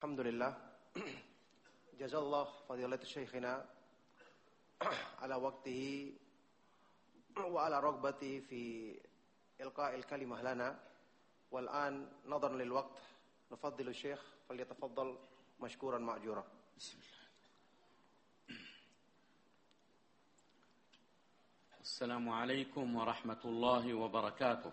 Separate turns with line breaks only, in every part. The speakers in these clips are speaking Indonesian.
الحمد لله جزا الله فضيلة شيخنا على وقته وعلى رغبته في إلقاء الكلمة لنا والآن نظرا للوقت نفضل الشيخ فليتفضل مشكورا مأجورا بسم الله
السلام عليكم ورحمة الله وبركاته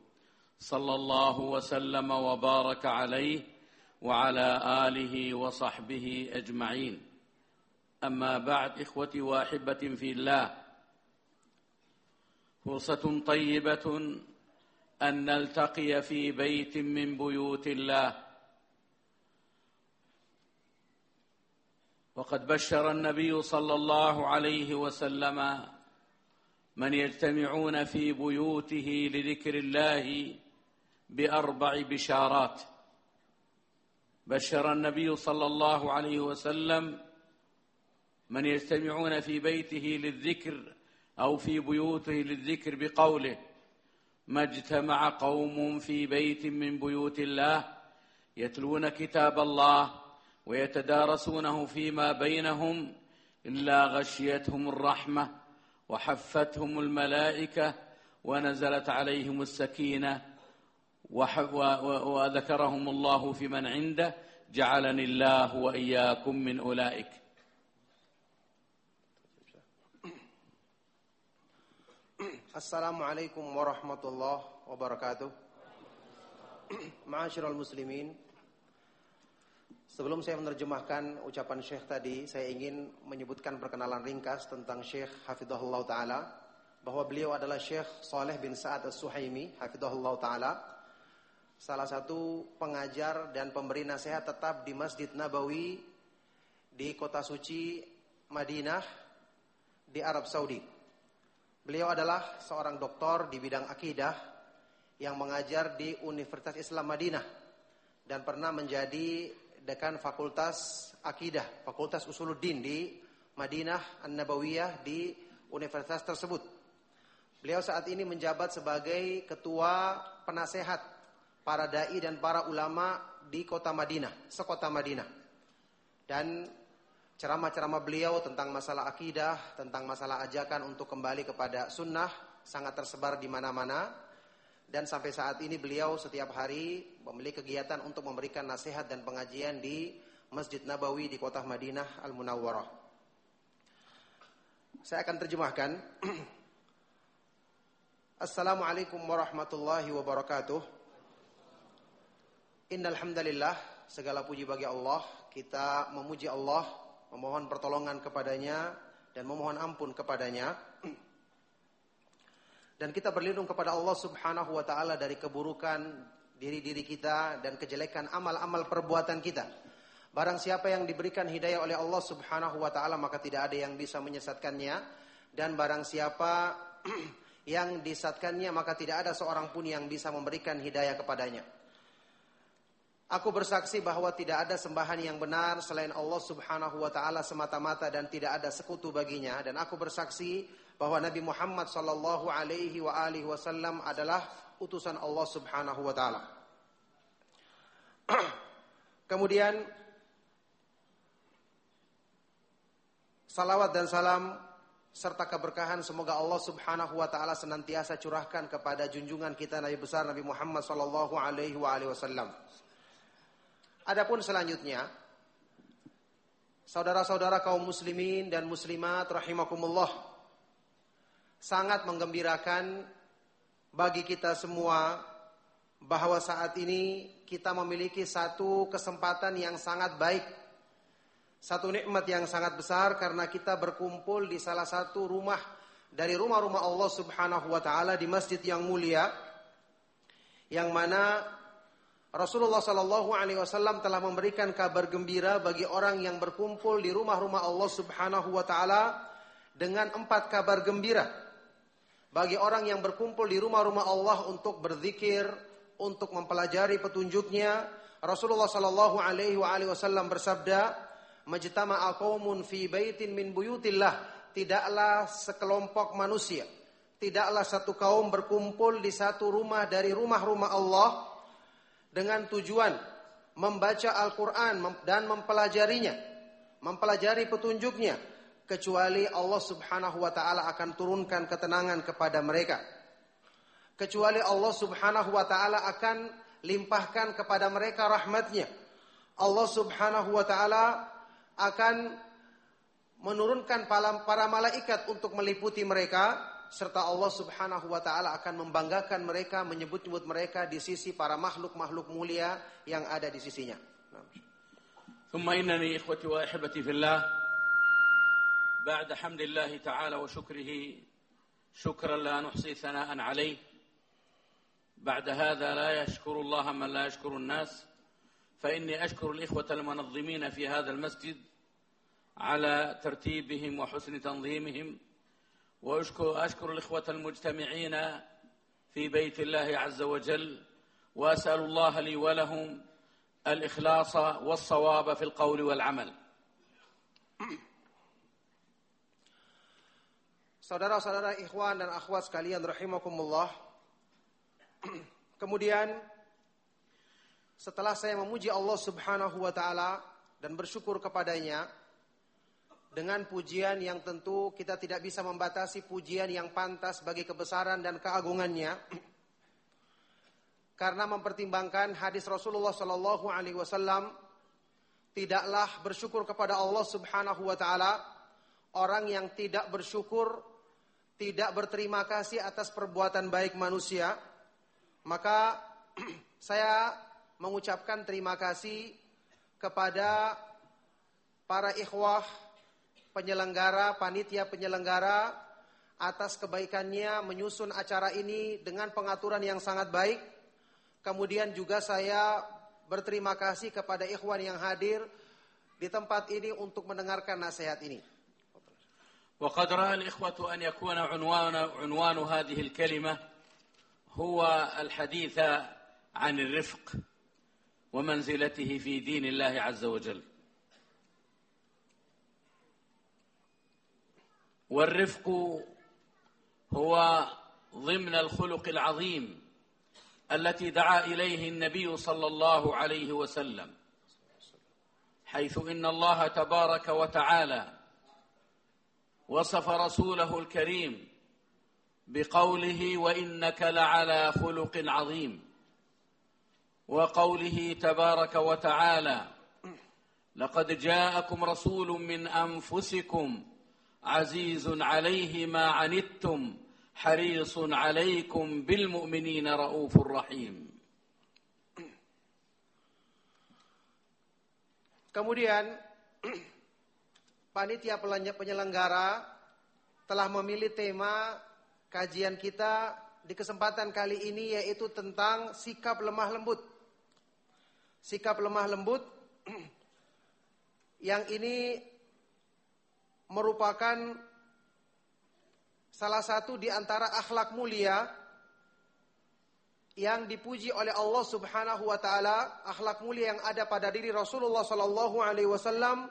صلى الله وسلم وبارك عليه وعلى آله وصحبه أجمعين أما بعد إخوتي واحبه في الله فرصة طيبة أن نلتقي في بيت من بيوت الله وقد بشر النبي صلى الله عليه وسلم من يجتمعون في بيوته لذكر الله بأربع بشارات بشر النبي صلى الله عليه وسلم من يجتمعون في بيته للذكر أو في بيوته للذكر بقوله ما اجتمع قوم في بيت من بيوت الله يتلون كتاب الله ويتدارسونه فيما بينهم إلا غشيتهم الرحمة وحفتهم الملائكة ونزلت عليهم السكينة وذكرهم الله في من عنده جعلني الله وإياكم من أولئك
السلام عليكم ورحمة الله وبركاته معاشر المسلمين Sebelum saya menerjemahkan ucapan Syekh tadi, saya ingin menyebutkan perkenalan ringkas tentang Syekh Hafidhullah Ta'ala. Bahwa beliau adalah Syekh Saleh bin Sa'ad As-Suhaimi, Hafidhullah Ta'ala salah satu pengajar dan pemberi nasihat tetap di Masjid Nabawi di kota suci Madinah di Arab Saudi. Beliau adalah seorang doktor di bidang akidah yang mengajar di Universitas Islam Madinah dan pernah menjadi dekan Fakultas Akidah, Fakultas Usuluddin di Madinah An-Nabawiyah di universitas tersebut. Beliau saat ini menjabat sebagai ketua penasehat para dai dan para ulama di kota Madinah, sekota Madinah. Dan ceramah-ceramah beliau tentang masalah akidah, tentang masalah ajakan untuk kembali kepada sunnah sangat tersebar di mana-mana. Dan sampai saat ini beliau setiap hari memiliki kegiatan untuk memberikan nasihat dan pengajian di Masjid Nabawi di kota Madinah Al-Munawwarah. Saya akan terjemahkan. Assalamualaikum warahmatullahi wabarakatuh. Innalhamdulillah, segala puji bagi Allah. Kita memuji Allah, memohon pertolongan kepadanya dan memohon ampun kepadanya. Dan kita berlindung kepada Allah Subhanahu wa taala dari keburukan diri-diri kita dan kejelekan amal-amal perbuatan kita. Barang siapa yang diberikan hidayah oleh Allah Subhanahu wa taala maka tidak ada yang bisa menyesatkannya dan barang siapa yang disatkannya maka tidak ada seorang pun yang bisa memberikan hidayah kepadanya. Aku bersaksi bahwa tidak ada sembahan yang benar selain Allah Subhanahu wa taala semata-mata dan tidak ada sekutu baginya dan aku bersaksi bahwa Nabi Muhammad sallallahu alaihi wa alihi wasallam adalah utusan Allah Subhanahu wa taala. Kemudian salawat dan salam serta keberkahan semoga Allah Subhanahu wa taala senantiasa curahkan kepada junjungan kita Nabi besar Nabi Muhammad sallallahu alaihi wa alihi wasallam. Adapun selanjutnya, saudara-saudara kaum muslimin dan muslimat rahimakumullah, sangat menggembirakan bagi kita semua bahwa saat ini kita memiliki satu kesempatan yang sangat baik. Satu nikmat yang sangat besar karena kita berkumpul di salah satu rumah dari rumah-rumah Allah Subhanahu wa taala di masjid yang mulia yang mana Rasulullah Shallallahu Alaihi Wasallam telah memberikan kabar gembira bagi orang yang berkumpul di rumah-rumah Allah Subhanahu Wa Taala dengan empat kabar gembira bagi orang yang berkumpul di rumah-rumah Allah untuk berzikir, untuk mempelajari petunjuknya. Rasulullah Shallallahu Alaihi Wasallam bersabda, "Majtama al-qawmun fi baitin min buyutillah." Tidaklah sekelompok manusia, tidaklah satu kaum berkumpul di satu rumah dari rumah-rumah Allah dengan tujuan membaca Al-Quran dan mempelajarinya, mempelajari petunjuknya, kecuali Allah Subhanahu wa Ta'ala akan turunkan ketenangan kepada mereka, kecuali Allah Subhanahu wa Ta'ala akan limpahkan kepada mereka rahmatnya. Allah Subhanahu wa Ta'ala akan menurunkan para malaikat untuk meliputi mereka serta Allah Subhanahu wa taala akan membanggakan mereka menyebut-nyebut mereka di sisi para makhluk-makhluk mulia yang ada di sisinya.
ثم إنني إخوتي وأحبتي في الله بعد حمد الله تعالى وشكره شكرا لا نحصي ثناء عليه بعد هذا لا يشكر الله من لا يشكر الناس فإني أشكر الإخوة المنظمين في هذا المسجد على ترتيبهم وحسن تنظيمهم وأشكر أشكر الإخوة المجتمعين في بيت الله عز وجل وأسأل الله لي ولهم الإخلاص والصواب في القول والعمل
Saudara-saudara ikhwan dan akhwat sekalian rahimakumullah. Kemudian setelah saya memuji Allah Subhanahu wa taala dan bersyukur kepadanya, dengan pujian yang tentu kita tidak bisa membatasi pujian yang pantas bagi kebesaran dan keagungannya karena mempertimbangkan hadis Rasulullah Shallallahu Alaihi Wasallam tidaklah bersyukur kepada Allah Subhanahu Wa Taala orang yang tidak bersyukur tidak berterima kasih atas perbuatan baik manusia maka saya mengucapkan terima kasih kepada para ikhwah penyelenggara, panitia penyelenggara atas kebaikannya menyusun acara ini dengan pengaturan yang sangat baik. Kemudian juga saya berterima kasih kepada ikhwan yang hadir di tempat ini untuk mendengarkan nasihat ini.
وقد رأى الإخوة أن يكون عنوان عنوان هذه الكلمة هو الحديث عن الرفق ومنزلته في دين الله عز وجل والرفق هو ضمن الخلق العظيم التي دعا إليه النبي صلى الله عليه وسلم حيث إن الله تبارك وتعالى وصف رسوله الكريم بقوله وإنك لعلى خلق عظيم وقوله تبارك وتعالى لقد جاءكم رسول من أنفسكم عزيز عليه ما عنتم حريص عليكم بالمؤمنين رؤوف
Kemudian panitia penyelenggara telah memilih tema kajian kita di kesempatan kali ini yaitu tentang sikap lemah lembut. Sikap lemah lembut yang ini merupakan salah satu di antara akhlak mulia yang dipuji oleh Allah Subhanahu wa taala, akhlak mulia yang ada pada diri Rasulullah sallallahu alaihi wasallam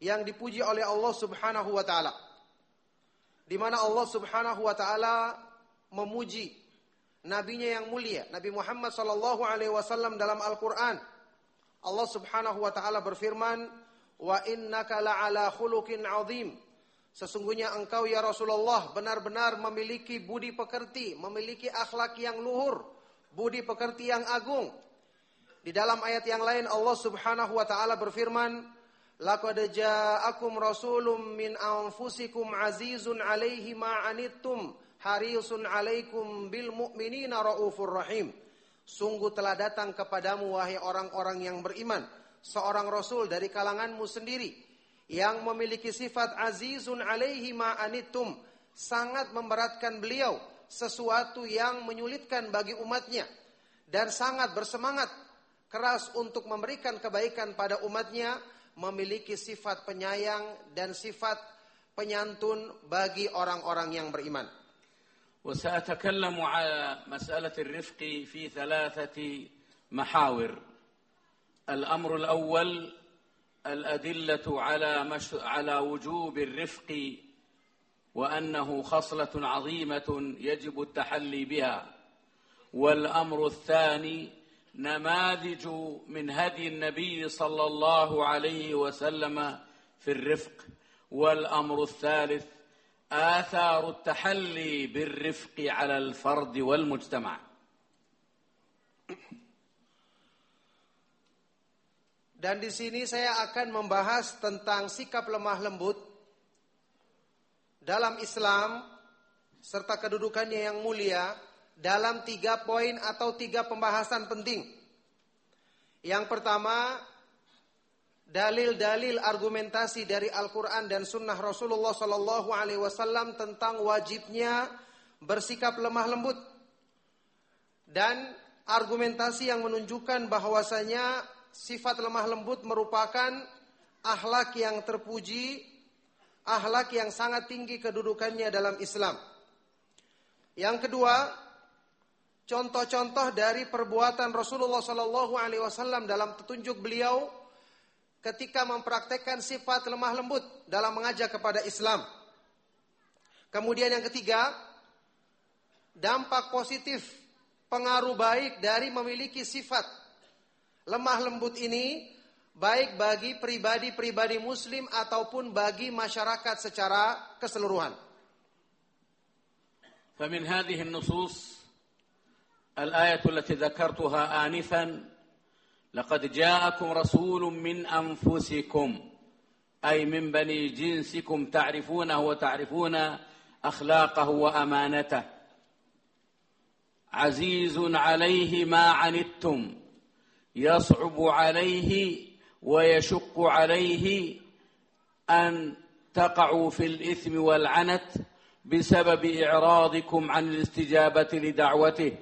yang dipuji oleh Allah Subhanahu wa taala. Di mana Allah Subhanahu wa taala memuji nabinya yang mulia, Nabi Muhammad sallallahu alaihi wasallam dalam Al-Qur'an. Allah Subhanahu wa taala berfirman, wa innaka la'ala khuluqin azim. Sesungguhnya engkau ya Rasulullah benar-benar memiliki budi pekerti, memiliki akhlak yang luhur, budi pekerti yang agung. Di dalam ayat yang lain Allah Subhanahu wa taala berfirman, "Laqad ja'akum rasulun min anfusikum azizun 'alaihi ma 'anittum harisun 'alaikum bil mu'minina raufur rahim." Sungguh telah datang kepadamu wahai orang-orang yang beriman seorang rasul dari kalanganmu sendiri yang memiliki sifat azizun alaihi ma'anitum sangat memberatkan beliau sesuatu yang menyulitkan bagi umatnya dan sangat bersemangat keras untuk memberikan kebaikan pada umatnya memiliki sifat penyayang dan sifat penyantun bagi orang-orang yang beriman.
وسأتكلم على مسألة الرفق في ثلاثة محاور الأمر الأول الأدلة على, مش... على وجوب الرفق وأنه خصلة عظيمة يجب التحلي بها والأمر الثاني نماذج من هدي النبي صلى الله عليه وسلم في الرفق والأمر الثالث آثار التحلي بالرفق على الفرد والمجتمع
Dan di sini saya akan membahas tentang sikap lemah lembut dalam Islam serta kedudukannya yang mulia dalam tiga poin atau tiga pembahasan penting. Yang pertama, dalil-dalil argumentasi dari Al-Quran dan Sunnah Rasulullah Sallallahu Alaihi Wasallam tentang wajibnya bersikap lemah lembut dan argumentasi yang menunjukkan bahwasanya sifat lemah lembut merupakan ahlak yang terpuji, ahlak yang sangat tinggi kedudukannya dalam Islam. Yang kedua, contoh-contoh dari perbuatan Rasulullah Shallallahu Alaihi Wasallam dalam petunjuk beliau ketika mempraktekkan sifat lemah lembut dalam mengajak kepada Islam. Kemudian yang ketiga, dampak positif pengaruh baik dari memiliki sifat lemah lembut ini baik bagi pribadi-pribadi muslim ataupun bagi masyarakat
secara keseluruhan. فمن هذه النصوص الآية التي ذكرتها آنفا لقد جاءكم رسول من أنفسكم أي من بني جنسكم تعرفونه وتعرفون أخلاقه وأمانته عزيز عليه ما عنتم يصعب عليه ويشق عليه أن تقعوا في الإثم والعنت بسبب إعراضكم عن الاستجابة لدعوته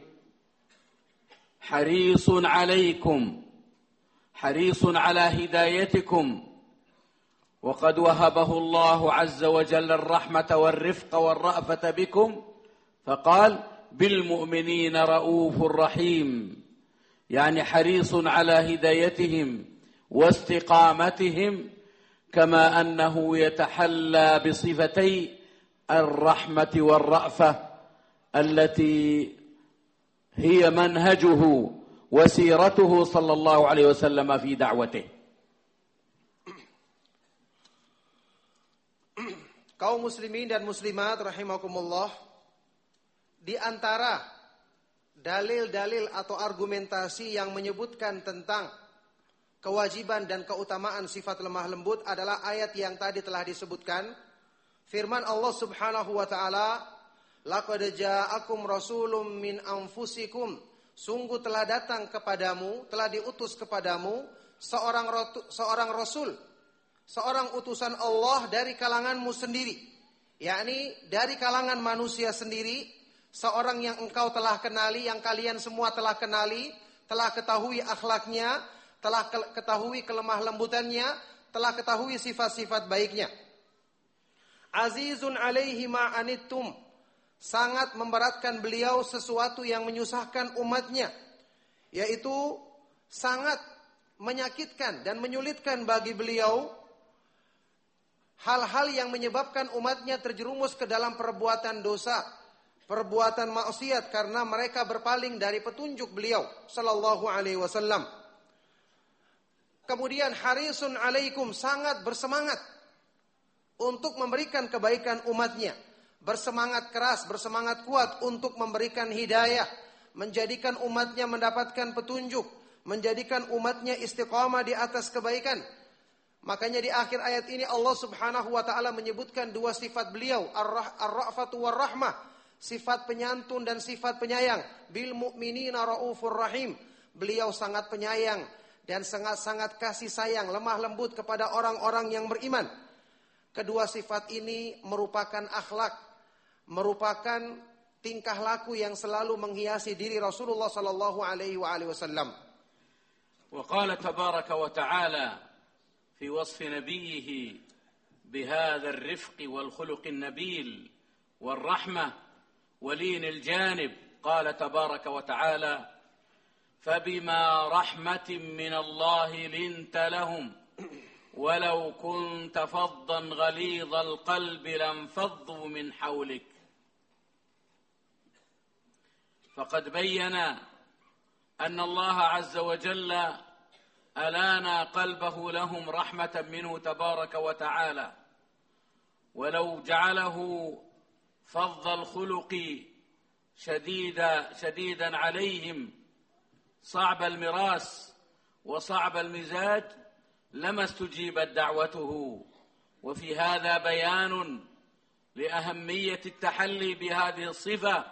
حريص عليكم حريص على هدايتكم وقد وهبه الله عز وجل الرحمة والرفق والرأفة بكم فقال بالمؤمنين رؤوف رحيم يعني حريص على هدايتهم واستقامتهم كما أنه يتحلى بصفتي الرحمة والرأفة التي هي منهجه وسيرته صلى الله عليه وسلم في دعوته
kaum muslimin dan muslimat rahimakumullah di antara dalil-dalil atau argumentasi yang menyebutkan tentang kewajiban dan keutamaan sifat lemah lembut adalah ayat yang tadi telah disebutkan. Firman Allah Subhanahu wa taala, "Laqad ja'akum rasulun min anfusikum." Sungguh telah datang kepadamu, telah diutus kepadamu seorang seorang rasul, seorang utusan Allah dari kalanganmu sendiri, yakni dari kalangan manusia sendiri Seorang yang engkau telah kenali, yang kalian semua telah kenali, telah ketahui akhlaknya, telah ketahui kelemah lembutannya, telah ketahui sifat-sifat baiknya. Azizun alaihi ma'anittum. Sangat memberatkan beliau sesuatu yang menyusahkan umatnya. Yaitu sangat menyakitkan dan menyulitkan bagi beliau hal-hal yang menyebabkan umatnya terjerumus ke dalam perbuatan dosa perbuatan maksiat karena mereka berpaling dari petunjuk beliau sallallahu alaihi wasallam. Kemudian harisun alaikum sangat bersemangat untuk memberikan kebaikan umatnya. Bersemangat keras, bersemangat kuat untuk memberikan hidayah. Menjadikan umatnya mendapatkan petunjuk. Menjadikan umatnya istiqamah di atas kebaikan. Makanya di akhir ayat ini Allah subhanahu wa ta'ala menyebutkan dua sifat beliau. Ar-ra'fatu war-rahmah sifat penyantun dan sifat penyayang. Bil mu'minina raufur rahim. Beliau sangat penyayang dan sangat-sangat kasih sayang, lemah lembut kepada orang-orang yang beriman. Kedua sifat ini merupakan akhlak, merupakan tingkah laku yang selalu menghiasi diri Rasulullah sallallahu alaihi wasallam.
Wa qala tabaraka wa ta'ala fi wasf nabiyhi bihadha ar-rifq wal khuluq an-nabil wal rahmah ولين الجانب قال تبارك وتعالى فبما رحمة من الله لنت لهم ولو كنت فظا غليظ القلب لانفضوا من حولك فقد بين أن الله عز وجل ألانا قلبه لهم رحمة منه تبارك وتعالى ولو جعله فظ الخلق شديدا شديدا عليهم صعب المراس وصعب المزاج لما استجيبت دعوته وفي هذا بيان لأهمية التحلي بهذه الصفة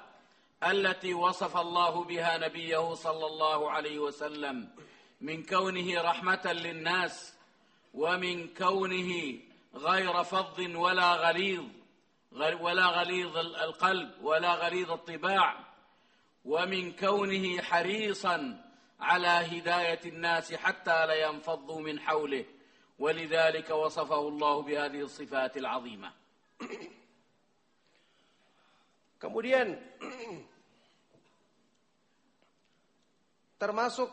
التي وصف الله بها نبيه صلى الله عليه وسلم من كونه رحمة للناس ومن كونه غير فظ ولا غليظ ولا غليظ القلب ولا غليظ الطباع ومن كونه حريصا على هداية الناس حتى لا ينفضوا من حوله ولذلك وصفه الله بهذه الصفات العظيمة
Kemudian termasuk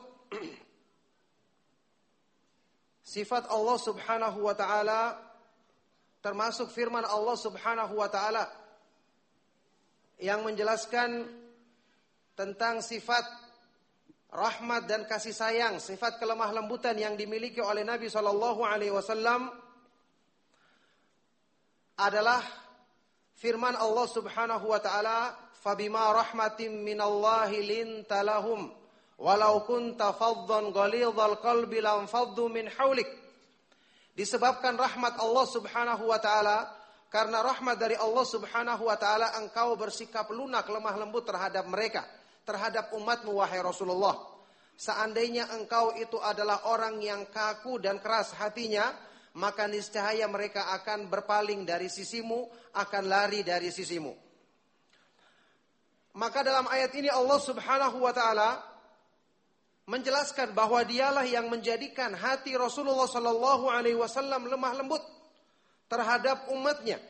sifat Allah Subhanahu wa taala termasuk firman Allah Subhanahu wa taala yang menjelaskan tentang sifat rahmat dan kasih sayang, sifat kelemah lembutan yang dimiliki oleh Nabi Shallallahu alaihi wasallam adalah firman Allah Subhanahu wa taala, "Fabima rahmatim minallahi lintalahum walau kunta faddan al qalbi lam faddu min haulik." Disebabkan rahmat Allah Subhanahu wa taala karena rahmat dari Allah Subhanahu wa taala engkau bersikap lunak lemah lembut terhadap mereka, terhadap umatmu wahai Rasulullah. Seandainya engkau itu adalah orang yang kaku dan keras hatinya, maka niscaya mereka akan berpaling dari sisimu, akan lari dari sisimu. Maka dalam ayat ini Allah Subhanahu wa taala menjelaskan bahwa dialah yang menjadikan hati Rasulullah Shallallahu Alaihi Wasallam lemah lembut terhadap umatnya,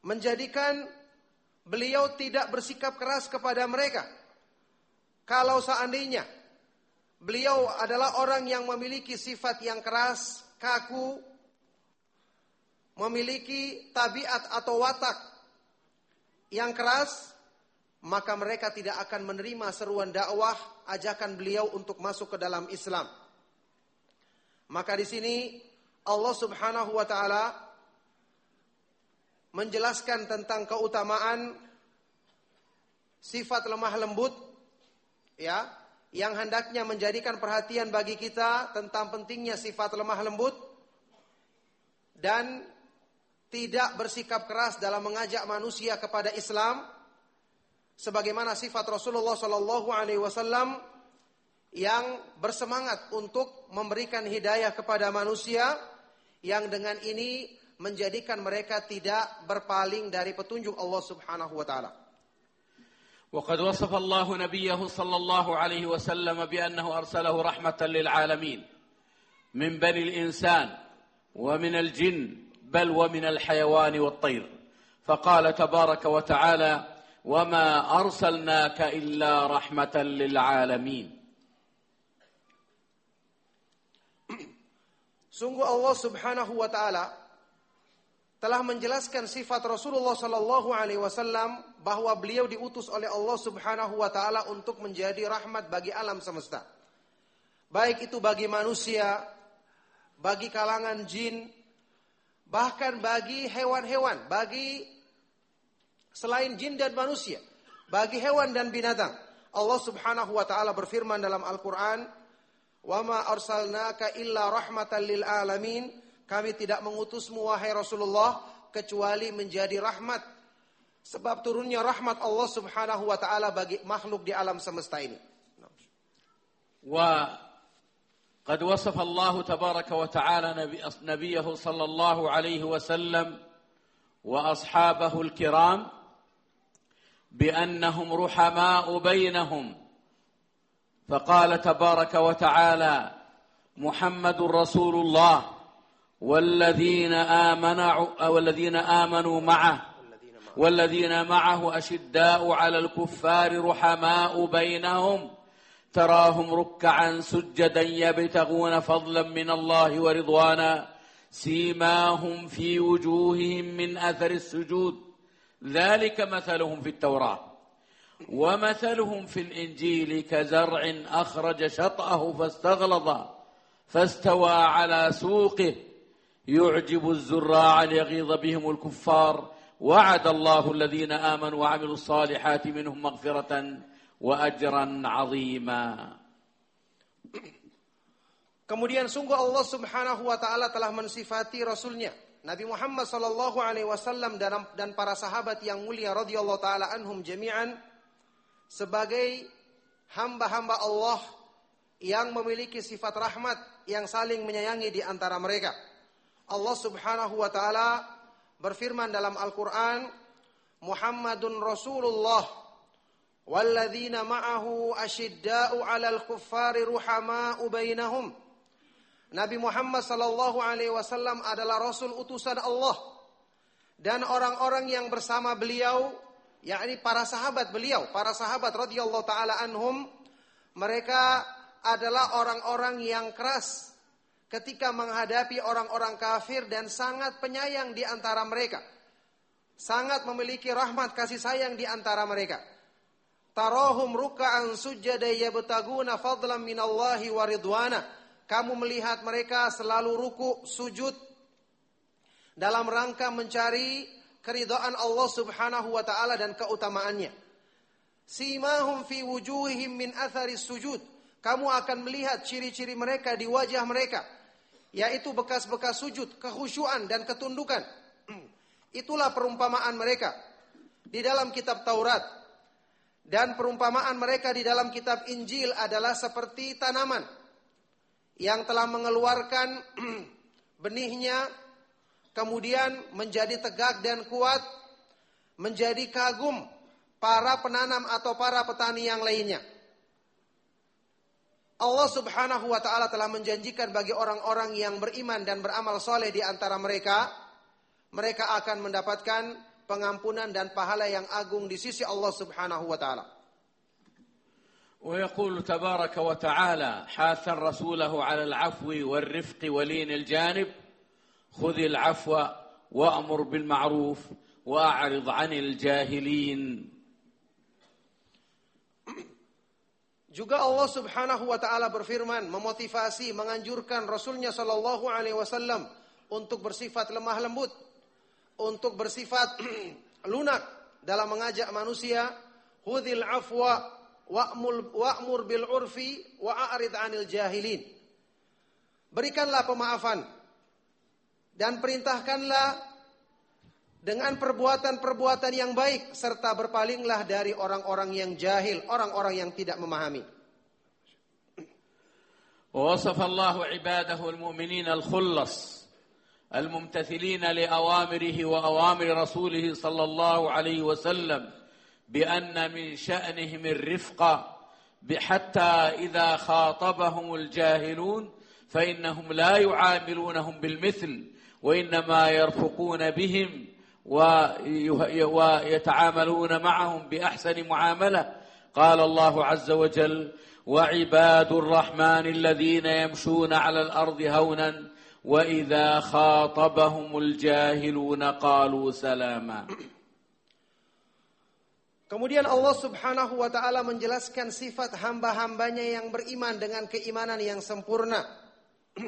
menjadikan beliau tidak bersikap keras kepada mereka. Kalau seandainya beliau adalah orang yang memiliki sifat yang keras, kaku, memiliki tabiat atau watak yang keras, maka mereka tidak akan menerima seruan dakwah ajakan beliau untuk masuk ke dalam Islam. Maka di sini Allah Subhanahu wa taala menjelaskan tentang keutamaan sifat lemah lembut ya yang hendaknya menjadikan perhatian bagi kita tentang pentingnya sifat lemah lembut dan tidak bersikap keras dalam mengajak manusia kepada Islam sebagaimana sifat Rasulullah Shallallahu Alaihi Wasallam yang bersemangat untuk memberikan hidayah kepada manusia yang dengan ini menjadikan mereka tidak berpaling dari petunjuk Allah Subhanahu wa taala.
وقد وصف الله نبيه صلى الله عليه وسلم بأنه أرسله رحمة للعالمين من بني الإنسان ومن الجن بل ومن الحيوان والطير فقال تبارك وتعالى وما أرسلناك إلا رحمة للعالمين
Sungguh Allah Subhanahu wa taala telah menjelaskan sifat Rasulullah sallallahu alaihi wasallam bahwa beliau diutus oleh Allah Subhanahu wa taala untuk menjadi rahmat bagi alam semesta. Baik itu bagi manusia, bagi kalangan jin, bahkan bagi hewan-hewan, bagi selain jin dan manusia, bagi hewan dan binatang. Allah Subhanahu wa taala berfirman dalam Al-Qur'an, "Wa ma arsalnaka illa rahmatan lil alamin." Kami tidak mengutusmu wahai Rasulullah kecuali menjadi rahmat sebab turunnya rahmat Allah Subhanahu wa taala bagi makhluk di
alam semesta ini. Wa قد وصف الله تبارك وتعالى نبيه صلى الله عليه وسلم واصحابه الكرام بأنهم رحماء بينهم فقال تبارك وتعالى محمد رسول الله والذين آمنوا والذين آمنوا معه والذين معه أشداء على الكفار رحماء بينهم تراهم ركعا سجدا يبتغون فضلا من الله ورضوانا سيماهم في وجوههم من أثر السجود ذلك مثلهم في التوراة ومثلهم في الإنجيل كزرع أخرج شطأه فاستغلظ فاستوى على سوقه يعجب الزراع ليغيظ بهم الكفار وعد الله الذين آمنوا وعملوا الصالحات منهم مغفرة وأجرا عظيما Kemudian sungguh
Allah subhanahu wa ta'ala telah mensifati Rasulnya Nabi Muhammad sallallahu alaihi wasallam dan, para sahabat yang mulia radhiyallahu taala anhum jami'an sebagai hamba-hamba Allah yang memiliki sifat rahmat yang saling menyayangi di antara mereka. Allah Subhanahu wa taala berfirman dalam Al-Qur'an, "Muhammadun Rasulullah" walladzina ma'ahu asyidda'u 'alal kuffari ruhama'u bainahum Nabi Muhammad sallallahu alaihi wasallam adalah rasul utusan Allah dan orang-orang yang bersama beliau yakni para sahabat beliau, para sahabat radhiyallahu taala anhum mereka adalah orang-orang yang keras ketika menghadapi orang-orang kafir dan sangat penyayang di antara mereka. Sangat memiliki rahmat kasih sayang di antara mereka. Tarahum ruka'an sujjada yabtaguna fadlan minallahi waridwana kamu melihat mereka selalu ruku, sujud dalam rangka mencari keridhaan Allah Subhanahu wa taala dan keutamaannya. Simahum fi wujuhihim min athari sujud. Kamu akan melihat ciri-ciri mereka di wajah mereka, yaitu bekas-bekas sujud, kehusuan dan ketundukan. Itulah perumpamaan mereka di dalam kitab Taurat. Dan perumpamaan mereka di dalam kitab Injil adalah seperti tanaman yang telah mengeluarkan benihnya kemudian menjadi tegak dan kuat menjadi kagum para penanam atau para petani yang lainnya. Allah Subhanahu wa taala telah menjanjikan bagi orang-orang yang beriman dan beramal soleh di antara mereka, mereka akan mendapatkan pengampunan dan pahala yang agung di sisi Allah Subhanahu wa taala.
ويقول تبارك وتعالى حاثا رسوله على العفو والرفق ولين الجانب خذ العفو وأمر بالمعروف وأعرض عن الجاهلين
Juga Allah Subhanahu wa taala berfirman memotivasi menganjurkan Rasulnya sallallahu alaihi wasallam untuk bersifat lemah lembut, untuk bersifat lunak dalam mengajak manusia, hudil afwa wa'mul wa'mur bil urfi a'rid 'anil jahilin. Berikanlah pemaafan dan perintahkanlah dengan perbuatan-perbuatan yang baik serta berpalinglah dari orang-orang yang jahil, orang-orang yang tidak memahami.
ووصف الله عباده المؤمنين الخلص الممتثلين لأوامره وأوامر رسوله صلى الله عليه وسلم بأن من شأنهم الرفقة حتى إذا خاطبهم الجاهلون فإنهم لا يعاملونهم بالمثل وإنما يرفقون بهم ويتعاملون معهم بأحسن معاملة قال الله عز وجل وعباد الرحمن الذين يمشون على الأرض هونا وإذا خاطبهم الجاهلون قالوا سلاما Kemudian Allah
Subhanahu wa taala menjelaskan sifat hamba-hambanya yang beriman dengan keimanan yang sempurna.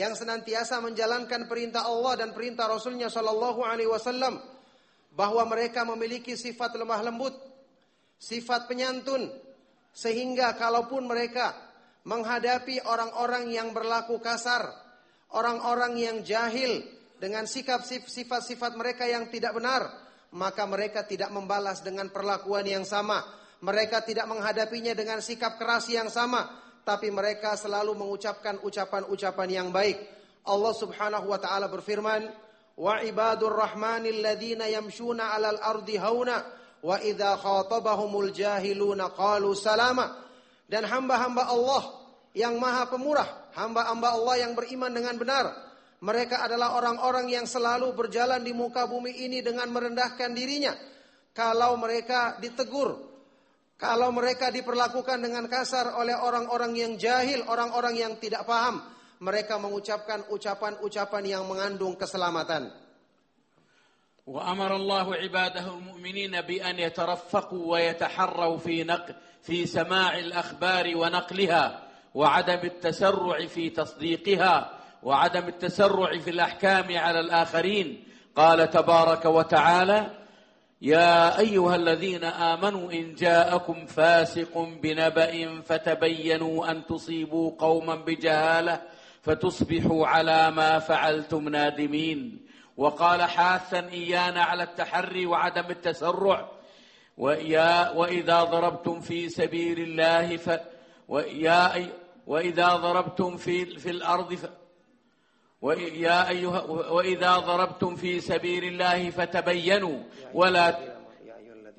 yang senantiasa menjalankan perintah Allah dan perintah Rasulnya Shallallahu alaihi wasallam bahwa mereka memiliki sifat lemah lembut, sifat penyantun sehingga kalaupun mereka menghadapi orang-orang yang berlaku kasar, orang-orang yang jahil dengan sikap sifat-sifat mereka yang tidak benar, maka mereka tidak membalas dengan perlakuan yang sama. Mereka tidak menghadapinya dengan sikap keras yang sama, tapi mereka selalu mengucapkan ucapan-ucapan yang baik. Allah Subhanahu wa taala berfirman, "Wa ibadur rahmanil ladzina yamshuna 'alal ardi hauna wa idza khatabahumul jahiluna qalu salama." Dan hamba-hamba Allah yang Maha Pemurah, hamba-hamba Allah yang beriman dengan benar, mereka adalah orang-orang yang selalu berjalan di muka bumi ini dengan merendahkan dirinya. Kalau mereka ditegur, kalau mereka diperlakukan dengan kasar oleh orang-orang yang jahil, orang-orang yang tidak paham, mereka mengucapkan ucapan-ucapan yang mengandung keselamatan.
وأمر الله عباده المؤمنين بأن يترفقوا ويتحروا في نقل في سماع الأخبار ونقلها وعدم التسرع في تصديقها وعدم التسرع في الأحكام على الآخرين قال تبارك وتعالى يا أيها الذين آمنوا إن جاءكم فاسق بنبأ فتبينوا أن تصيبوا قوما بجهالة فتصبحوا على ما فعلتم نادمين وقال حاثا إيانا على التحري وعدم التسرع ويا وإذا ضربتم في سبيل الله ف ويا وإذا ضربتم في في الأرض ف ويا أيها وإذا ضربتم في سبيل الله فتبينوا ولا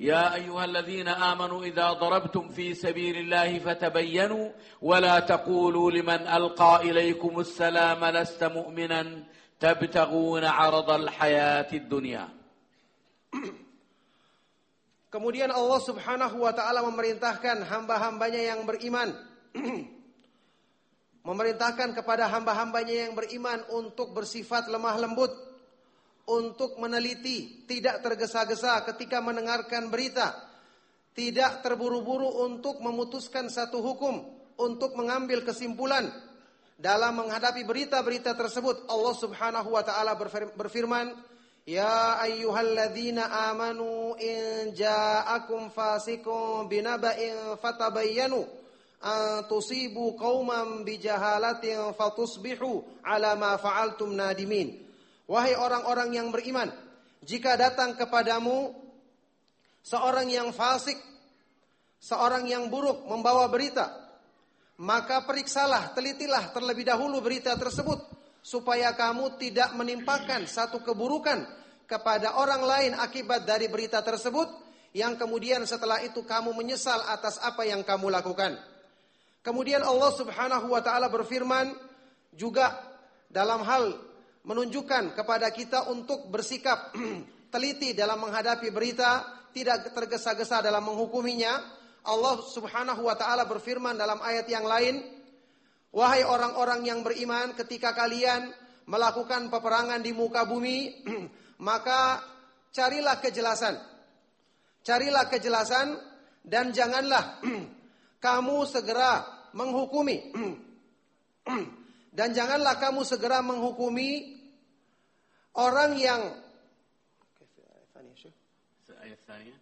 يا أيها الذين آمنوا إذا ضربتم في سبيل الله فتبينوا ولا تقولوا لمن ألقى إليكم السلام لست مؤمنا تبتغون عرض الحياة الدنيا
Kemudian Allah Subhanahu wa taala memerintahkan hamba-hambanya yang beriman memerintahkan kepada hamba-hambanya yang beriman untuk bersifat lemah lembut, untuk meneliti, tidak tergesa-gesa ketika mendengarkan berita, tidak terburu-buru untuk memutuskan satu hukum, untuk mengambil kesimpulan dalam menghadapi berita-berita tersebut. Allah Subhanahu wa taala berfirman, "Ya ayyuhalladzina amanu in ja'akum fasikum binaba'in fatabayyanu" antusibu kaumam bijahalatin fatusbihu ala ma fa'altum nadimin. Wahai orang-orang yang beriman, jika datang kepadamu seorang yang fasik, seorang yang buruk membawa berita, maka periksalah, telitilah terlebih dahulu berita tersebut supaya kamu tidak menimpakan satu keburukan kepada orang lain akibat dari berita tersebut yang kemudian setelah itu kamu menyesal atas apa yang kamu lakukan. Kemudian Allah Subhanahu wa taala berfirman juga dalam hal menunjukkan kepada kita untuk bersikap teliti dalam menghadapi berita, tidak tergesa-gesa dalam menghukuminya. Allah Subhanahu wa taala berfirman dalam ayat yang lain, "Wahai orang-orang yang beriman, ketika kalian melakukan peperangan di muka bumi, maka carilah kejelasan." Carilah kejelasan dan janganlah kamu segera menghukumi. Dan janganlah kamu segera menghukumi orang yang
الآية الثانية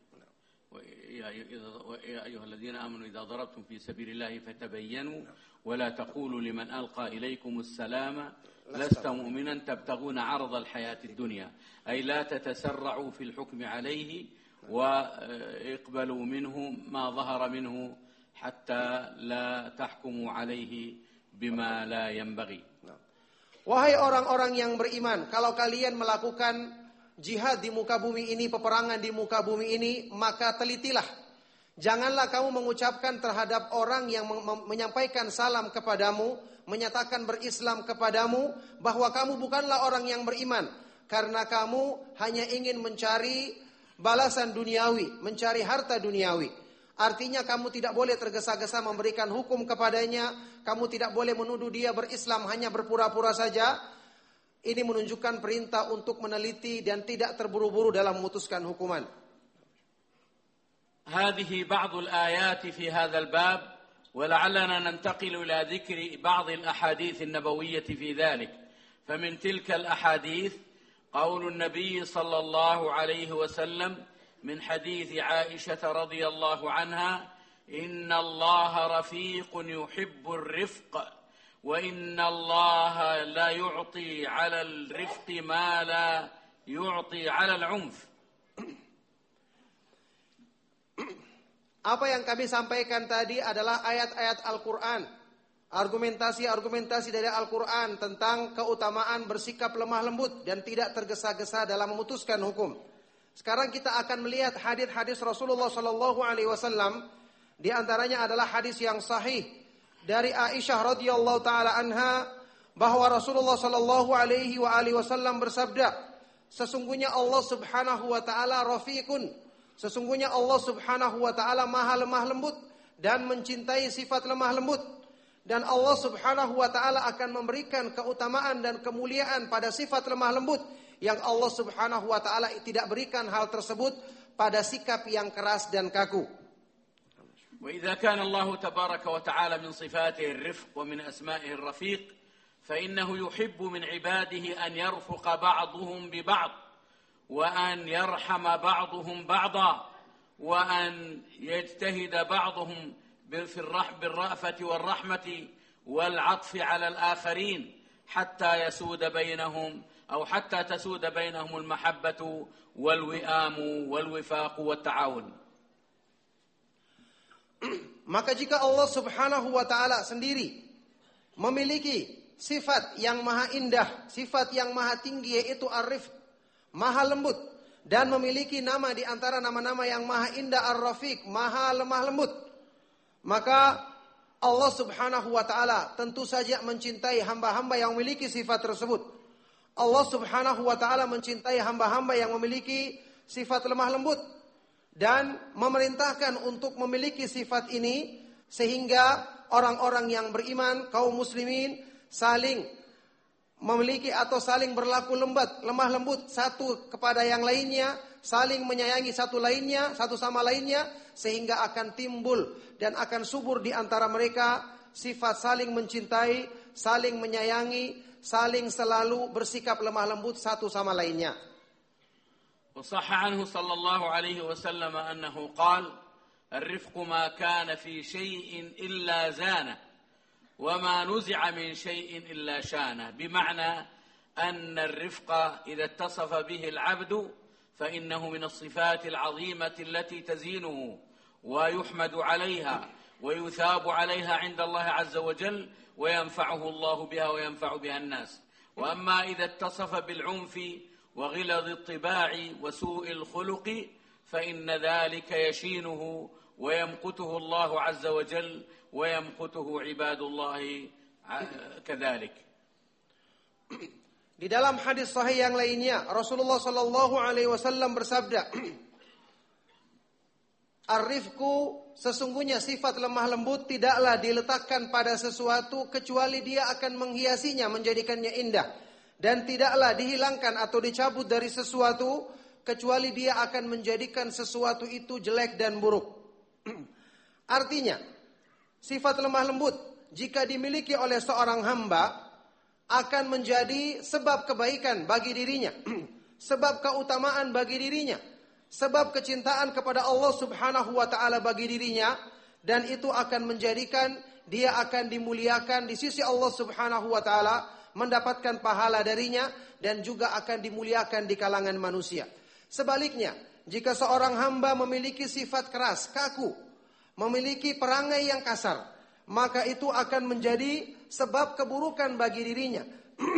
ويا أيها الذين آمنوا إذا ضربتم في سبيل الله فتبينوا ولا تقولوا لمن ألقى إليكم السلام لست مؤمنا تبتغون عرض الحياة الدنيا أي لا تتسرعوا في الحكم عليه وإقبلوا منه ما ظهر منه hatta la tahkumu alaihi بما لا ينبغي.
Wahai orang-orang yang beriman, kalau kalian melakukan jihad di muka bumi ini, peperangan di muka bumi ini, maka telitilah. Janganlah kamu mengucapkan terhadap orang yang menyampaikan salam kepadamu, menyatakan berislam kepadamu, bahwa kamu bukanlah orang yang beriman. Karena kamu hanya ingin mencari balasan duniawi, mencari harta duniawi. Artinya kamu tidak boleh tergesa-gesa memberikan hukum kepadanya. Kamu tidak boleh menuduh dia berislam hanya berpura-pura saja. Ini menunjukkan perintah untuk meneliti dan tidak terburu-buru dalam memutuskan hukuman.
هذه بعض الآيات في هذا الباب ولعلنا ننتقل إلى ذكر بعض الأحاديث النبوية في ذلك فمن تلك الأحاديث قول النبي صلى الله عليه وسلم من حديث عائشة رضي الله عنها إن الله رفيق يحب الرفق وإن الله لا يعطي على الرفق ما لا يعطي على العنف
Apa yang kami sampaikan tadi adalah ayat-ayat Al-Quran. Argumentasi-argumentasi dari Al-Quran tentang keutamaan bersikap lemah lembut dan tidak tergesa-gesa dalam memutuskan hukum. Sekarang kita akan melihat hadis-hadis Rasulullah Sallallahu Alaihi Wasallam. Di antaranya adalah hadis yang sahih dari Aisyah radhiyallahu taala anha bahwa Rasulullah Sallallahu Alaihi Wasallam bersabda, sesungguhnya Allah Subhanahu Wa Taala rofiqun. sesungguhnya Allah Subhanahu Wa Taala maha lemah lembut dan mencintai sifat lemah lembut. dan Allah Subhanahu wa taala akan memberikan keutamaan dan kemuliaan pada sifat lemah lembut yang Allah Subhanahu wa taala tidak berikan hal tersebut pada sikap yang keras dan kaku.
وإذا كان الله تبارك وتعالى من صفاته الرفق ومن أسمائه الرفيق فإنه يحب من عباده أن يرفق بعضهم ببعض وأن يرحم بعضهم بعضا وأن يجتهد بعضهم بالرأفة والرحمة والعطف على الآخرين حتى يسود بينهم أو حتى تسود بينهم المحبة والوئام والوفاق والتعاون
Maka jika Allah subhanahu wa ta'ala sendiri memiliki sifat yang maha indah, sifat yang maha tinggi yaitu arif, maha lembut. Dan memiliki nama di antara nama-nama yang maha indah ar-rafiq, maha lemah lembut. Maka Allah Subhanahu wa taala tentu saja mencintai hamba-hamba yang memiliki sifat tersebut. Allah Subhanahu wa taala mencintai hamba-hamba yang memiliki sifat lemah lembut dan memerintahkan untuk memiliki sifat ini sehingga orang-orang yang beriman kaum muslimin saling memiliki atau saling berlaku lembat, lemah lembut satu kepada yang lainnya saling menyayangi satu lainnya, satu sama lainnya, sehingga akan timbul dan akan subur di antara mereka sifat saling mencintai, saling menyayangi, saling selalu bersikap lemah lembut satu sama lainnya.
وصح عنه صلى الله عليه وسلم أنه قال الرفق ما كان في شيء إلا زانه وما نزع من شيء إلا شانه بمعنى أن الرفق إذا اتصف به العبد فإنه من الصفات العظيمة التي تزينه ويحمد عليها ويثاب عليها عند الله عز وجل وينفعه الله بها وينفع بها الناس وأما إذا اتصف بالعنف وغلظ الطباع وسوء الخلق فإن ذلك يشينه ويمقته الله عز وجل ويمقته عباد الله كذلك
Di dalam hadis sahih yang lainnya, Rasulullah Shallallahu Alaihi Wasallam bersabda, Arifku sesungguhnya sifat lemah lembut tidaklah diletakkan pada sesuatu kecuali dia akan menghiasinya, menjadikannya indah. Dan tidaklah dihilangkan atau dicabut dari sesuatu kecuali dia akan menjadikan sesuatu itu jelek dan buruk. Artinya, sifat lemah lembut jika dimiliki oleh seorang hamba akan menjadi sebab kebaikan bagi dirinya, sebab keutamaan bagi dirinya, sebab kecintaan kepada Allah Subhanahu wa taala bagi dirinya dan itu akan menjadikan dia akan dimuliakan di sisi Allah Subhanahu wa taala, mendapatkan pahala darinya dan juga akan dimuliakan di kalangan manusia. Sebaliknya, jika seorang hamba memiliki sifat keras, kaku, memiliki perangai yang kasar, maka itu akan menjadi sebab keburukan bagi dirinya.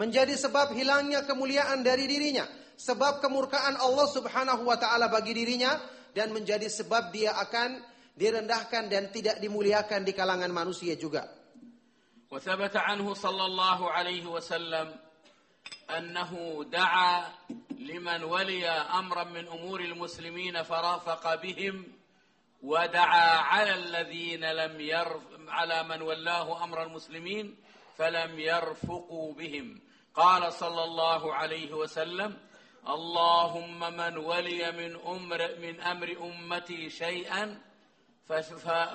Menjadi sebab hilangnya kemuliaan dari dirinya, sebab kemurkaan Allah Subhanahu wa taala bagi dirinya dan menjadi sebab dia akan direndahkan dan tidak dimuliakan di kalangan manusia juga.
وثبت عنه صلى الله عليه وسلم أنه دعا لمن ولي امرا من أمور المسلمين فرافق بهم ودعا على الذين لم يرف على من ولاه امر المسلمين فلم يرفقوا بهم قال صلى الله عليه وسلم اللهم من ولي من امر من امر امتي شيئا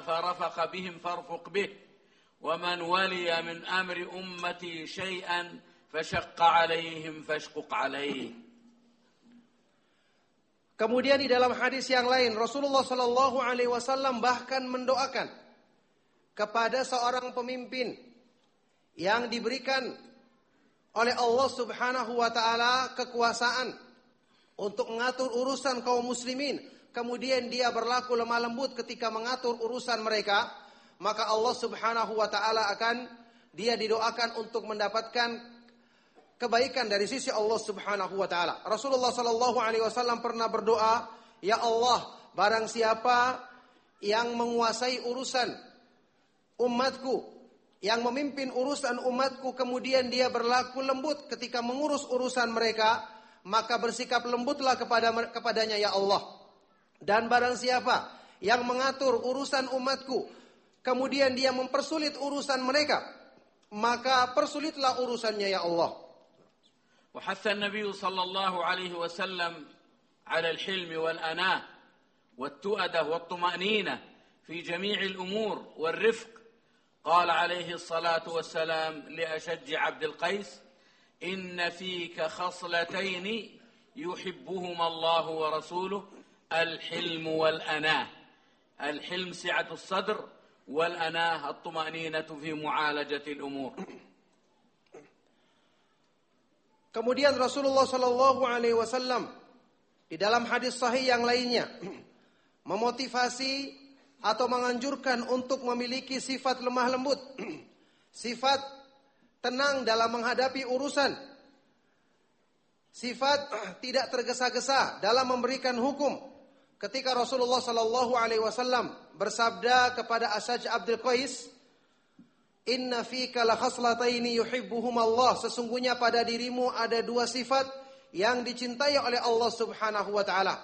فرفق بهم فارفق به ومن ولي من امر امتي شيئا فشق عليهم فاشقق عليه
Kemudian di dalam hadis yang lain Rasulullah Shallallahu Alaihi Wasallam bahkan mendoakan kepada seorang pemimpin yang diberikan oleh Allah Subhanahu Wa Taala kekuasaan untuk mengatur urusan kaum muslimin. Kemudian dia berlaku lemah lembut ketika mengatur urusan mereka, maka Allah Subhanahu Wa Taala akan dia didoakan untuk mendapatkan kebaikan dari sisi Allah Subhanahu wa taala. Rasulullah sallallahu alaihi wasallam pernah berdoa, "Ya Allah, barang siapa yang menguasai urusan umatku, yang memimpin urusan umatku kemudian dia berlaku lembut ketika mengurus urusan mereka, maka bersikap lembutlah kepada kepadanya ya Allah." Dan barang siapa yang mengatur urusan umatku, kemudian dia mempersulit urusan mereka, maka persulitlah urusannya ya Allah.
وحث النبي صلى الله عليه وسلم على الحلم والأناة والتؤدة والطمأنينة في جميع الأمور والرفق قال عليه الصلاة والسلام لأشج عبد القيس إن فيك خصلتين يحبهما الله ورسوله الحلم والأناه الحلم سعة الصدر والأناه الطمأنينة في معالجة الأمور
Kemudian Rasulullah Shallallahu Alaihi Wasallam di dalam hadis sahih yang lainnya memotivasi atau menganjurkan untuk memiliki sifat lemah lembut, sifat tenang dalam menghadapi urusan, sifat tidak tergesa-gesa dalam memberikan hukum. Ketika Rasulullah Shallallahu Alaihi Wasallam bersabda kepada Asaj Abdul Qais, Inna fika la yuhibbuhum Allah. Sesungguhnya pada dirimu ada dua sifat yang dicintai oleh Allah Subhanahu wa taala,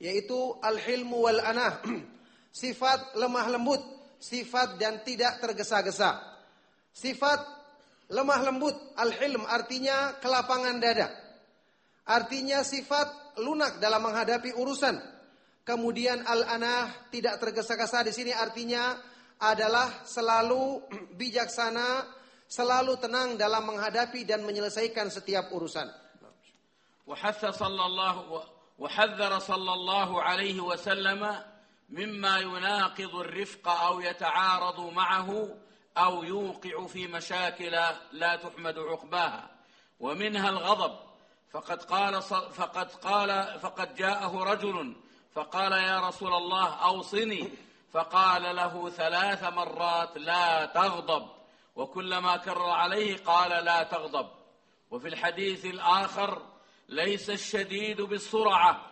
yaitu al-hilmu wal anah. sifat lemah lembut, sifat dan tidak tergesa-gesa. Sifat lemah lembut al-hilm artinya kelapangan dada. Artinya sifat lunak dalam menghadapi urusan. Kemudian al-anah tidak tergesa-gesa di sini artinya adalah selalu bijaksana, selalu tenang dalam menghadapi dan menyelesaikan setiap urusan.
وحث صلى الله وحذر صلى الله عليه وسلم مما يناقض الرفق أو يتعارض معه أو يوقع في مشاكل لا تحمد عقباها ومنها الغضب فقد قال فقد قال فقد جاءه رجل فقال يا رسول الله أوصني فقال له ثلاث مرات لا تغضب وكلما كرر عليه قال لا تغضب وفي الحديث الآخر ليس الشديد بالسرعة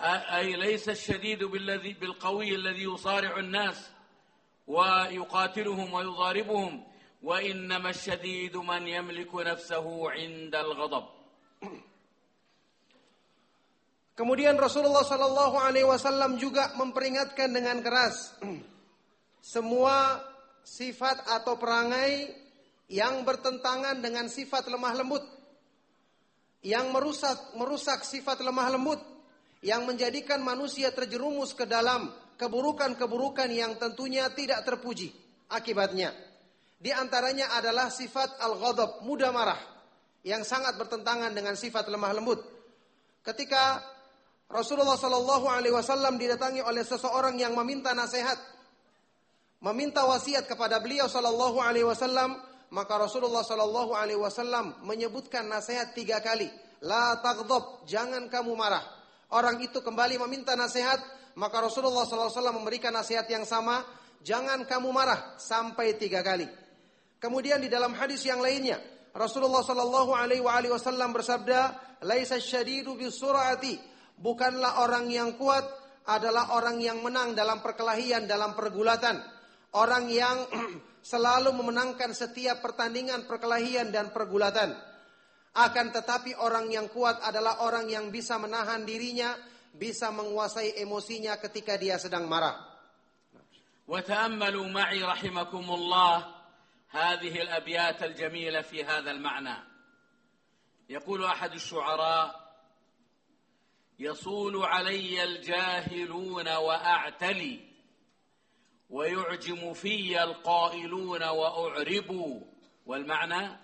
أي ليس الشديد بالذي بالقوي الذي يصارع الناس ويقاتلهم ويضاربهم وإنما الشديد من يملك نفسه عند الغضب
Kemudian Rasulullah Shallallahu Alaihi Wasallam juga memperingatkan dengan keras semua sifat atau perangai yang bertentangan dengan sifat lemah lembut, yang merusak merusak sifat lemah lembut, yang menjadikan manusia terjerumus ke dalam keburukan-keburukan yang tentunya tidak terpuji akibatnya. Di antaranya adalah sifat al-ghadab, mudah marah, yang sangat bertentangan dengan sifat lemah lembut. Ketika Rasulullah Shallallahu Alaihi Wasallam didatangi oleh seseorang yang meminta nasihat, meminta wasiat kepada beliau Shallallahu Alaihi Wasallam, maka Rasulullah Shallallahu Alaihi Wasallam menyebutkan nasihat tiga kali. La taqdob, jangan kamu marah. Orang itu kembali meminta nasihat, maka Rasulullah Shallallahu Alaihi Wasallam memberikan nasihat yang sama, jangan kamu marah sampai tiga kali. Kemudian di dalam hadis yang lainnya, Rasulullah Shallallahu Alaihi Wasallam bersabda, "Laisa syadidu surati. Bukanlah orang yang kuat adalah orang yang menang dalam perkelahian, dalam pergulatan. Orang yang selalu memenangkan setiap pertandingan, perkelahian dan pergulatan. Akan tetapi orang yang kuat adalah orang yang bisa menahan dirinya, bisa menguasai emosinya ketika dia sedang marah.
وتأملوا معي رحمكم الله هذه الأبيات الجميلة في هذا المعنى يقول أحد الشعراء يصول علي الجاهلون وأعتلي ويعجم في القائلون وأعربوا والمعنى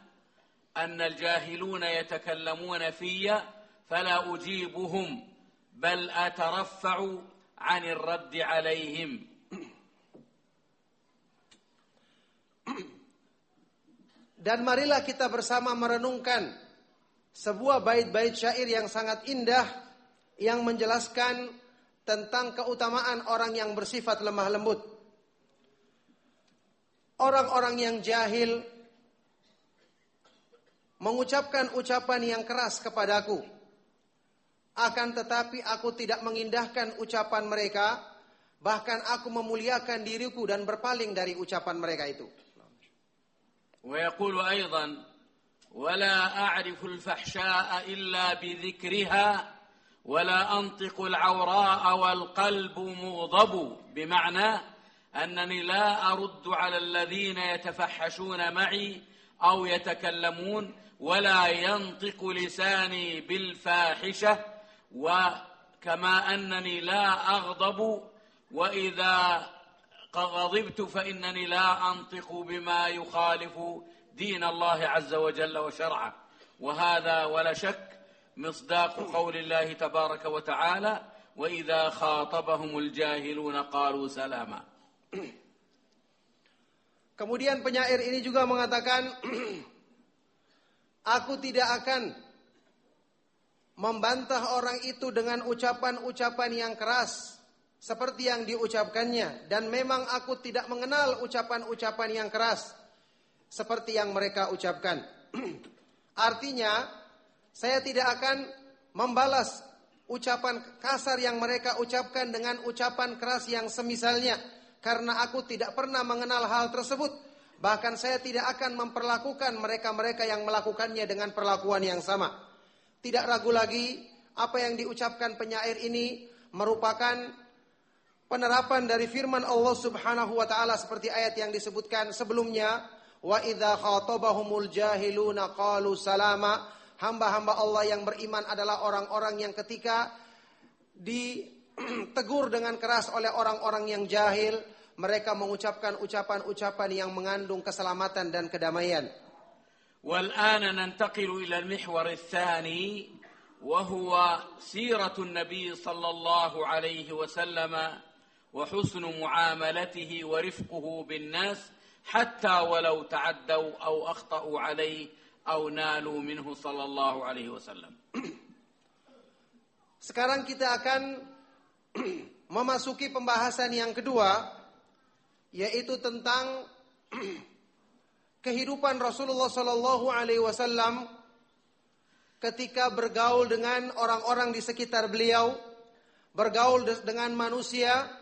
أن الجاهلون يتكلمون في فلا أجيبهم بل أترفع عن الرد عليهم
Dan marilah kita bersama merenungkan sebuah bait-bait syair yang sangat indah yang menjelaskan tentang keutamaan orang yang bersifat lemah lembut. Orang-orang yang jahil mengucapkan ucapan yang keras kepadaku. Akan tetapi aku tidak mengindahkan ucapan mereka, bahkan aku memuliakan diriku dan berpaling dari ucapan mereka itu.
ويقول أيضا ولا أعرف الفحشاء إلا بذكرها ولا أنطق العوراء والقلب موضب بمعنى أنني لا أرد على الذين يتفحشون معي أو يتكلمون ولا ينطق لساني بالفاحشة وكما أنني لا أغضب وإذا غضبت فإنني لا أنطق بما يخالف دين الله عز وجل وشرعه وهذا ولا شك مصداق قول الله تبارك وتعالى وإذا خاطبهم الجاهلون قالوا سلاما
Kemudian penyair ini juga mengatakan Aku tidak akan membantah orang itu dengan ucapan-ucapan yang keras seperti yang diucapkannya dan memang aku tidak mengenal ucapan-ucapan yang keras seperti yang mereka ucapkan. Artinya saya tidak akan membalas ucapan kasar yang mereka ucapkan dengan ucapan keras yang semisalnya. Karena aku tidak pernah mengenal hal tersebut. Bahkan saya tidak akan memperlakukan mereka-mereka yang melakukannya dengan perlakuan yang sama. Tidak ragu lagi apa yang diucapkan penyair ini merupakan penerapan dari firman Allah Subhanahu wa taala seperti ayat yang disebutkan sebelumnya wa idza khatabahumul jahiluna qalu salama Hamba-hamba Allah yang beriman adalah orang-orang yang ketika ditegur dengan keras oleh orang-orang yang jahil, mereka mengucapkan ucapan-ucapan yang mengandung keselamatan dan kedamaian.
والآن ننتقل إلى المحور الثاني وهو سيرة النبي صلى الله عليه وسلم وحسن معاملته ورفقه بالناس حتى ولو تعدوا أو أخطأوا عليه au nalu minhu sallallahu alaihi wasallam.
Sekarang kita akan memasuki pembahasan yang kedua yaitu tentang kehidupan Rasulullah sallallahu alaihi wasallam ketika bergaul dengan orang-orang di sekitar beliau, bergaul dengan manusia,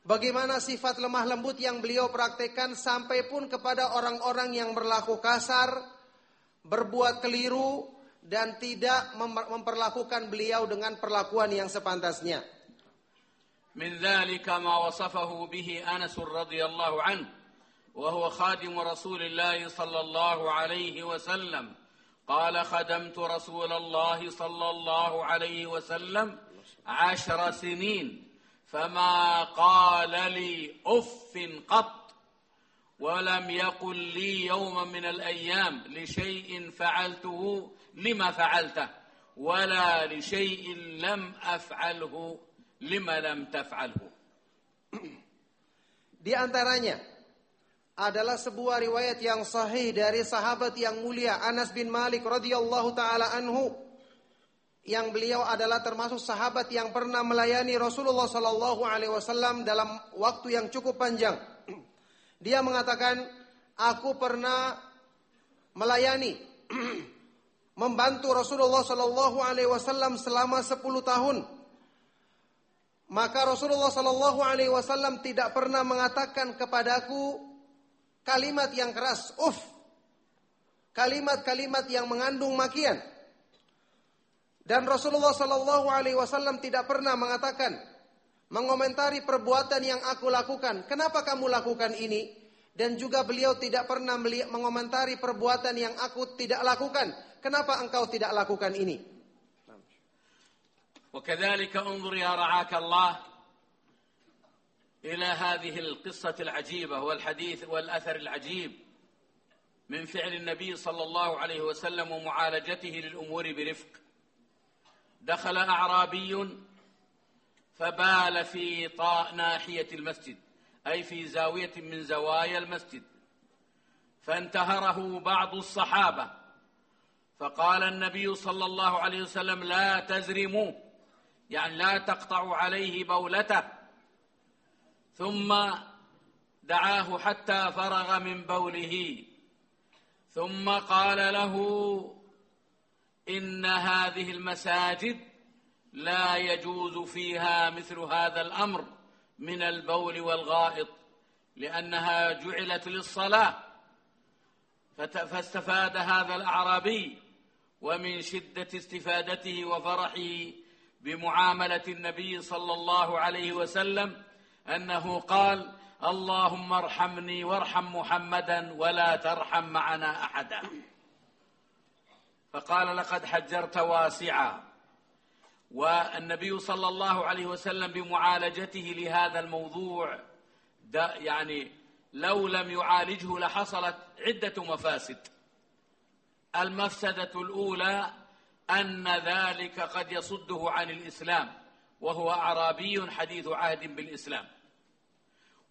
Bagaimana sifat lemah lembut yang beliau praktekkan sampai pun kepada orang-orang yang berlaku kasar, berbuat keliru dan tidak memperlakukan beliau dengan perlakuan yang sepantasnya.
من ذلك ما وصفه به أنس رضي الله عنه وهو خادم رسول الله صلى الله عليه وسلم قال خدمت رسول الله صلى الله عليه وسلم عشر سنين فما قال لي أف قط ولم يقل لي يوما من الأيام لشيء فعلته لما فعلته ولا لشيء لم أفعله لما لم تفعله
Di antaranya adalah sebuah riwayat yang sahih dari sahabat yang mulia Anas bin Malik radhiyallahu taala anhu yang beliau adalah termasuk sahabat yang pernah melayani Rasulullah sallallahu alaihi wasallam dalam waktu yang cukup panjang dia mengatakan, aku pernah melayani, membantu Rasulullah Shallallahu Alaihi Wasallam selama 10 tahun. Maka Rasulullah Shallallahu Alaihi Wasallam tidak pernah mengatakan kepadaku kalimat yang keras, uff, kalimat-kalimat yang mengandung makian. Dan Rasulullah Shallallahu Alaihi Wasallam tidak pernah mengatakan mengomentari perbuatan yang aku lakukan. Kenapa kamu lakukan ini? Dan juga beliau tidak pernah melihat, mengomentari perbuatan yang aku tidak lakukan. Kenapa engkau tidak lakukan ini?
وكذلك انظر يا رعاك الله إلى هذه القصة العجيبة والحديث والأثر العجيب من فعل النبي صلى الله عليه وسلم ومعالجته للأمور برفق دخل أعرابي فبال في طاء ناحية المسجد أي في زاوية من زوايا المسجد فانتهره بعض الصحابة فقال النبي صلى الله عليه وسلم لا تزرموا يعني لا تقطعوا عليه بولته ثم دعاه حتى فرغ من بوله ثم قال له إن هذه المساجد لا يجوز فيها مثل هذا الأمر من البول والغائط لأنها جعلت للصلاة فاستفاد هذا الأعرابي ومن شدة استفادته وفرحه بمعاملة النبي صلى الله عليه وسلم أنه قال اللهم ارحمني وارحم محمدا ولا ترحم معنا أحدا فقال لقد حجرت واسعا والنبي صلى الله عليه وسلم بمعالجته لهذا الموضوع يعني لو لم يعالجه لحصلت عدة مفاسد المفسدة الأولى أن ذلك قد يصده عن الإسلام وهو أعرابي حديث عهد بالإسلام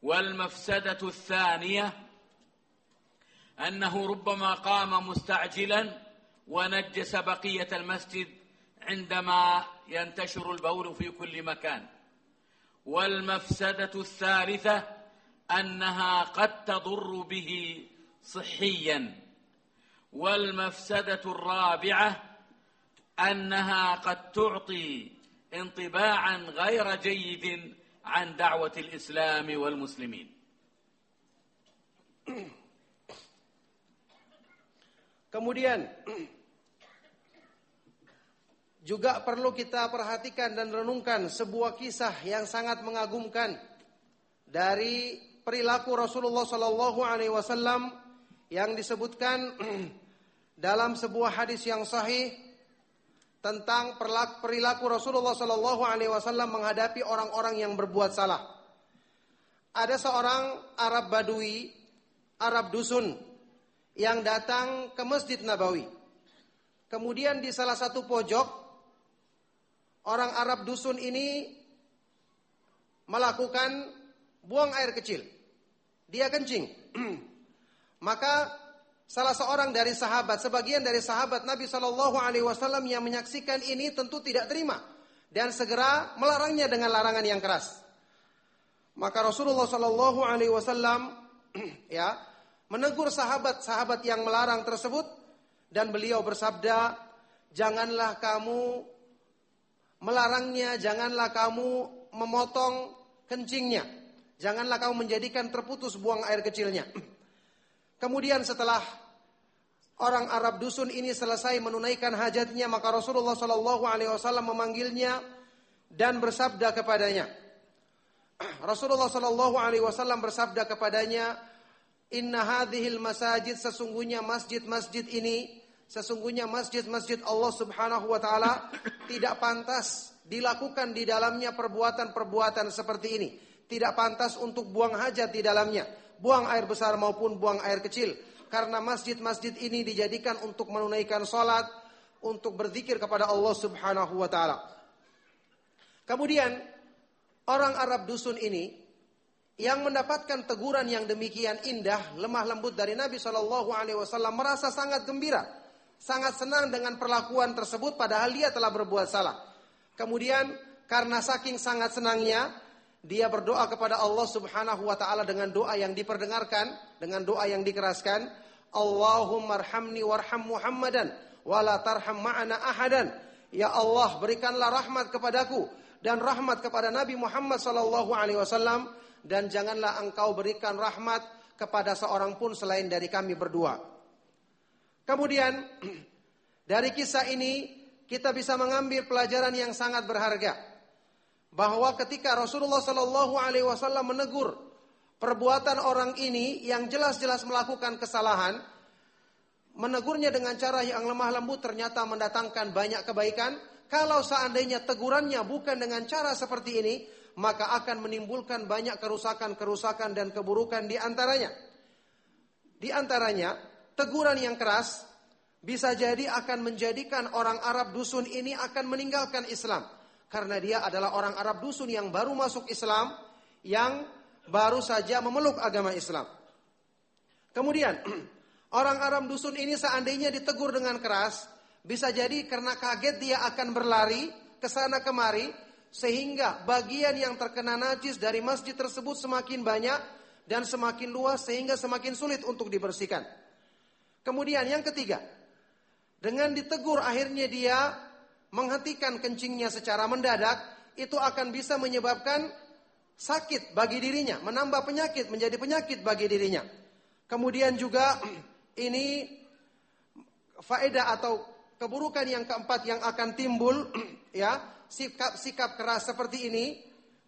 والمفسدة الثانية أنه ربما قام مستعجلا ونجس بقية المسجد عندما ينتشر البول في كل مكان والمفسدة الثالثة أنها قد تضر به صحيا والمفسدة الرابعة أنها قد تعطي انطباعا غير جيد عن دعوة الإسلام والمسلمين
Kemudian Juga perlu kita perhatikan dan renungkan sebuah kisah yang sangat mengagumkan dari perilaku Rasulullah sallallahu alaihi wasallam yang disebutkan dalam sebuah hadis yang sahih tentang perilaku Rasulullah sallallahu alaihi wasallam menghadapi orang-orang yang berbuat salah. Ada seorang Arab Badui, Arab dusun yang datang ke Masjid Nabawi. Kemudian di salah satu pojok orang Arab dusun ini melakukan buang air kecil. Dia kencing. Maka salah seorang dari sahabat, sebagian dari sahabat Nabi Shallallahu Alaihi Wasallam yang menyaksikan ini tentu tidak terima dan segera melarangnya dengan larangan yang keras. Maka Rasulullah Shallallahu Alaihi Wasallam ya menegur sahabat-sahabat yang melarang tersebut dan beliau bersabda, janganlah kamu melarangnya janganlah kamu memotong kencingnya. Janganlah kamu menjadikan terputus buang air kecilnya. Kemudian setelah orang Arab dusun ini selesai menunaikan hajatnya, maka Rasulullah Shallallahu Alaihi Wasallam memanggilnya dan bersabda kepadanya. Rasulullah Shallallahu Alaihi Wasallam bersabda kepadanya, Inna hadhil masajid sesungguhnya masjid-masjid ini Sesungguhnya masjid-masjid Allah Subhanahu wa taala tidak pantas dilakukan di dalamnya perbuatan-perbuatan seperti ini. Tidak pantas untuk buang hajat di dalamnya, buang air besar maupun buang air kecil. Karena masjid-masjid ini dijadikan untuk menunaikan solat, untuk berzikir kepada Allah Subhanahu wa taala. Kemudian orang Arab dusun ini yang mendapatkan teguran yang demikian indah, lemah lembut dari Nabi Shallallahu alaihi wasallam merasa sangat gembira sangat senang dengan perlakuan tersebut padahal dia telah berbuat salah. Kemudian karena saking sangat senangnya dia berdoa kepada Allah Subhanahu wa taala dengan doa yang diperdengarkan, dengan doa yang dikeraskan, Allahumma warham Muhammadan wala tarham ma'ana ahadan. Ya Allah, berikanlah rahmat kepadaku dan rahmat kepada Nabi Muhammad sallallahu alaihi wasallam dan janganlah engkau berikan rahmat kepada seorang pun selain dari kami berdua. Kemudian dari kisah ini kita bisa mengambil pelajaran yang sangat berharga bahwa ketika Rasulullah Shallallahu Alaihi Wasallam menegur perbuatan orang ini yang jelas-jelas melakukan kesalahan, menegurnya dengan cara yang lemah lembut ternyata mendatangkan banyak kebaikan. Kalau seandainya tegurannya bukan dengan cara seperti ini, maka akan menimbulkan banyak kerusakan-kerusakan dan keburukan di antaranya. Di antaranya teguran yang keras bisa jadi akan menjadikan orang Arab dusun ini akan meninggalkan Islam karena dia adalah orang Arab dusun yang baru masuk Islam yang baru saja memeluk agama Islam. Kemudian orang Arab dusun ini seandainya ditegur dengan keras bisa jadi karena kaget dia akan berlari ke sana kemari sehingga bagian yang terkena najis dari masjid tersebut semakin banyak dan semakin luas sehingga semakin sulit untuk dibersihkan. Kemudian yang ketiga, dengan ditegur akhirnya dia menghentikan kencingnya secara mendadak, itu akan bisa menyebabkan sakit bagi dirinya, menambah penyakit menjadi penyakit bagi dirinya. Kemudian juga ini faedah atau keburukan yang keempat yang akan timbul ya, sikap sikap keras seperti ini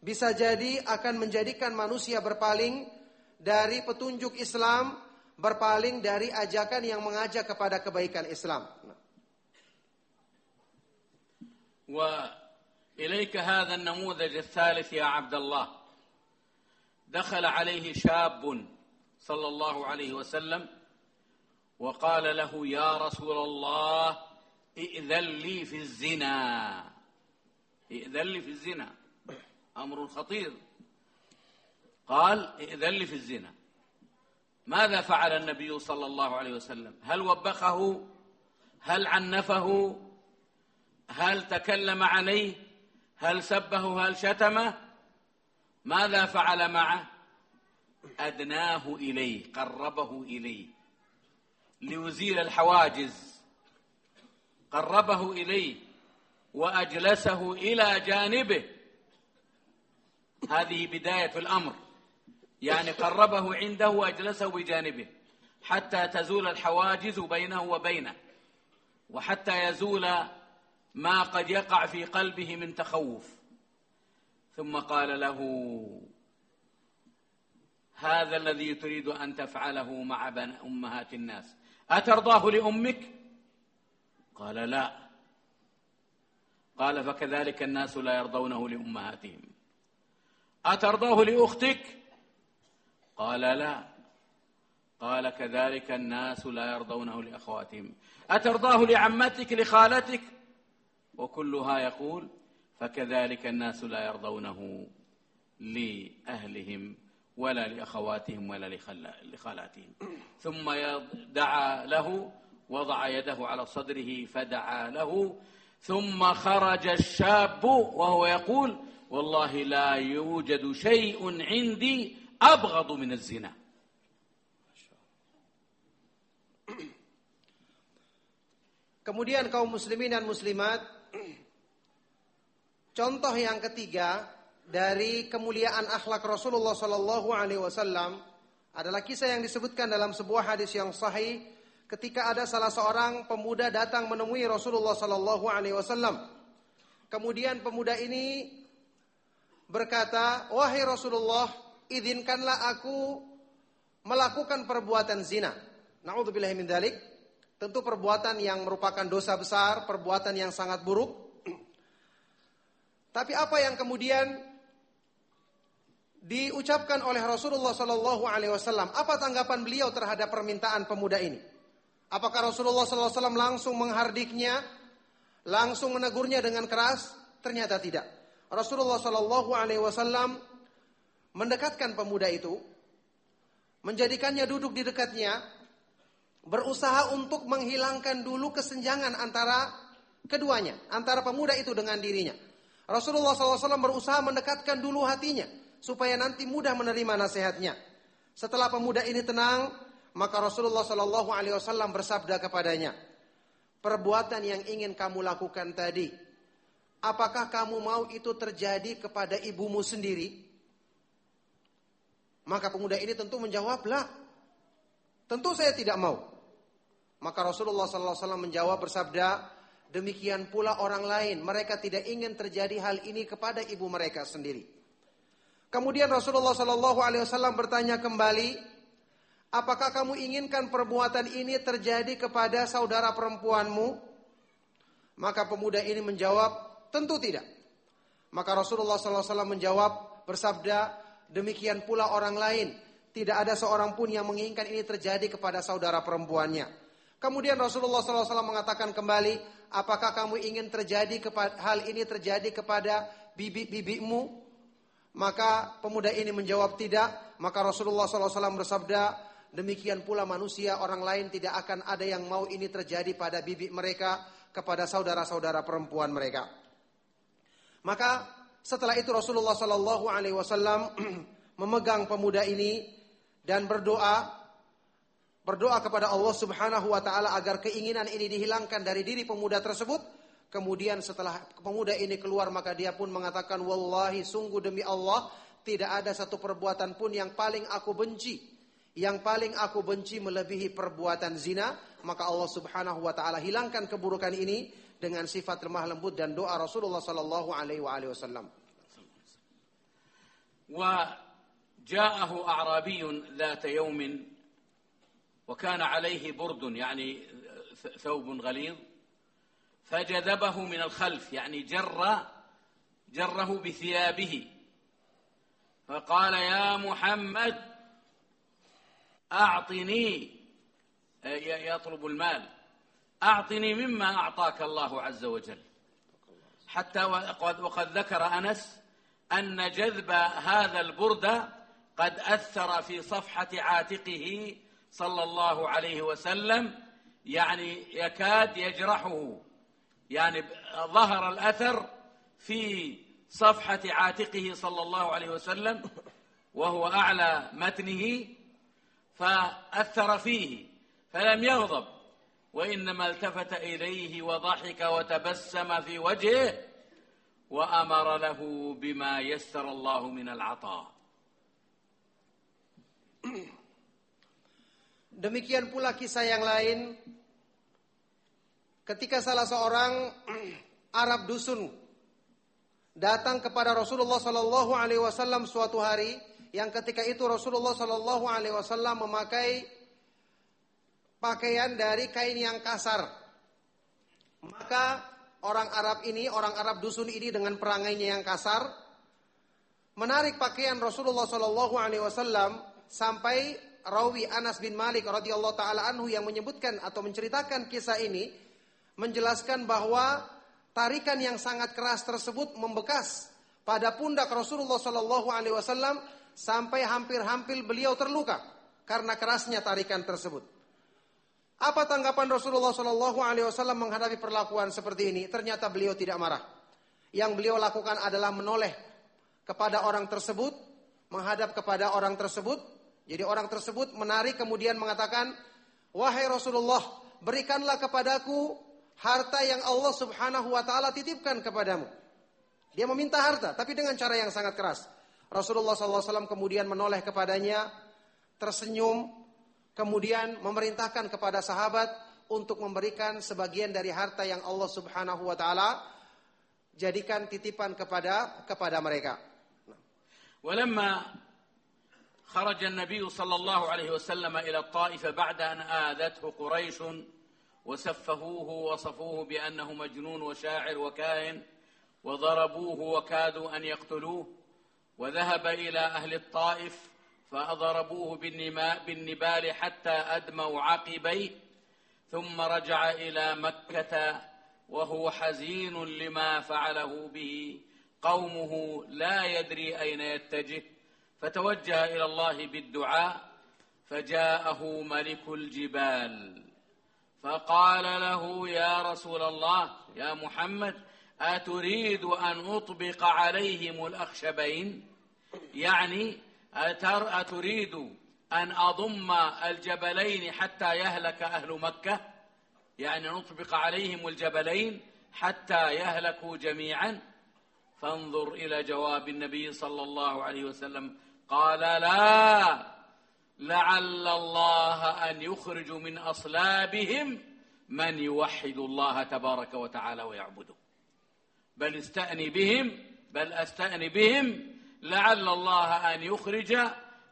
bisa jadi akan menjadikan manusia berpaling dari petunjuk Islam berpaling dari ajakan yang mengajak kepada kebaikan Islam.
وإليك هذا النموذج الثالث يا عبد الله دخل عليه شاب صلى الله عليه وسلم وقال له يا رسول الله ائذن لي في الزنا ائذن لي في الزنا أمر خطير قال ائذن لي في الزنا ماذا فعل النبي صلى الله عليه وسلم هل وبخه هل عنفه هل تكلم عليه هل سبه هل شتمه ماذا فعل معه أدناه إليه قربه إليه ليزيل الحواجز قربه إليه وأجلسه إلى جانبه هذه بداية الأمر يعني قربه عنده وأجلسه بجانبه حتى تزول الحواجز بينه وبينه وحتى يزول ما قد يقع في قلبه من تخوف ثم قال له هذا الذي تريد أن تفعله مع بن أمهات الناس أترضاه لأمك قال لا قال فكذلك الناس لا يرضونه لأمهاتهم أترضاه لأختك قال لا قال كذلك الناس لا يرضونه لأخواتهم أترضاه لعمتك لخالتك وكلها يقول فكذلك الناس لا يرضونه لأهلهم ولا لأخواتهم ولا لخالاتهم ثم دعا له وضع يده على صدره فدعا له ثم خرج الشاب وهو يقول والله لا يوجد شيء عندي أبغض من الزنا
Kemudian kaum muslimin dan muslimat Contoh yang ketiga dari kemuliaan akhlak Rasulullah Sallallahu Alaihi Wasallam adalah kisah yang disebutkan dalam sebuah hadis yang sahih ketika ada salah seorang pemuda datang menemui Rasulullah Sallallahu Alaihi Wasallam. Kemudian pemuda ini berkata, wahai Rasulullah, izinkanlah aku melakukan perbuatan zina. Nauzubillahi min dzalik. Tentu perbuatan yang merupakan dosa besar, perbuatan yang sangat buruk. Tapi apa yang kemudian diucapkan oleh Rasulullah Sallallahu Alaihi Wasallam. Apa tanggapan beliau terhadap permintaan pemuda ini? Apakah Rasulullah Sallallahu Alaihi Wasallam langsung menghardiknya, langsung menegurnya dengan keras? Ternyata tidak. Rasulullah Sallallahu Alaihi Wasallam mendekatkan pemuda itu, menjadikannya duduk di dekatnya, berusaha untuk menghilangkan dulu kesenjangan antara keduanya, antara pemuda itu dengan dirinya. Rasulullah SAW berusaha mendekatkan dulu hatinya, supaya nanti mudah menerima nasihatnya. Setelah pemuda ini tenang, maka Rasulullah SAW bersabda kepadanya, perbuatan yang ingin kamu lakukan tadi, apakah kamu mau itu terjadi kepada ibumu sendiri? Maka pemuda ini tentu menjawablah tentu saya tidak mau." Maka Rasulullah saw menjawab bersabda, "Demikian pula orang lain, mereka tidak ingin terjadi hal ini kepada ibu mereka sendiri." Kemudian Rasulullah saw bertanya kembali, "Apakah kamu inginkan perbuatan ini terjadi kepada saudara perempuanmu?" Maka pemuda ini menjawab, "Tentu tidak." Maka Rasulullah saw menjawab bersabda, Demikian pula orang lain. Tidak ada seorang pun yang menginginkan ini terjadi kepada saudara perempuannya. Kemudian Rasulullah SAW mengatakan kembali, apakah kamu ingin terjadi kepada, hal ini terjadi kepada bibi-bibimu? Maka pemuda ini menjawab tidak. Maka Rasulullah SAW bersabda, demikian pula manusia orang lain tidak akan ada yang mau ini terjadi pada bibi mereka kepada saudara-saudara perempuan mereka. Maka setelah itu Rasulullah Shallallahu Alaihi Wasallam memegang pemuda ini dan berdoa berdoa kepada Allah Subhanahu Wa Taala agar keinginan ini dihilangkan dari diri pemuda tersebut. Kemudian setelah pemuda ini keluar maka dia pun mengatakan wallahi sungguh demi Allah tidak ada satu perbuatan pun yang paling aku benci yang paling aku benci melebihi perbuatan zina maka Allah Subhanahu wa taala hilangkan keburukan ini dengan sifat lemah lembut dan doa Rasulullah sallallahu alaihi wasallam.
وجاءه أعرابي ذات يوم وكان عليه برد يعني ثوب غليظ فجذبه من الخلف يعني جر جره بثيابه فقال يا محمد أعطني يطلب المال أعطني مما أعطاك الله عز وجل حتى وقد, ذكر أنس أن جذب هذا البرد قد أثر في صفحة عاتقه صلى الله عليه وسلم يعني يكاد يجرحه يعني ظهر الأثر في صفحة عاتقه صلى الله عليه وسلم وهو أعلى متنه فأثر فيه فلم يغضب وإنما التفت إليه وضحك وتبسم في وجهه وأمر له بما يسر الله من العطاء
Demikian pula kisah yang lain ketika salah seorang Arab dusun datang kepada Rasulullah Shallallahu Alaihi Wasallam suatu hari yang ketika itu Rasulullah Shallallahu Alaihi Wasallam memakai pakaian dari kain yang kasar. Maka orang Arab ini, orang Arab dusun ini dengan perangainya yang kasar, menarik pakaian Rasulullah Shallallahu Alaihi Wasallam sampai rawi Anas bin Malik radhiyallahu taala anhu yang menyebutkan atau menceritakan kisah ini menjelaskan bahwa tarikan yang sangat keras tersebut membekas pada pundak Rasulullah Shallallahu Alaihi Wasallam sampai hampir-hampir beliau terluka karena kerasnya tarikan tersebut. Apa tanggapan Rasulullah Shallallahu Alaihi Wasallam menghadapi perlakuan seperti ini? Ternyata beliau tidak marah. Yang beliau lakukan adalah menoleh kepada orang tersebut, menghadap kepada orang tersebut. Jadi orang tersebut menarik kemudian mengatakan, wahai Rasulullah, berikanlah kepadaku harta yang Allah Subhanahu Wa Taala titipkan kepadamu. Dia meminta harta, tapi dengan cara yang sangat keras. Rasulullah SAW kemudian menoleh kepadanya, tersenyum, Kemudian memerintahkan kepada sahabat untuk memberikan sebagian dari harta yang Allah Subhanahu wa taala jadikan titipan kepada kepada mereka.
ولما خرج النبي صلى الله عليه وسلم إلى الطائف بعد أن آذته قريش وسفهوه وصفوه بأنه مجنون وشاعر وكاهن وضربوه وكادوا أن يقتلوه وذهب إلى أهل الطائف فأضربوه بالنبال حتى أدموا عقبيه ثم رجع إلى مكة وهو حزين لما فعله به قومه لا يدري أين يتجه فتوجه إلى الله بالدعاء فجاءه ملك الجبال فقال له يا رسول الله يا محمد أتريد أن أطبق عليهم الأخشبين يعني أتر أتريد أن أضم الجبلين حتى يهلك أهل مكة يعني نطبق عليهم الجبلين حتى يهلكوا جميعا فانظر إلى جواب النبي صلى الله عليه وسلم قال لا لعل الله أن يخرج من أصلابهم من يوحد الله تبارك وتعالى ويعبده بل استأني بهم بل أستأني بهم لعل الله أن يخرج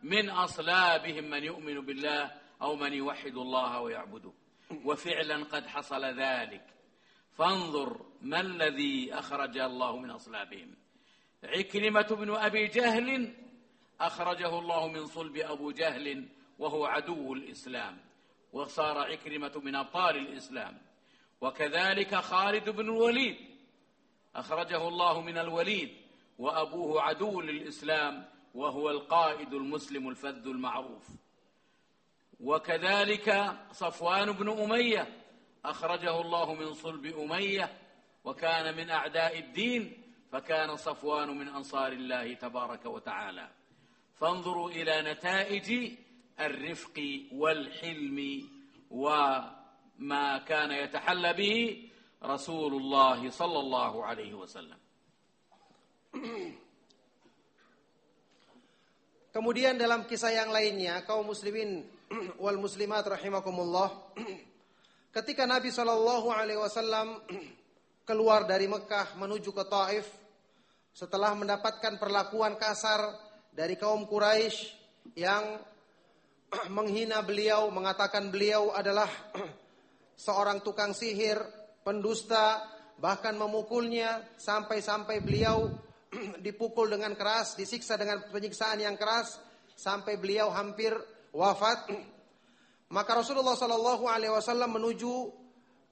من أصلابهم من يؤمن بالله أو من يوحد الله ويعبده وفعلا قد حصل ذلك فانظر ما الذي أخرج الله من أصلابهم عكرمة بن أبي جهل أخرجه الله من صلب أبو جهل وهو عدو الإسلام وصار عكرمة من أبطال الإسلام وكذلك خالد بن الوليد أخرجه الله من الوليد وأبوه عدو للإسلام وهو القائد المسلم الفذ المعروف وكذلك صفوان بن أمية أخرجه الله من صلب أمية وكان من أعداء الدين فكان صفوان من أنصار الله تبارك وتعالى فانظروا إلى نتائج الرفق والحلم وما كان يتحلى به رسول الله صلى الله عليه وسلم
Kemudian dalam kisah yang lainnya kaum muslimin wal muslimat rahimakumullah ketika Nabi Shallallahu alaihi wasallam keluar dari Mekah menuju ke Taif setelah mendapatkan perlakuan kasar dari kaum Quraisy yang menghina beliau mengatakan beliau adalah seorang tukang sihir, pendusta, bahkan memukulnya sampai-sampai beliau dipukul dengan keras, disiksa dengan penyiksaan yang keras sampai beliau hampir wafat. Maka Rasulullah Shallallahu Alaihi Wasallam menuju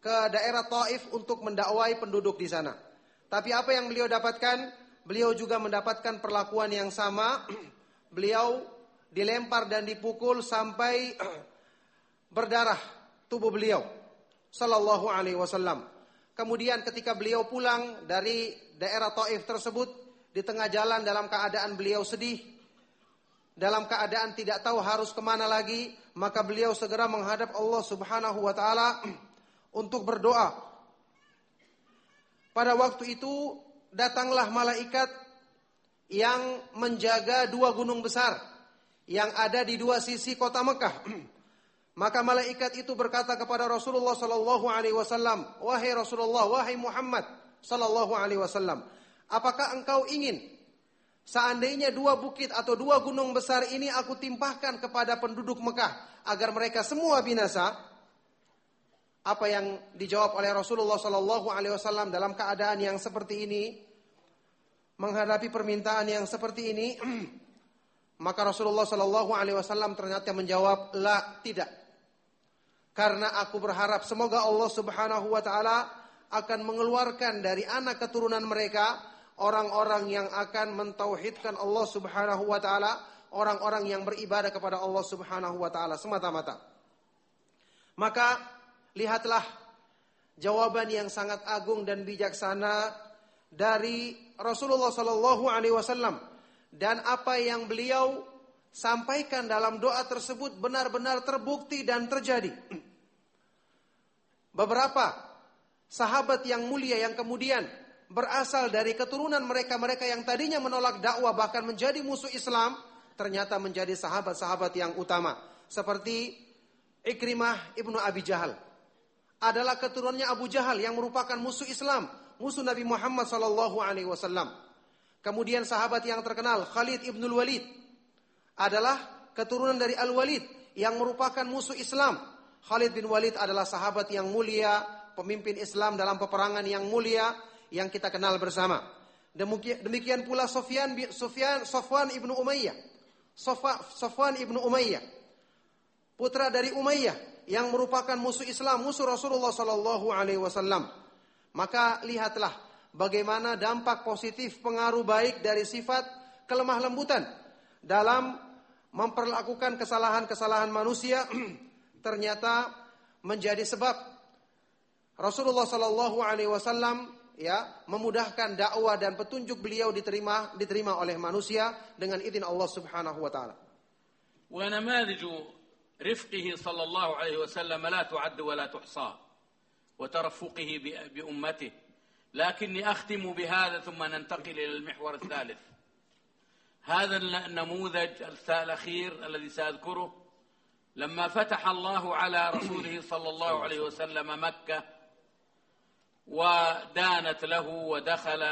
ke daerah Taif untuk mendakwai penduduk di sana. Tapi apa yang beliau dapatkan? Beliau juga mendapatkan perlakuan yang sama. beliau dilempar dan dipukul sampai berdarah tubuh beliau. Sallallahu Alaihi Wasallam. Kemudian ketika beliau pulang dari daerah Taif tersebut, di tengah jalan dalam keadaan beliau sedih, dalam keadaan tidak tahu harus kemana lagi, maka beliau segera menghadap Allah Subhanahu wa Ta'ala untuk berdoa. Pada waktu itu datanglah malaikat yang menjaga dua gunung besar yang ada di dua sisi kota Mekah. Maka malaikat itu berkata kepada Rasulullah Sallallahu Alaihi Wasallam, wahai Rasulullah, wahai Muhammad Sallallahu Alaihi Wasallam, Apakah engkau ingin seandainya dua bukit atau dua gunung besar ini aku timpahkan kepada penduduk Mekah agar mereka semua binasa? Apa yang dijawab oleh Rasulullah Shallallahu Alaihi Wasallam dalam keadaan yang seperti ini, menghadapi permintaan yang seperti ini, maka Rasulullah Shallallahu Alaihi Wasallam ternyata menjawab, la tidak. Karena aku berharap semoga Allah Subhanahu Wa Taala akan mengeluarkan dari anak keturunan mereka orang-orang yang akan mentauhidkan Allah Subhanahu wa taala, orang-orang yang beribadah kepada Allah Subhanahu wa taala semata-mata. Maka lihatlah jawaban yang sangat agung dan bijaksana dari Rasulullah sallallahu alaihi wasallam dan apa yang beliau sampaikan dalam doa tersebut benar-benar terbukti dan terjadi. Beberapa sahabat yang mulia yang kemudian berasal dari keturunan mereka-mereka yang tadinya menolak dakwah bahkan menjadi musuh Islam ternyata menjadi sahabat-sahabat yang utama seperti Ikrimah ibnu Abi Jahal adalah keturunannya Abu Jahal yang merupakan musuh Islam musuh Nabi Muhammad Shallallahu alaihi wasallam kemudian sahabat yang terkenal Khalid ibnu Walid adalah keturunan dari Al Walid yang merupakan musuh Islam Khalid bin Walid adalah sahabat yang mulia pemimpin Islam dalam peperangan yang mulia yang kita kenal bersama. Demikian, pula Sofyan Sofyan Sofwan ibnu Umayyah. Sofwan ibnu Umayyah. Putra dari Umayyah yang merupakan musuh Islam, musuh Rasulullah sallallahu alaihi wasallam. Maka lihatlah bagaimana dampak positif pengaruh baik dari sifat kelemah lembutan dalam memperlakukan kesalahan-kesalahan manusia ternyata menjadi sebab Rasulullah Shallallahu Alaihi Wasallam ya memudahkan dakwah dan petunjuk beliau diterima diterima oleh manusia dengan izin Allah Subhanahu wa taala.
Wa namadij rifqih sallallahu alaihi wasallam la tu'ad wa la tuhsa wa taraffuqihi bi ummatih. Lakinni akhtimu bi hadha thumma nantaqil ila al-mihwar المحور thalith هذا النموذج الأخير الذي سأذكره لما فتح الله على رسوله صلى الله عليه وسلم مكة ودانت له ودخل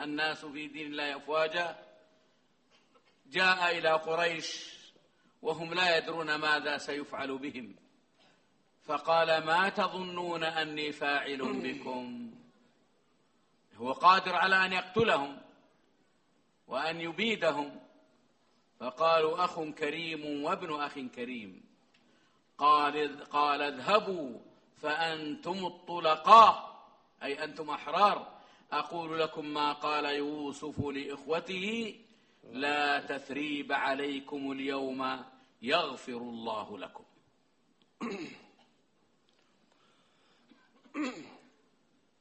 الناس في دين الله أفواجا جاء إلى قريش وهم لا يدرون ماذا سيفعل بهم فقال ما تظنون أني فاعل بكم هو قادر على أن يقتلهم وأن يبيدهم فقالوا أخ كريم وابن أخ كريم قال قال اذهبوا فأنتم الطلقاء أي أنتم أحرار أقول لكم ما قال يوسف لإخوته لا تثريب عليكم اليوم يغفر الله لكم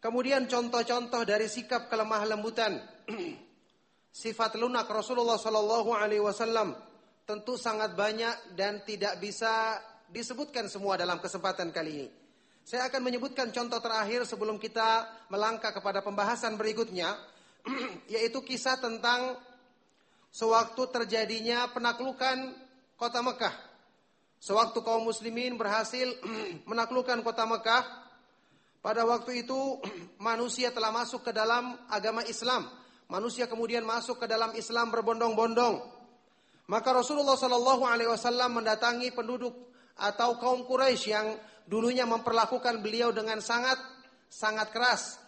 Kemudian contoh-contoh dari sikap kelemah lembutan sifat lunak Rasulullah Shallallahu Alaihi Wasallam tentu sangat banyak dan tidak bisa disebutkan semua dalam kesempatan kali ini. Saya akan menyebutkan contoh terakhir sebelum kita melangkah kepada pembahasan berikutnya, yaitu kisah tentang sewaktu terjadinya penaklukan kota Mekah. Sewaktu kaum muslimin berhasil menaklukkan kota Mekah, pada waktu itu manusia telah masuk ke dalam agama Islam. Manusia kemudian masuk ke dalam Islam berbondong-bondong. Maka Rasulullah Shallallahu Alaihi Wasallam mendatangi penduduk atau kaum Quraisy yang dulunya memperlakukan beliau dengan sangat sangat keras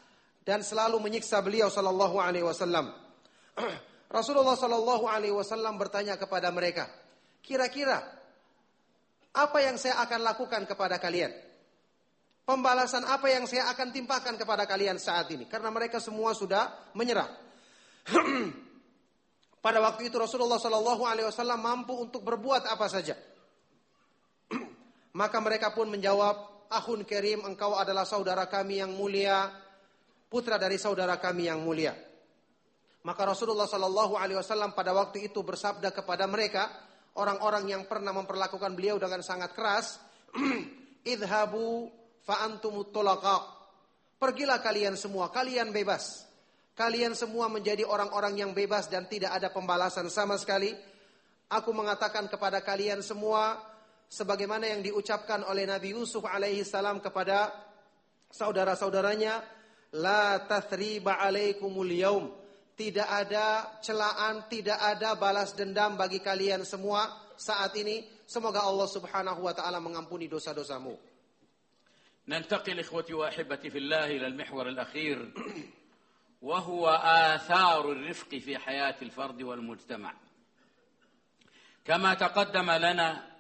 dan selalu menyiksa beliau sallallahu alaihi wasallam. Rasulullah sallallahu alaihi wasallam bertanya kepada mereka, "Kira-kira apa yang saya akan lakukan kepada kalian? Pembalasan apa yang saya akan timpakan kepada kalian saat ini?" Karena mereka semua sudah menyerah. Pada waktu itu Rasulullah sallallahu alaihi wasallam mampu untuk berbuat apa saja. Maka mereka pun menjawab, Ahun Kerim, engkau adalah saudara kami yang mulia, putra dari saudara kami yang mulia. Maka Rasulullah Shallallahu Alaihi Wasallam pada waktu itu bersabda kepada mereka, orang-orang yang pernah memperlakukan beliau dengan sangat keras, idhabu faantumut Pergilah kalian semua, kalian bebas. Kalian semua menjadi orang-orang yang bebas dan tidak ada pembalasan sama sekali. Aku mengatakan kepada kalian semua, sebagaimana yang diucapkan oleh Nabi Yusuf alaihi salam kepada saudara-saudaranya la tathriba alaikumul yaum tidak ada celaan tidak ada balas dendam bagi kalian semua saat ini semoga Allah Subhanahu wa taala mengampuni dosa-dosamu
ننتقل اخوتي واحبتي في الله الى المحور الاخير وهو آثار الرفق في حياة الفرد والمجتمع كما تقدم لنا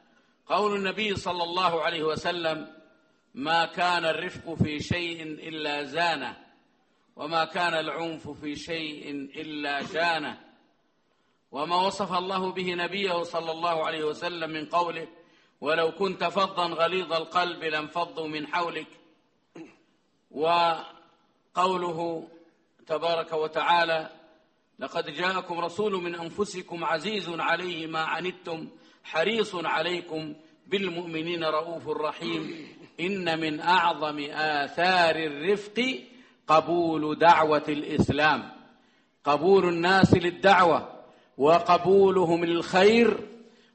قول النبي صلى الله عليه وسلم ما كان الرفق في شيء إلا زانه وما كان العنف في شيء إلا شانه وما وصف الله به نبيه صلى الله عليه وسلم من قوله ولو كنت فظا غليظ القلب لانفضوا من حولك وقوله تبارك وتعالى لقد جاءكم رسول من أنفسكم عزيز عليه ما عنتم حريص عليكم بالمؤمنين رؤوف رحيم إن من أعظم آثار الرفق قبول دعوة الإسلام قبول الناس للدعوة وقبولهم للخير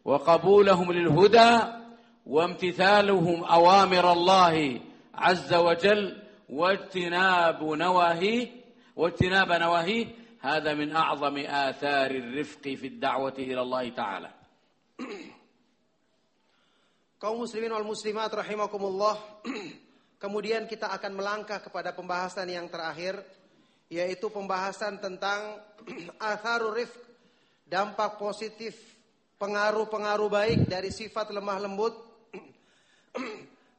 وقبولهم للهدى وامتثالهم أوامر الله عز وجل واجتناب نواهيه واجتناب نواهيه هذا من أعظم آثار الرفق في الدعوة إلى الله تعالى
Kaum muslimin wal muslimat rahimakumullah. Kemudian kita akan melangkah kepada pembahasan yang terakhir yaitu pembahasan tentang atharur rifq, dampak positif, pengaruh-pengaruh baik dari sifat lemah lembut,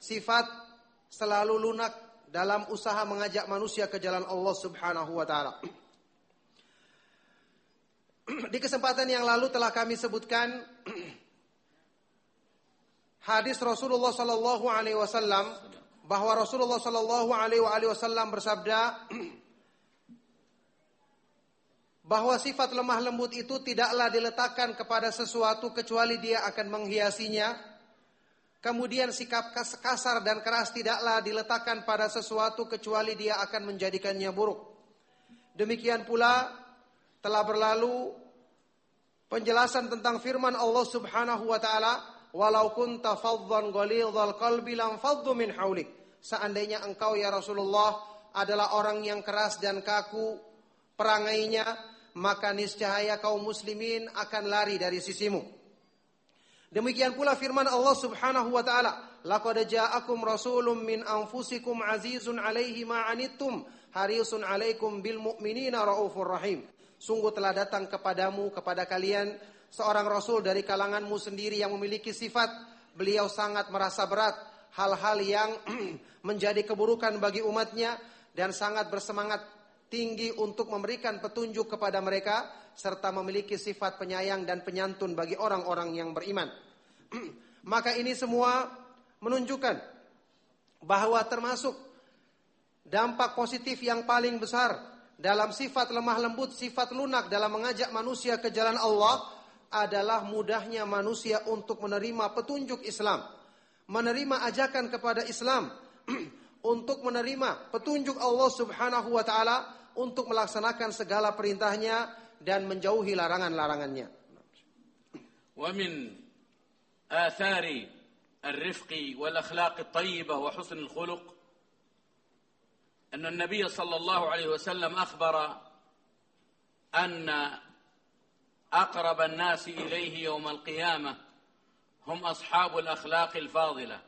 sifat selalu lunak dalam usaha mengajak manusia ke jalan Allah Subhanahu wa taala. Di kesempatan yang lalu telah kami sebutkan hadis Rasulullah Sallallahu Alaihi Wasallam bahwa Rasulullah Sallallahu Alaihi Wasallam bersabda bahwa sifat lemah lembut itu tidaklah diletakkan kepada sesuatu kecuali dia akan menghiasinya. Kemudian sikap kasar dan keras tidaklah diletakkan pada sesuatu kecuali dia akan menjadikannya buruk. Demikian pula telah berlalu penjelasan tentang firman Allah Subhanahu wa taala walau kunta faddan ghalidhal qalbi lam faddu min haulik. Seandainya engkau ya Rasulullah adalah orang yang keras dan kaku perangainya, maka niscaya kaum muslimin akan lari dari sisimu. Demikian pula firman Allah Subhanahu wa taala, "Laqad ja'akum rasulun min anfusikum azizun 'alaihi ma anittum harisun 'alaikum bil mu'minina raufur rahim." Sungguh telah datang kepadamu kepada kalian seorang rasul dari kalanganmu sendiri yang memiliki sifat beliau sangat merasa berat hal-hal yang menjadi keburukan bagi umatnya dan sangat bersemangat tinggi untuk memberikan petunjuk kepada mereka serta memiliki sifat penyayang dan penyantun bagi orang-orang yang beriman. Maka ini semua menunjukkan bahwa termasuk dampak positif yang paling besar dalam sifat lemah lembut, sifat lunak dalam mengajak manusia ke jalan Allah adalah mudahnya manusia untuk menerima petunjuk Islam, menerima ajakan kepada Islam, untuk menerima petunjuk Allah Subhanahu wa taala untuk melaksanakan segala perintahnya dan menjauhi larangan-larangannya.
Wa min athari ar-rifqi wal akhlaq tayyibah wa khuluq أن النبي صلى الله عليه وسلم أن أقرب الناس إليه يوم القيامة هم أصحاب الأخلاق الفاضلة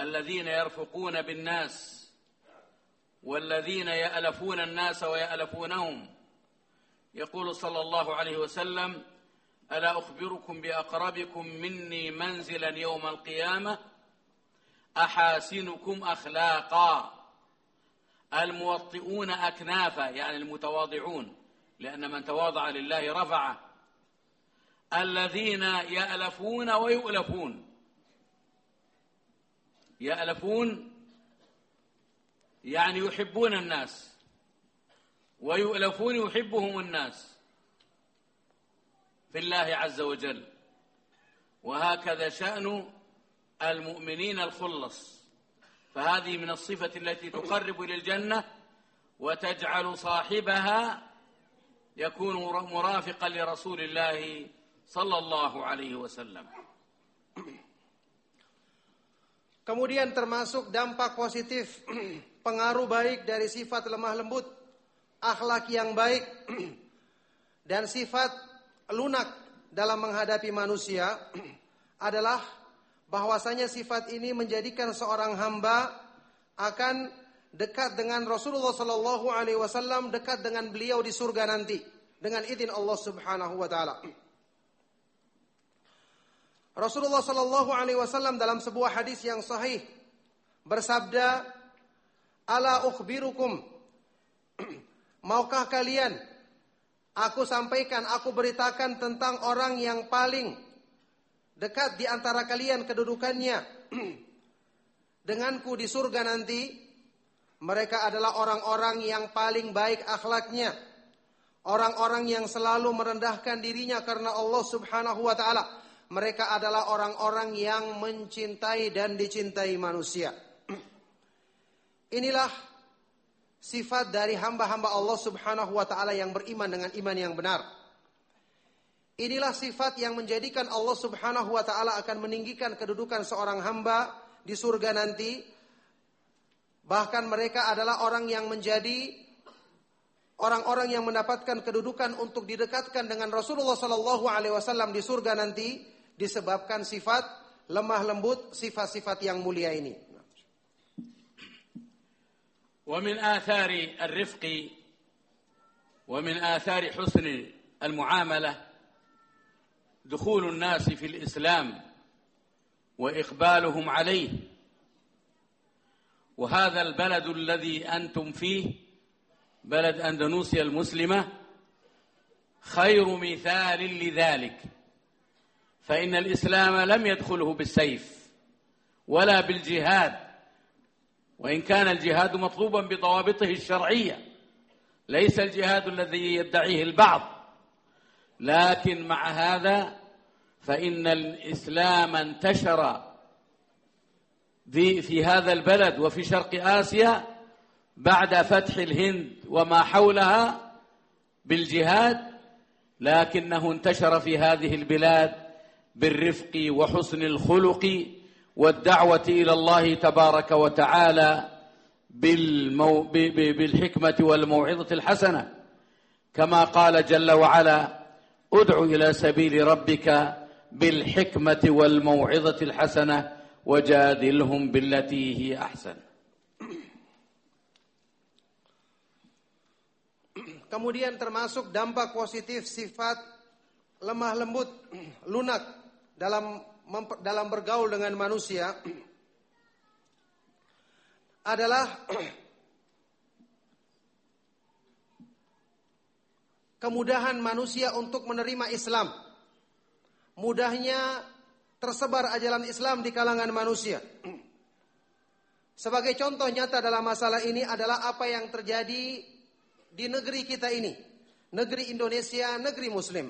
الذين يرفقون بالناس والذين يألفون الناس ويألفونهم يقول صلى الله عليه وسلم ألا أخبركم بأقربكم مني منزلا يوم القيامة أحاسنكم أخلاقا الموطئون أكنافا يعني المتواضعون لأن من تواضع لله رفعه الذين يألفون ويؤلفون يألفون يعني يحبون الناس ويؤلفون يحبهم الناس في الله عز وجل وهكذا شأن المؤمنين الخلص فهذه من الصفة التي تقرب للجنة وتجعل صاحبها يكون مرافقا لرسول الله صلى الله عليه وسلم
Kemudian termasuk dampak positif pengaruh baik dari sifat lemah lembut, akhlak yang baik dan sifat lunak dalam menghadapi manusia adalah bahwasanya sifat ini menjadikan seorang hamba akan dekat dengan Rasulullah sallallahu alaihi wasallam, dekat dengan beliau di surga nanti dengan izin Allah Subhanahu wa taala. Rasulullah sallallahu alaihi wasallam dalam sebuah hadis yang sahih bersabda, "Ala ukhbirukum" Maukah kalian aku sampaikan, aku beritakan tentang orang yang paling dekat di antara kalian kedudukannya denganku di surga nanti? Mereka adalah orang-orang yang paling baik akhlaknya. Orang-orang yang selalu merendahkan dirinya karena Allah subhanahu wa ta'ala. Mereka adalah orang-orang yang mencintai dan dicintai manusia. Inilah sifat dari hamba-hamba Allah subhanahu wa ta'ala yang beriman dengan iman yang benar. Inilah sifat yang menjadikan Allah subhanahu wa ta'ala akan meninggikan kedudukan seorang hamba di surga nanti Bahkan mereka adalah orang yang menjadi orang-orang yang mendapatkan kedudukan untuk didekatkan dengan Rasulullah Shallallahu Alaihi Wasallam di surga nanti disebabkan sifat lemah lembut sifat-sifat yang mulia ini.
ومن آثار الرفق ومن آثار حسن المعاملة دخول الناس في الإسلام وإقبالهم عليه وهذا البلد الذي أنتم فيه بلد أندونيسيا المسلمة خير مثال لذلك فإن الإسلام لم يدخله بالسيف ولا بالجهاد وإن كان الجهاد مطلوبا بضوابطه الشرعية ليس الجهاد الذي يدعيه البعض لكن مع هذا فإن الإسلام انتشر في في هذا البلد وفي شرق آسيا بعد فتح الهند وما حولها بالجهاد لكنه انتشر في هذه البلاد بالرفق وحسن الخلق والدعوة إلى الله تبارك وتعالى بالمو... بالحكمة والموعظة الحسنة كما قال جل وعلا ادع إلى سبيل ربك بالحكمة والموعظة الحسنة وجادلهم بالتي هي أحسن
Kemudian termasuk dampak positif sifat lemah lembut, lunak dalam dalam bergaul dengan manusia adalah kemudahan manusia untuk menerima Islam. Mudahnya tersebar ajaran Islam di kalangan manusia. Sebagai contoh nyata dalam masalah ini adalah apa yang terjadi di negeri kita ini. Negeri Indonesia, negeri Muslim.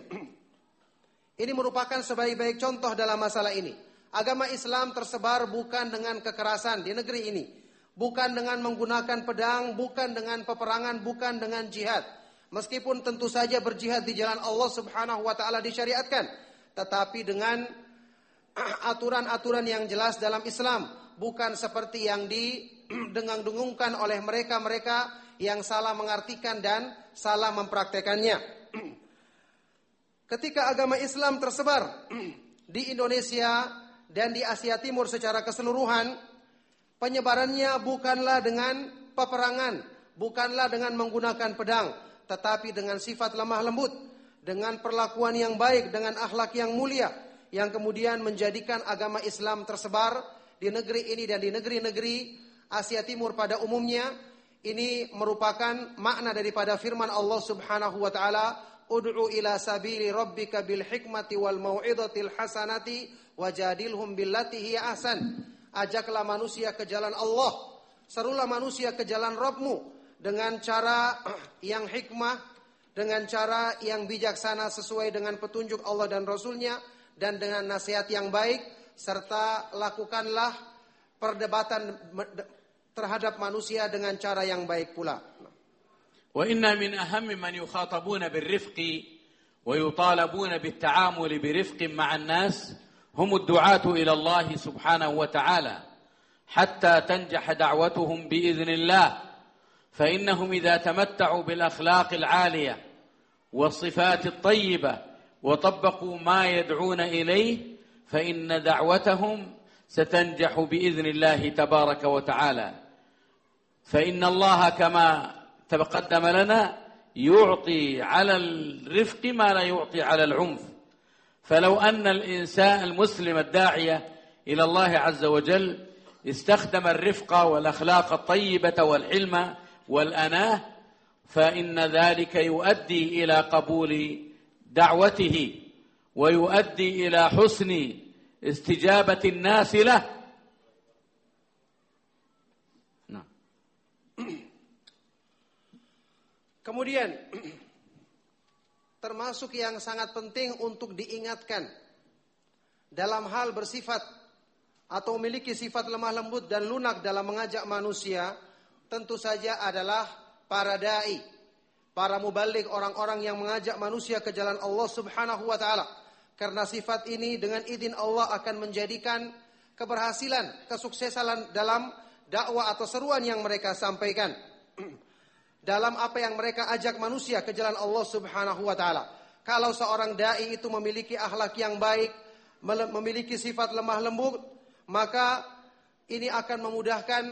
Ini merupakan sebaik-baik contoh dalam masalah ini. Agama Islam tersebar bukan dengan kekerasan di negeri ini. Bukan dengan menggunakan pedang, bukan dengan peperangan, bukan dengan jihad. Meskipun tentu saja berjihad di jalan Allah subhanahu wa ta'ala disyariatkan. Tetapi dengan aturan-aturan yang jelas dalam Islam, bukan seperti yang didengang-dengungkan oleh mereka-mereka yang salah mengartikan dan salah mempraktekannya. Ketika agama Islam tersebar di Indonesia dan di Asia Timur secara keseluruhan, penyebarannya bukanlah dengan peperangan, bukanlah dengan menggunakan pedang, tetapi dengan sifat lemah lembut, dengan perlakuan yang baik, dengan akhlak yang mulia, yang kemudian menjadikan agama Islam tersebar di negeri ini dan di negeri-negeri Asia Timur pada umumnya ini merupakan makna daripada firman Allah Subhanahu wa taala ud'u ila sabili rabbika bil hikmati wal mau'izatil hasanati wajadilhum billati hiya ahsan ajaklah manusia ke jalan Allah serulah manusia ke jalan Robmu dengan cara yang hikmah dengan cara yang bijaksana sesuai dengan petunjuk Allah dan Rasulnya nya dan dengan nasihat yang baik serta lakukanlah perdebatan terhadap manusia dengan cara yang baik pula.
Wa inna min ahammi man yukhatabuna birrifqi wa yutalabuna بالتعامل برفق مع الناس هم الدعاة إلى الله سبحانه وتعالى حتى تنجح دعوتهم بإذن الله فإنهم إذا تمتعوا بالأخلاق العالية والصفات الطيبة وطبقوا ما يدعون إليه فإن دعوتهم ستنجح بإذن الله تبارك وتعالى فإن الله كما تقدم لنا يعطي على الرفق ما لا يعطي على العنف فلو أن الإنسان المسلم الداعية إلى الله عز وجل استخدم الرفق والأخلاق الطيبة والحلم والأناه فإن ذلك يؤدي إلى قبول دعوته ويؤدي إلى حسن استجابة الناس له
Kemudian termasuk yang sangat penting untuk diingatkan dalam hal bersifat atau memiliki sifat lemah lembut dan lunak dalam mengajak manusia tentu saja adalah para dai para mubalik orang-orang yang mengajak manusia ke jalan Allah Subhanahu wa taala. Karena sifat ini dengan izin Allah akan menjadikan keberhasilan, kesuksesan dalam dakwah atau seruan yang mereka sampaikan. dalam apa yang mereka ajak manusia ke jalan Allah Subhanahu wa taala. Kalau seorang dai itu memiliki akhlak yang baik, memiliki sifat lemah lembut, maka ini akan memudahkan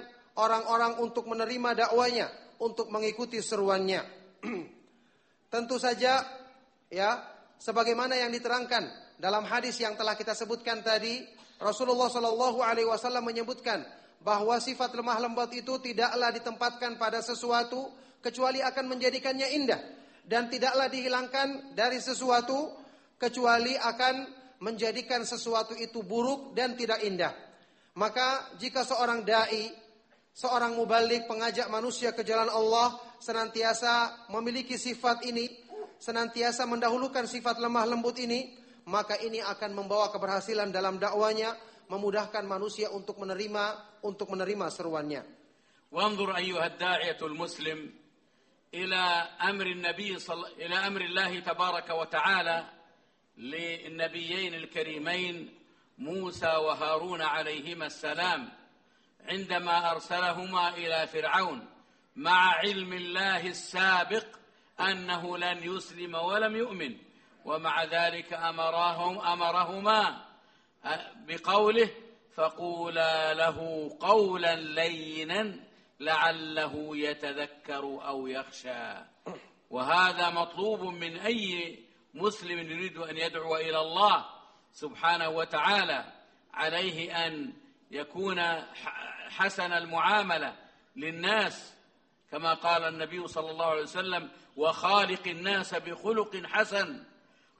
orang-orang untuk menerima dakwanya, untuk mengikuti seruannya. Tentu saja ya, sebagaimana yang diterangkan dalam hadis yang telah kita sebutkan tadi, Rasulullah Shallallahu alaihi wasallam menyebutkan bahwa sifat lemah lembut itu tidaklah ditempatkan pada sesuatu kecuali akan menjadikannya indah dan tidaklah dihilangkan dari sesuatu kecuali akan menjadikan sesuatu itu buruk dan tidak indah. Maka jika seorang dai seorang mubalik pengajak manusia ke jalan Allah senantiasa memiliki sifat ini, senantiasa mendahulukan sifat lemah lembut ini, maka ini akan membawa keberhasilan dalam dakwanya, memudahkan manusia untuk menerima untuk menerima seruannya.
وانظر أيها الداعية المسلم إلى أمر النبي صل... إلى أمر الله تبارك وتعالى للنبيين الكريمين موسى وهارون عليهما السلام عندما أرسلهما إلى فرعون مع علم الله السابق أنه لن يسلم ولم يؤمن ومع ذلك أمرهم أمرهما بقوله فقولا له قولا لينا لعله يتذكر أو يخشى وهذا مطلوب من أي مسلم يريد أن يدعو إلى الله سبحانه وتعالى عليه أن يكون حسن المعاملة للناس كما قال النبي صلى الله عليه وسلم وخالق الناس بخلق حسن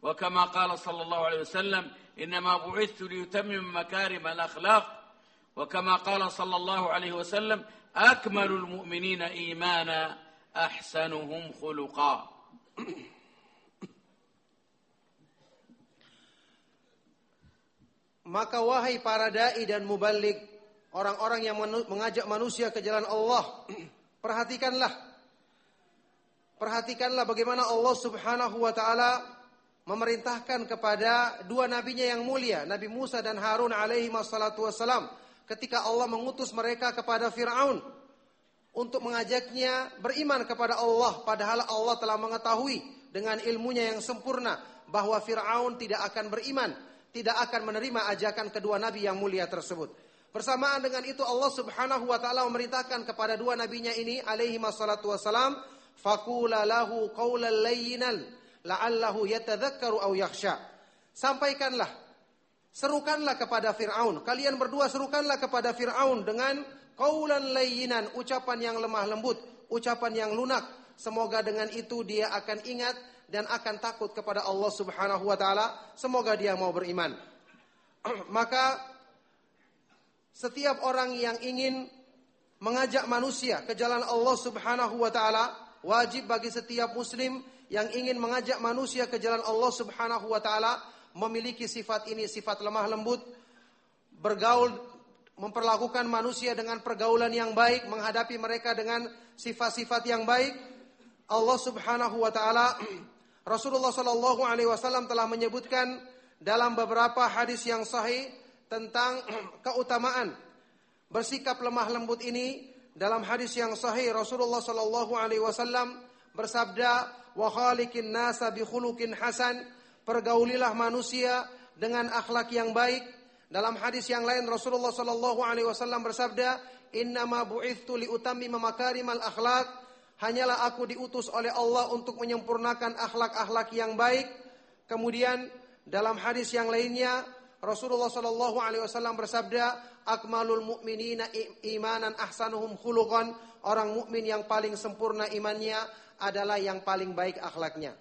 وكما قال صلى الله عليه وسلم إنما بعثت ليتمم مكارم الأخلاق وكما قال صلى الله عليه وسلم أكمل المؤمنين إيمانا أحسنهم خلقا Maka
wahai para dai dan mubalik, orang-orang yang mengajak manusia ke jalan Allah, perhatikanlah. Perhatikanlah bagaimana Allah Subhanahu wa taala memerintahkan kepada dua nabinya yang mulia, Nabi Musa dan Harun alaihi wassalatu wassalam, ketika Allah mengutus mereka kepada Firaun untuk mengajaknya beriman kepada Allah padahal Allah telah mengetahui dengan ilmunya yang sempurna bahwa Firaun tidak akan beriman tidak akan menerima ajakan kedua nabi yang mulia tersebut. Bersamaan dengan itu Allah Subhanahu wa taala memerintahkan kepada dua nabinya ini alaihi wassalatu wassalam faqula lahu qaulal layyinal la'allahu yatadhakkaru aw yakhsha. Sampaikanlah serukanlah kepada Firaun. Kalian berdua serukanlah kepada Firaun dengan qaulan layyinan, ucapan yang lemah lembut, ucapan yang lunak. Semoga dengan itu dia akan ingat dan akan takut kepada Allah Subhanahu wa taala, semoga dia mau beriman. Maka setiap orang yang ingin mengajak manusia ke jalan Allah Subhanahu wa taala, wajib bagi setiap muslim yang ingin mengajak manusia ke jalan Allah Subhanahu wa taala memiliki sifat ini, sifat lemah lembut, bergaul memperlakukan manusia dengan pergaulan yang baik, menghadapi mereka dengan sifat-sifat yang baik. Allah Subhanahu wa taala Rasulullah Shallallahu Alaihi Wasallam telah menyebutkan dalam beberapa hadis yang sahih tentang keutamaan bersikap lemah lembut ini dalam hadis yang sahih Rasulullah Shallallahu Alaihi Wasallam bersabda wa nasabi nasa hasan pergaulilah manusia dengan akhlak yang baik dalam hadis yang lain Rasulullah Shallallahu Alaihi Wasallam bersabda innama bu'ithtu li utammima makarimal akhlak Hanyalah aku diutus oleh Allah untuk menyempurnakan akhlak-akhlak yang baik. Kemudian dalam hadis yang lainnya Rasulullah Shallallahu Alaihi Wasallam bersabda, "Akmalul mu'minina imanan ahsanuhum khuluqan." Orang mukmin yang paling sempurna imannya adalah yang paling baik akhlaknya.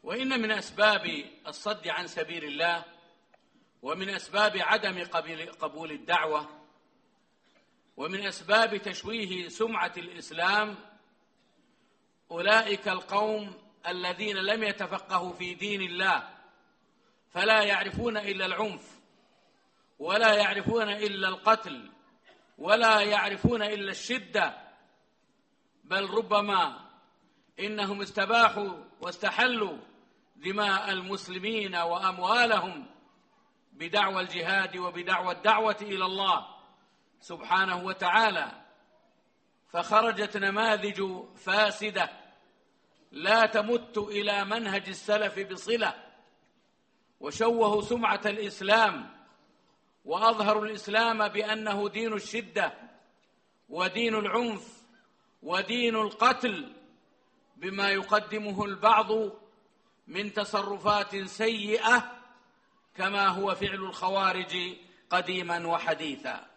Wa inna min asbabi as saddi an sabilillah wa min asbabi adami qabul ad-da'wah wa min asbabi tashwihi sum'ati al-islam أولئك القوم الذين لم يتفقهوا في دين الله فلا يعرفون إلا العنف ولا يعرفون إلا القتل ولا يعرفون إلا الشدة بل ربما إنهم استباحوا واستحلوا دماء المسلمين وأموالهم بدعوى الجهاد وبدعوى الدعوة إلى الله سبحانه وتعالى فخرجت نماذج فاسدة لا تمت إلى منهج السلف بصلة وشوهوا سمعة الإسلام وأظهروا الإسلام بأنه دين الشدة ودين العنف ودين القتل بما يقدمه البعض من تصرفات سيئة كما هو فعل الخوارج قديما وحديثا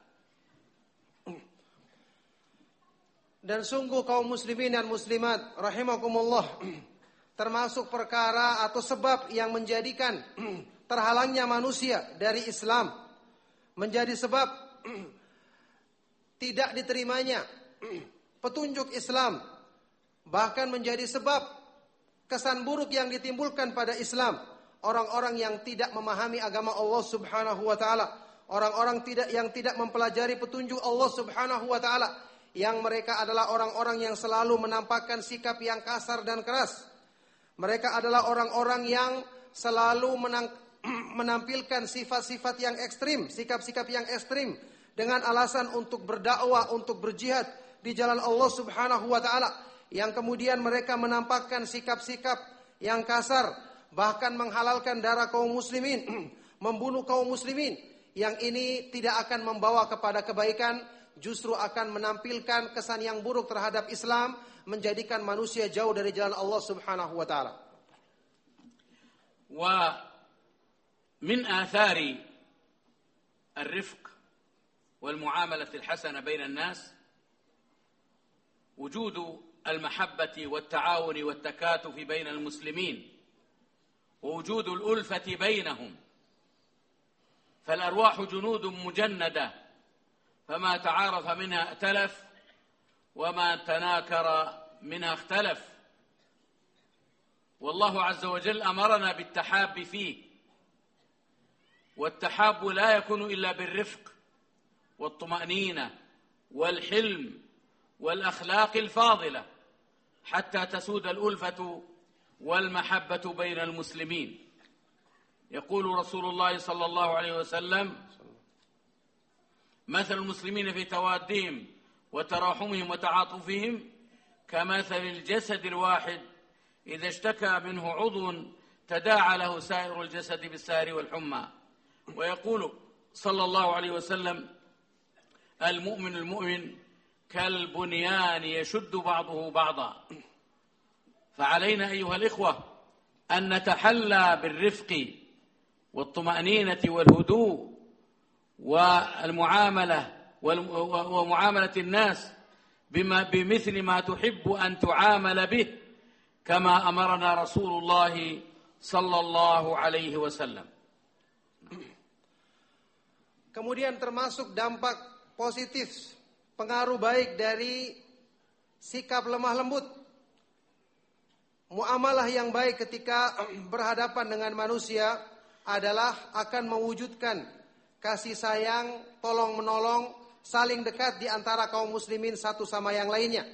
Dan sungguh kaum muslimin dan muslimat rahimakumullah termasuk perkara atau sebab yang menjadikan terhalangnya manusia dari Islam menjadi sebab tidak diterimanya petunjuk Islam bahkan menjadi sebab kesan buruk yang ditimbulkan pada Islam orang-orang yang tidak memahami agama Allah Subhanahu wa taala orang-orang tidak yang tidak mempelajari petunjuk Allah Subhanahu wa taala yang mereka adalah orang-orang yang selalu menampakkan sikap yang kasar dan keras. Mereka adalah orang-orang yang selalu menampilkan sifat-sifat yang ekstrim, sikap-sikap yang ekstrim dengan alasan untuk berdakwah, untuk berjihad di jalan Allah Subhanahu wa taala yang kemudian mereka menampakkan sikap-sikap yang kasar bahkan menghalalkan darah kaum muslimin, membunuh kaum muslimin yang ini tidak akan membawa kepada kebaikan justru akan menampilkan kesan yang buruk terhadap Islam, menjadikan manusia jauh dari jalan Allah Subhanahu wa taala.
Wa min athari ar-rifq wal muamalah al-hasana الرفق والمعاملة الحسنة بين الناس وجود المحبة والتعاون والتكاتف بين المسلمين ووجود الألفة بينهم فالأرواح جنود مجندة فما تعارف منها ائتلف وما تناكر منها اختلف والله عز وجل أمرنا بالتحاب فيه والتحاب لا يكون إلا بالرفق والطمأنينة والحلم والأخلاق الفاضلة حتى تسود الألفة والمحبة بين المسلمين يقول رسول الله صلى الله عليه وسلم مثل المسلمين في توادهم وتراحمهم وتعاطفهم كمثل الجسد الواحد إذا اشتكى منه عضو تداعى له سائر الجسد بالسهر والحمى ويقول صلى الله عليه وسلم المؤمن المؤمن كالبنيان يشد بعضه بعضا فعلينا أيها الإخوة أن نتحلى بالرفق والطمأنينة والهدوء والمعاملة ومعاملة الناس بما بمثل ما تحب أن تعامل به كما أمرنا رسول الله صلى الله عليه وسلم
Kemudian termasuk dampak positif, pengaruh baik dari sikap lemah lembut. Muamalah yang baik ketika berhadapan dengan manusia adalah akan mewujudkan kasih sayang, tolong menolong, saling dekat di antara kaum muslimin satu sama yang lainnya.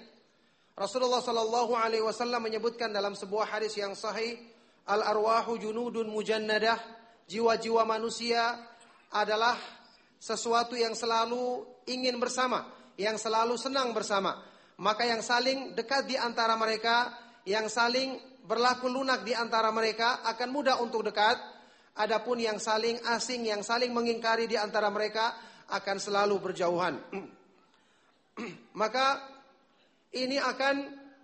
Rasulullah Shallallahu Alaihi Wasallam menyebutkan dalam sebuah hadis yang sahih, al arwahu junudun mujannadah, jiwa-jiwa manusia adalah sesuatu yang selalu ingin bersama, yang selalu senang bersama. Maka yang saling dekat di antara mereka, yang saling berlaku lunak di antara mereka akan mudah untuk dekat Adapun yang saling asing, yang saling mengingkari di antara mereka akan selalu berjauhan. Maka ini akan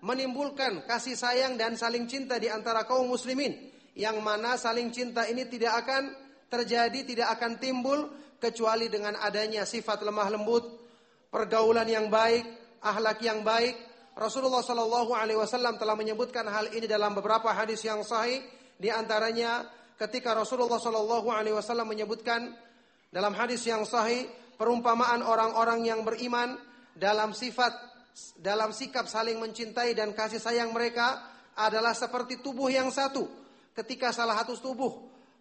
menimbulkan kasih sayang dan saling cinta di antara kaum muslimin. Yang mana saling cinta ini tidak akan terjadi, tidak akan timbul kecuali dengan adanya sifat lemah lembut, pergaulan yang baik, ahlak yang baik, Rasulullah Shallallahu Alaihi Wasallam telah menyebutkan hal ini dalam beberapa hadis yang sahih, di antaranya ketika Rasulullah Shallallahu Alaihi Wasallam menyebutkan dalam hadis yang sahih perumpamaan orang-orang yang beriman dalam sifat dalam sikap saling mencintai dan kasih sayang mereka adalah seperti tubuh yang satu. Ketika salah satu tubuh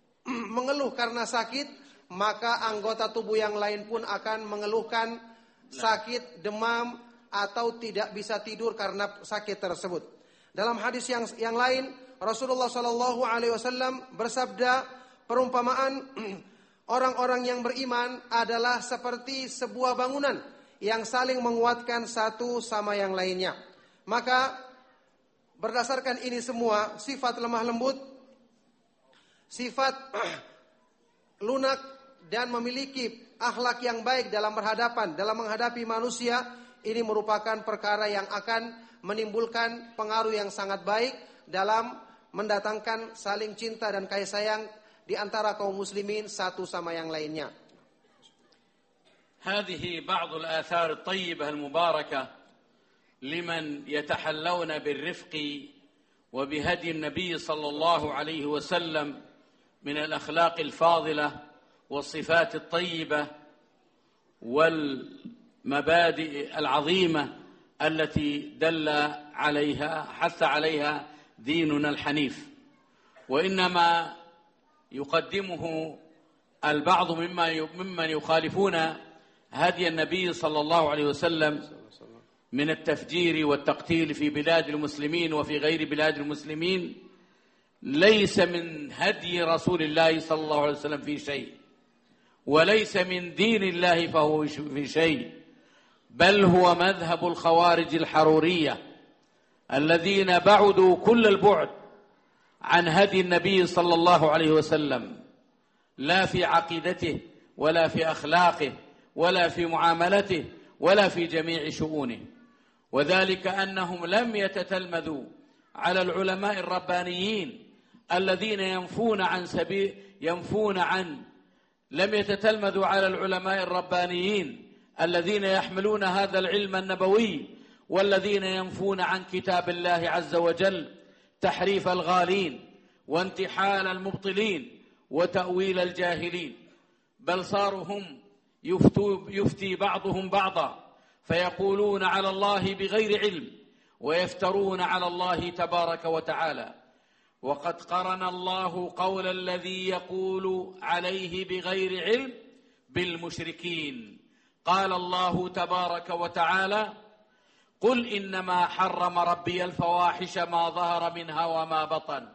mengeluh karena sakit, maka anggota tubuh yang lain pun akan mengeluhkan sakit, demam atau tidak bisa tidur karena sakit tersebut. Dalam hadis yang yang lain Rasulullah Shallallahu Alaihi Wasallam bersabda perumpamaan orang-orang yang beriman adalah seperti sebuah bangunan yang saling menguatkan satu sama yang lainnya. Maka berdasarkan ini semua sifat lemah lembut, sifat lunak dan memiliki akhlak yang baik dalam berhadapan dalam menghadapi manusia ini merupakan perkara yang akan menimbulkan pengaruh yang sangat baik dalam mendatangkan saling cinta dan kasih sayang di antara kaum muslimin satu sama yang lainnya.
هذه بعض الآثار الطيبة المباركة لمن يتحلون بالرفق وبهدي النبي صلى الله عليه وسلم من الأخلاق الفاضلة والصفات الطيبة والمبادئ العظيمة التي دل عليها حث عليها ديننا الحنيف وإنما يقدمه البعض مما ممن يخالفون هدي النبي صلى الله عليه وسلم من التفجير والتقتيل في بلاد المسلمين وفي غير بلاد المسلمين ليس من هدي رسول الله صلى الله عليه وسلم في شيء وليس من دين الله فهو في شيء بل هو مذهب الخوارج الحروريه الذين بعدوا كل البعد عن هدي النبي صلى الله عليه وسلم لا في عقيدته ولا في أخلاقه ولا في معاملته ولا في جميع شؤونه وذلك أنهم لم يتتلمذوا على العلماء الربانيين الذين ينفون عن سبيل ينفون عن لم يتتلمذوا على العلماء الربانيين الذين يحملون هذا العلم النبوي والذين ينفون عن كتاب الله عز وجل تحريف الغالين وانتحال المبطلين وتأويل الجاهلين بل صاروا هم يفتي بعضهم بعضا فيقولون على الله بغير علم ويفترون على الله تبارك وتعالى وقد قرن الله قول الذي يقول عليه بغير علم بالمشركين قال الله تبارك وتعالى قل إنما حرم ربي الفواحش ما ظهر منها وما بطن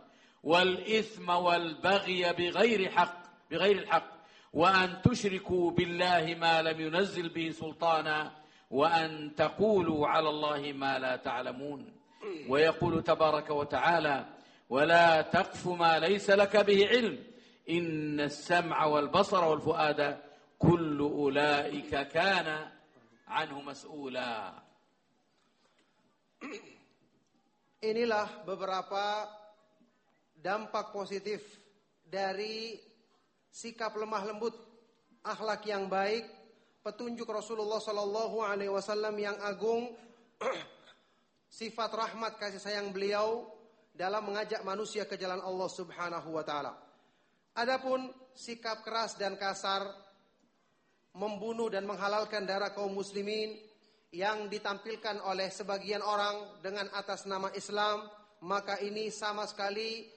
والإثم والبغي بغير حق بغير الحق وأن تشركوا بالله ما لم ينزل به سلطانا وأن تقولوا على الله ما لا تعلمون ويقول تبارك وتعالى ولا تقف ما ليس لك به علم إن السمع والبصر والفؤاد كل أولئك كان عنه مسؤولا
Inilah beberapa dampak positif dari sikap lemah lembut, akhlak yang baik, petunjuk Rasulullah Sallallahu Alaihi Wasallam yang agung, sifat rahmat kasih sayang beliau dalam mengajak manusia ke jalan Allah Subhanahu Wa Taala. Adapun sikap keras dan kasar, membunuh dan menghalalkan darah kaum muslimin, yang ditampilkan oleh sebagian orang dengan atas nama Islam, maka ini sama sekali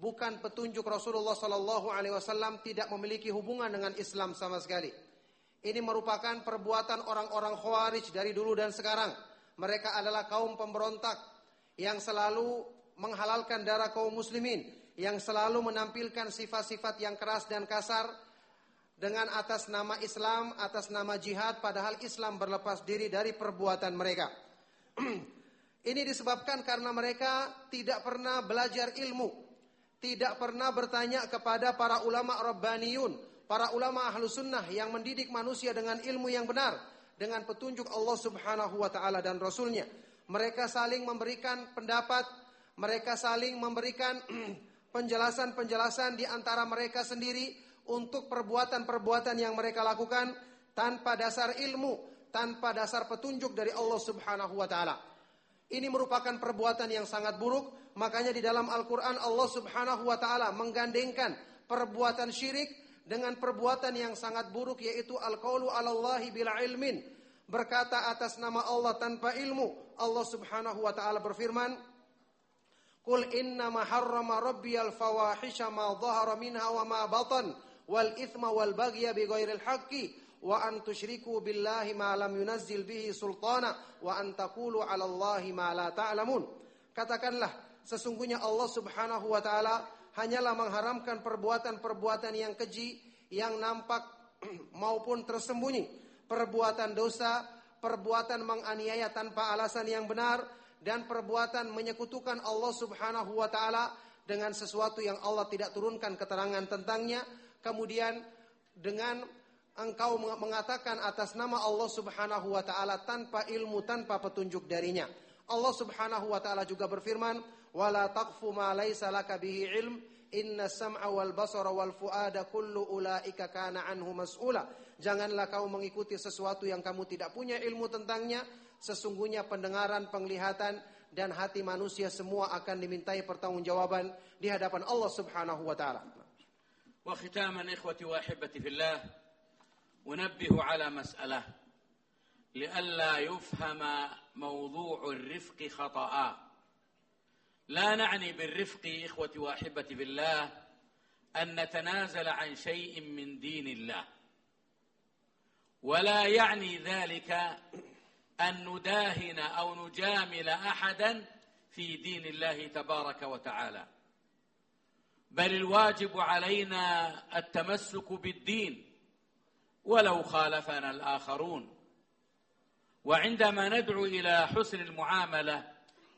bukan petunjuk Rasulullah Sallallahu Alaihi Wasallam tidak memiliki hubungan dengan Islam sama sekali. Ini merupakan perbuatan orang-orang Khawarij dari dulu dan sekarang. Mereka adalah kaum pemberontak yang selalu menghalalkan darah kaum muslimin, yang selalu menampilkan sifat-sifat yang keras dan kasar, dengan atas nama Islam, atas nama jihad, padahal Islam berlepas diri dari perbuatan mereka. Ini disebabkan karena mereka tidak pernah belajar ilmu, tidak pernah bertanya kepada para ulama Rabbaniyun, para ulama ahlu sunnah yang mendidik manusia dengan ilmu yang benar, dengan petunjuk Allah subhanahu wa ta'ala dan Rasulnya. Mereka saling memberikan pendapat, mereka saling memberikan penjelasan-penjelasan di antara mereka sendiri, untuk perbuatan-perbuatan yang mereka lakukan tanpa dasar ilmu, tanpa dasar petunjuk dari Allah Subhanahu wa taala. Ini merupakan perbuatan yang sangat buruk, makanya di dalam Al-Qur'an Allah Subhanahu wa taala menggandengkan perbuatan syirik dengan perbuatan yang sangat buruk yaitu al-qaulu 'alallahi bila ilmin, berkata atas nama Allah tanpa ilmu. Allah Subhanahu wa taala berfirman, "Qul inna ma harrama rabbiyal fawahisha ma dhahara minha wa ma batan." wal ithma wal baghya bi ghairil haqqi wa an tusyriku billahi ma lam yunazzil bihi sultana wa an taqulu 'ala Allahi ma la ta'lamun. Katakanlah sesungguhnya Allah Subhanahu wa taala hanyalah mengharamkan perbuatan-perbuatan yang keji yang nampak maupun tersembunyi, perbuatan dosa, perbuatan menganiaya tanpa alasan yang benar dan perbuatan menyekutukan Allah Subhanahu wa taala dengan sesuatu yang Allah tidak turunkan keterangan tentangnya kemudian dengan engkau mengatakan atas nama Allah Subhanahu wa taala tanpa ilmu tanpa petunjuk darinya. Allah Subhanahu wa taala juga berfirman, "Wala taqfu ma laisa laka bihi ilm, inna sam'a wal basara wal fuada kullu ulaika kana anhu mas'ula." Janganlah kau mengikuti sesuatu yang kamu tidak punya ilmu tentangnya, sesungguhnya pendengaran, penglihatan dan hati manusia semua akan dimintai pertanggungjawaban di hadapan Allah Subhanahu wa taala.
وختاما إخوتي وأحبتي في الله أنبه على مسألة لئلا يفهم موضوع الرفق خطأ لا نعني بالرفق إخوتي وأحبتي في الله أن نتنازل عن شيء من دين الله ولا يعني ذلك أن نداهن أو نجامل أحدا في دين الله تبارك وتعالى بل الواجب علينا التمسك بالدين ولو خالفنا الآخرون وعندما ندعو إلى حسن المعاملة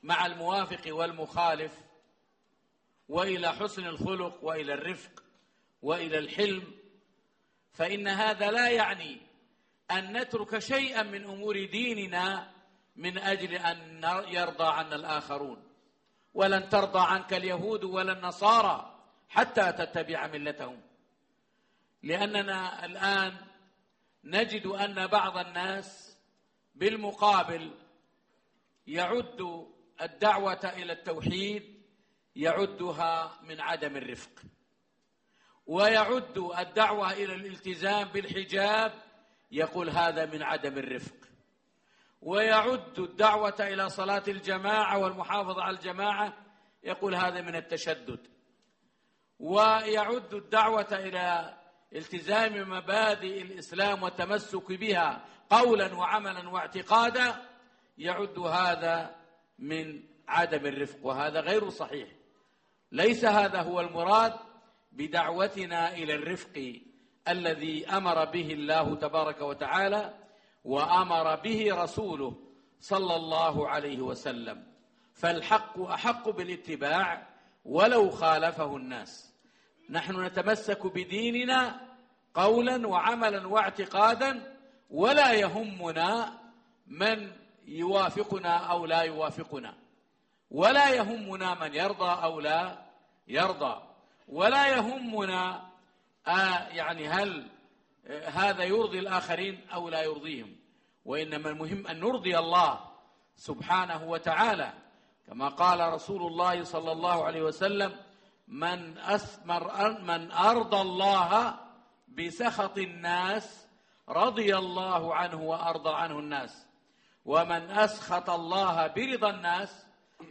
مع الموافق والمخالف وإلى حسن الخلق وإلى الرفق وإلى الحلم فإن هذا لا يعني أن نترك شيئا من أمور ديننا من أجل أن يرضى عنا الآخرون ولن ترضى عنك اليهود ولا النصارى حتى تتبع ملتهم لأننا الآن نجد أن بعض الناس بالمقابل يعد الدعوة إلى التوحيد يعدها من عدم الرفق ويعد الدعوة إلى الالتزام بالحجاب يقول هذا من عدم الرفق ويعد الدعوة إلى صلاة الجماعة والمحافظة على الجماعة يقول هذا من التشدد ويعد الدعوة إلى التزام مبادئ الإسلام والتمسك بها قولا وعملا واعتقادا يعد هذا من عدم الرفق وهذا غير صحيح ليس هذا هو المراد بدعوتنا إلى الرفق الذي أمر به الله تبارك وتعالى وأمر به رسوله صلى الله عليه وسلم فالحق أحق بالاتباع ولو خالفه الناس نحن نتمسك بديننا قولا وعملا واعتقادا ولا يهمنا من يوافقنا أو لا يوافقنا ولا يهمنا من يرضى أو لا يرضى ولا يهمنا آه يعني هل آه، هذا يرضي الآخرين أو لا يرضيهم وإنما المهم أن نرضي الله سبحانه وتعالى كما قال رسول الله صلى الله عليه وسلم من أثمر من أرضى الله بسخط الناس رضي الله عنه وأرضى عنه الناس ومن أسخط الله برضا الناس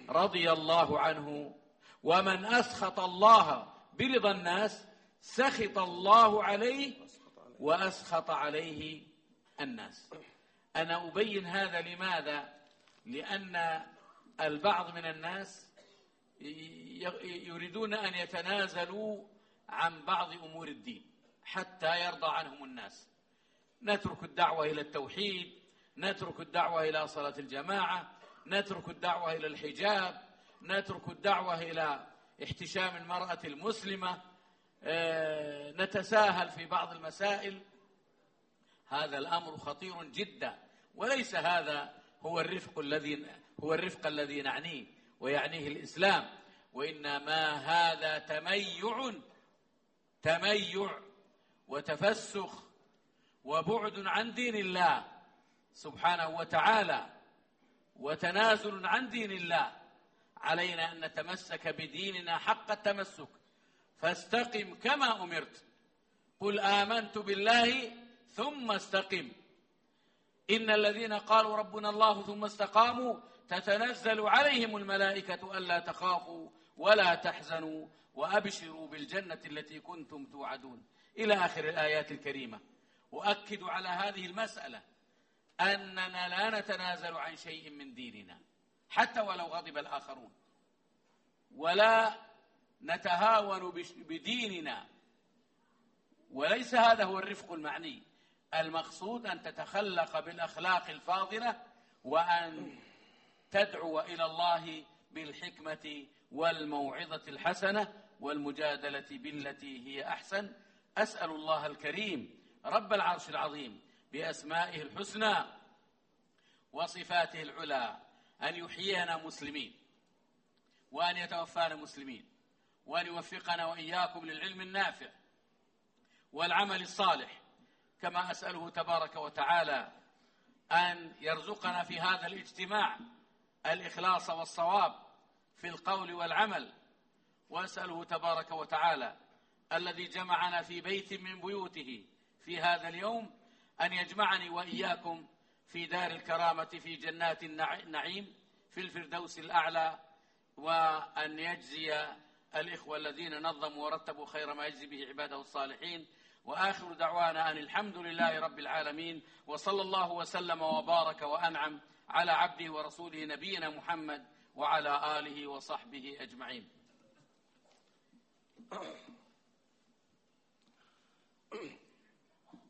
رضي الله عنه ومن أسخط الله برضا الناس سخط الله عليه وأسخط عليه الناس أنا أبين هذا لماذا؟ لأن البعض من الناس يريدون أن يتنازلوا عن بعض أمور الدين حتى يرضى عنهم الناس نترك الدعوة إلى التوحيد نترك الدعوة إلى صلاة الجماعة نترك الدعوة إلى الحجاب نترك الدعوة إلى احتشام المرأة المسلمة آه، نتساهل في بعض المسائل هذا الأمر خطير جدا وليس هذا هو الرفق الذي هو الرفق الذي نعنيه ويعنيه الإسلام وإنما هذا تميع تميع وتفسخ وبعد عن دين الله سبحانه وتعالى وتنازل عن دين الله علينا أن نتمسك بديننا حق التمسك فاستقم كما أمرت قل آمنت بالله ثم استقم إن الذين قالوا ربنا الله ثم استقاموا تتنزل عليهم الملائكة ألا تخافوا ولا تحزنوا وأبشروا بالجنة التي كنتم توعدون إلى آخر الآيات الكريمة أؤكد على هذه المسألة أننا لا نتنازل عن شيء من ديننا حتى ولو غضب الآخرون ولا نتهاون بديننا وليس هذا هو الرفق المعني المقصود أن تتخلق بالأخلاق الفاضلة وأن تدعو إلى الله بالحكمة والموعظة الحسنة والمجادلة بالتي هي أحسن أسأل الله الكريم رب العرش العظيم بأسمائه الحسنى وصفاته العلى أن يحيينا مسلمين وأن يتوفانا مسلمين وأن يوفقنا وإياكم للعلم النافع والعمل الصالح كما أسأله تبارك وتعالى أن يرزقنا في هذا الاجتماع الإخلاص والصواب في القول والعمل وأسأله تبارك وتعالى الذي جمعنا في بيت من بيوته في هذا اليوم أن يجمعني وإياكم في دار الكرامة في جنات النعيم في الفردوس الأعلى وأن يجزي الإخوة الذين نظموا ورتبوا خير ما يجزي به عباده الصالحين وآخر دعوانا أن الحمد لله رب العالمين وصلى الله وسلم وبارك وأنعم على عبده ورسوله نبينا محمد وعلى آله وصحبه أجمعين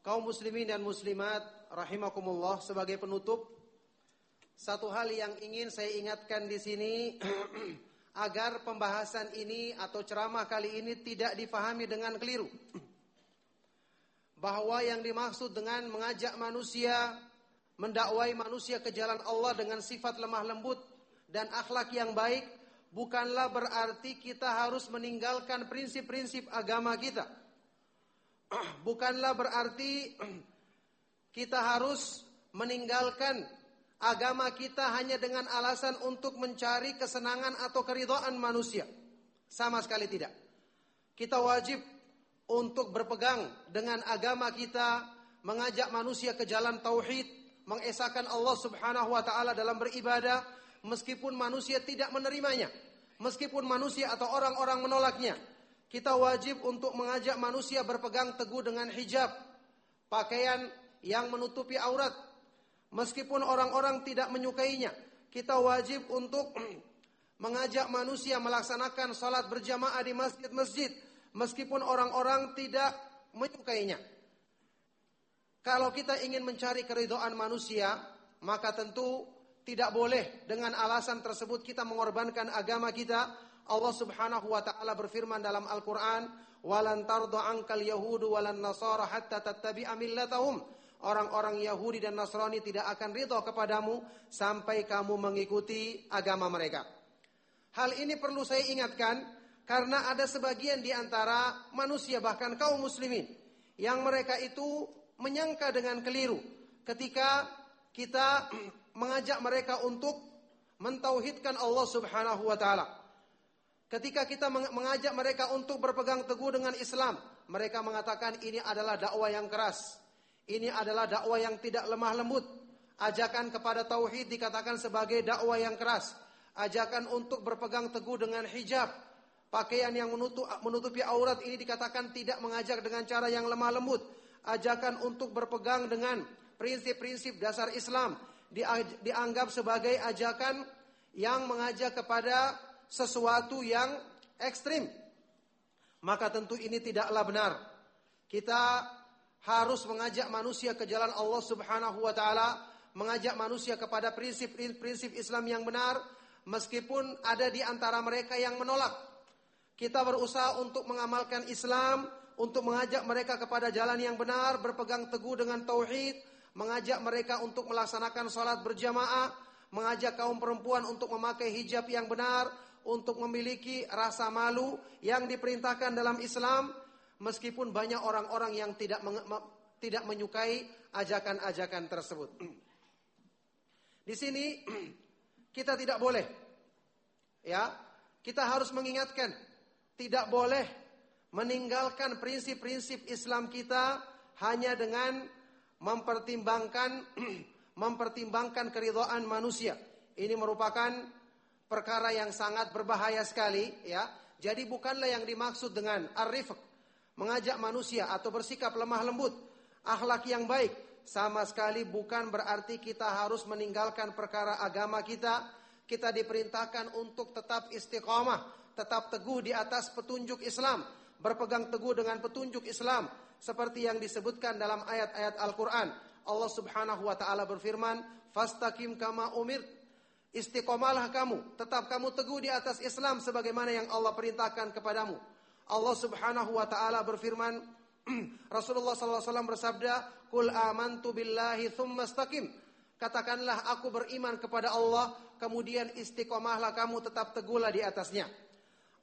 kaum muslimin dan muslimat rahimakumullah sebagai penutup satu hal yang ingin saya ingatkan di sini agar pembahasan ini atau ceramah kali ini tidak difahami dengan keliru bahwa yang dimaksud dengan mengajak manusia mendakwai manusia ke jalan Allah dengan sifat lemah lembut dan akhlak yang baik bukanlah berarti kita harus meninggalkan prinsip-prinsip agama kita. Bukanlah berarti kita harus meninggalkan agama kita hanya dengan alasan untuk mencari kesenangan atau keridhaan manusia. Sama sekali tidak. Kita wajib untuk berpegang dengan agama kita, mengajak manusia ke jalan tauhid, mengesahkan Allah Subhanahu wa taala dalam beribadah meskipun manusia tidak menerimanya, meskipun manusia atau orang-orang menolaknya. Kita wajib untuk mengajak manusia berpegang teguh dengan hijab, pakaian yang menutupi aurat. Meskipun orang-orang tidak menyukainya, kita wajib untuk mengajak manusia melaksanakan salat berjamaah di masjid-masjid meskipun orang-orang tidak menyukainya. Kalau kita ingin mencari keridoan manusia, maka tentu tidak boleh dengan alasan tersebut kita mengorbankan agama kita. Allah Subhanahu wa taala berfirman dalam Al-Qur'an, "Walan tardha ankal yahudu walan nasara hatta tattabi'a millatahum." Orang-orang Yahudi dan Nasrani tidak akan ridho kepadamu sampai kamu mengikuti agama mereka. Hal ini perlu saya ingatkan karena ada sebagian di antara manusia bahkan kaum muslimin yang mereka itu menyangka dengan keliru ketika kita mengajak mereka untuk mentauhidkan Allah Subhanahu wa taala. Ketika kita mengajak mereka untuk berpegang teguh dengan Islam, mereka mengatakan ini adalah dakwah yang keras. Ini adalah dakwah yang tidak lemah lembut. Ajakan kepada tauhid dikatakan sebagai dakwah yang keras. Ajakan untuk berpegang teguh dengan hijab, pakaian yang menutupi aurat ini dikatakan tidak mengajak dengan cara yang lemah lembut ajakan untuk berpegang dengan prinsip-prinsip dasar Islam dianggap sebagai ajakan yang mengajak kepada sesuatu yang ekstrim. Maka tentu ini tidaklah benar. Kita harus mengajak manusia ke jalan Allah Subhanahu wa taala, mengajak manusia kepada prinsip-prinsip Islam yang benar meskipun ada di antara mereka yang menolak. Kita berusaha untuk mengamalkan Islam untuk mengajak mereka kepada jalan yang benar, berpegang teguh dengan tauhid, mengajak mereka untuk melaksanakan salat berjamaah, mengajak kaum perempuan untuk memakai hijab yang benar, untuk memiliki rasa malu yang diperintahkan dalam Islam, meskipun banyak orang-orang yang tidak tidak menyukai ajakan-ajakan tersebut. Di sini kita tidak boleh ya, kita harus mengingatkan tidak boleh meninggalkan prinsip-prinsip Islam kita hanya dengan mempertimbangkan mempertimbangkan keridhaan manusia. Ini merupakan perkara yang sangat berbahaya sekali ya. Jadi bukanlah yang dimaksud dengan arif mengajak manusia atau bersikap lemah lembut, akhlak yang baik sama sekali bukan berarti kita harus meninggalkan perkara agama kita. Kita diperintahkan untuk tetap istiqomah, tetap teguh di atas petunjuk Islam berpegang teguh dengan petunjuk Islam seperti yang disebutkan dalam ayat-ayat Al-Qur'an. Allah Subhanahu wa taala berfirman, "Fastaqim kama umir." Istiqomalah kamu, tetap kamu teguh di atas Islam sebagaimana yang Allah perintahkan kepadamu. Allah Subhanahu wa taala berfirman, Rasulullah SAW bersabda, "Kul amantu billahi tsumma istaqim." Katakanlah aku beriman kepada Allah, kemudian istiqomahlah kamu tetap teguhlah di atasnya.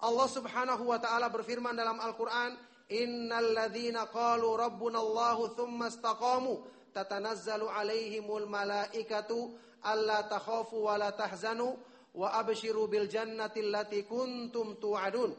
Allah Subhanahu wa taala berfirman dalam Al-Qur'an, "Innal ladzina qalu rabbunallahu tsumma istaqamu tatanazzalu alaihimul malaikatu alla takhafu wa la tahzanu wa abshiru bil jannati allati kuntum tu'adun."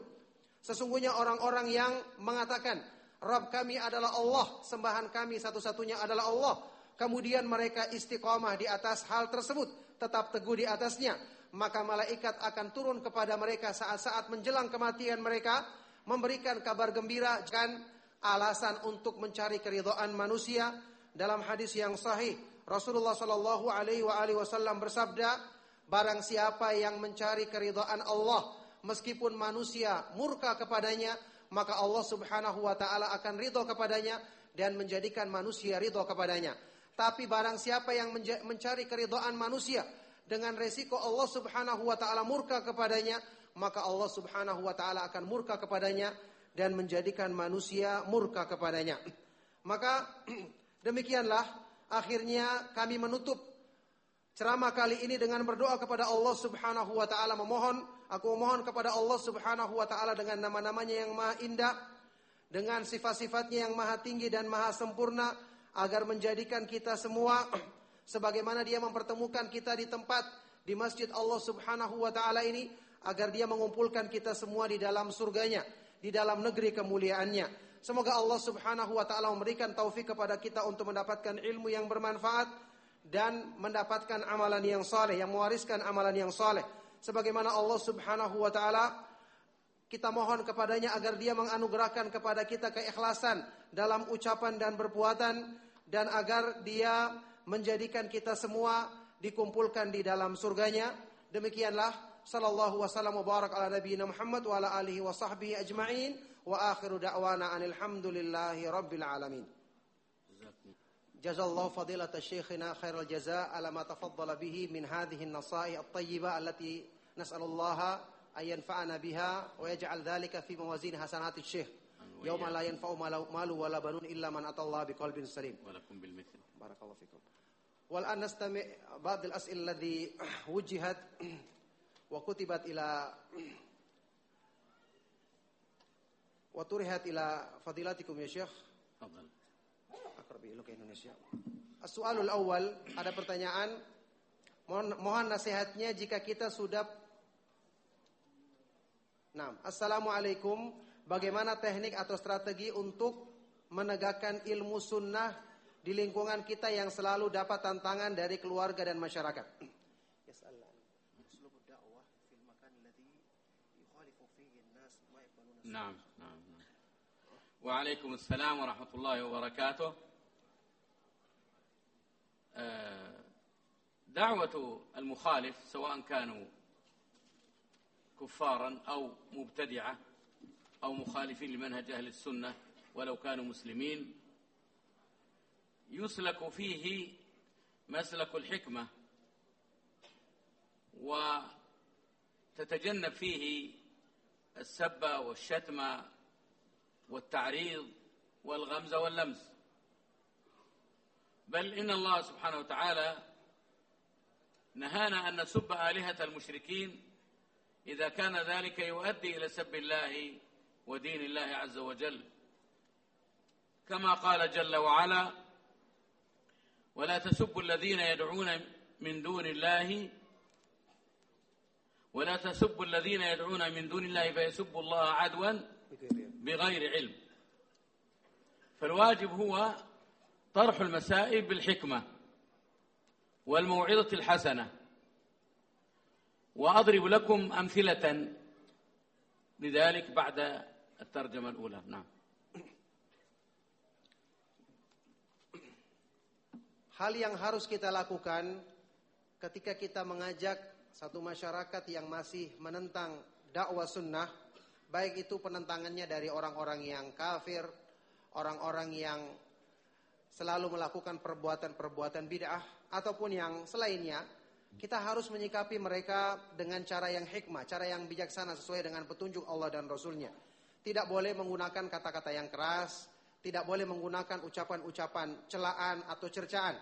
Sesungguhnya orang-orang yang mengatakan, "Rabb kami adalah Allah, sembahan kami satu-satunya adalah Allah." Kemudian mereka istiqomah di atas hal tersebut, tetap teguh di atasnya maka malaikat akan turun kepada mereka saat-saat menjelang kematian mereka memberikan kabar gembira dan alasan untuk mencari keridhaan manusia dalam hadis yang sahih Rasulullah Shallallahu alaihi wasallam bersabda barang siapa yang mencari keridhaan Allah meskipun manusia murka kepadanya maka Allah Subhanahu wa taala akan ridho kepadanya dan menjadikan manusia ridho kepadanya tapi barang siapa yang mencari keridhaan manusia dengan resiko Allah Subhanahu wa taala murka kepadanya, maka Allah Subhanahu wa taala akan murka kepadanya dan menjadikan manusia murka kepadanya. Maka demikianlah akhirnya kami menutup ceramah kali ini dengan berdoa kepada Allah Subhanahu wa taala memohon aku mohon kepada Allah Subhanahu wa taala dengan nama-namanya yang maha indah dengan sifat-sifatnya yang maha tinggi dan maha sempurna agar menjadikan kita semua sebagaimana dia mempertemukan kita di tempat di masjid Allah Subhanahu wa taala ini agar dia mengumpulkan kita semua di dalam surganya, di dalam negeri kemuliaannya. Semoga Allah Subhanahu wa taala memberikan taufik kepada kita untuk mendapatkan ilmu yang bermanfaat dan mendapatkan amalan yang saleh, yang mewariskan amalan yang saleh. Sebagaimana Allah Subhanahu wa taala kita mohon kepadanya agar dia menganugerahkan kepada kita keikhlasan dalam ucapan dan perbuatan dan agar dia menjadikan kita semua dikumpulkan di dalam surganya. Demikianlah sallallahu wasallam mubarak ala nabiyina Muhammad wa ala alihi wa sahbihi ajma'in wa akhiru da'wana anil hamdulillahi rabbil alamin. Jazallahu fadilata syekhina khairal jaza ala ma tafaddala bihi min hadhihi an-nasaih at tayyiba allati nas'alullaha an yanfa'ana biha wa yaj'al dhalika fi mawazin hasanati syekh. Yauma la yanfa'u malu wala banun illa man atallaha biqalbin salim. Wa
lakum bil mithl.
Barakallahu fikum wal an ba'd al as'il ladhi wujihat wa kutibat ila wa turihat ila fadilatikum ya syekh Fadal. akrabi ilu ke Indonesia as-su'alul awal ada pertanyaan mohon, mohon nasihatnya jika kita sudah Nah, Assalamualaikum Bagaimana teknik atau strategi untuk menegakkan ilmu sunnah di lingkungan kita yang selalu dapat tantangan dari keluarga dan masyarakat. Naam, naam.
Waalaikumsalam warahmatullahi wabarakatuh. دعوة المخالف سواء كانوا كفارا أو مبتدعة أو مخالفين لمنهج أهل السنة ولو كانوا مسلمين يسلك فيه مسلك الحكمة وتتجنب فيه السب والشتم والتعريض والغمز واللمز بل إن الله سبحانه وتعالى نهانا أن نسب آلهة المشركين إذا كان ذلك يؤدي إلى سب الله ودين الله عز وجل كما قال جل وعلا ولا تسبوا الذين يدعون من دون الله ولا تسبوا الذين يدعون من دون الله فيسبوا الله عدوا بغير علم فالواجب هو طرح المسائل بالحكمة والموعظة الحسنة وأضرب لكم أمثلة لذلك بعد الترجمة الأولى نعم
hal yang harus kita lakukan ketika kita mengajak satu masyarakat yang masih menentang dakwah sunnah, baik itu penentangannya dari orang-orang yang kafir, orang-orang yang selalu melakukan perbuatan-perbuatan bid'ah ataupun yang selainnya, kita harus menyikapi mereka dengan cara yang hikmah, cara yang bijaksana sesuai dengan petunjuk Allah dan Rasulnya. Tidak boleh menggunakan kata-kata yang keras, tidak boleh menggunakan ucapan-ucapan celaan atau cercaan.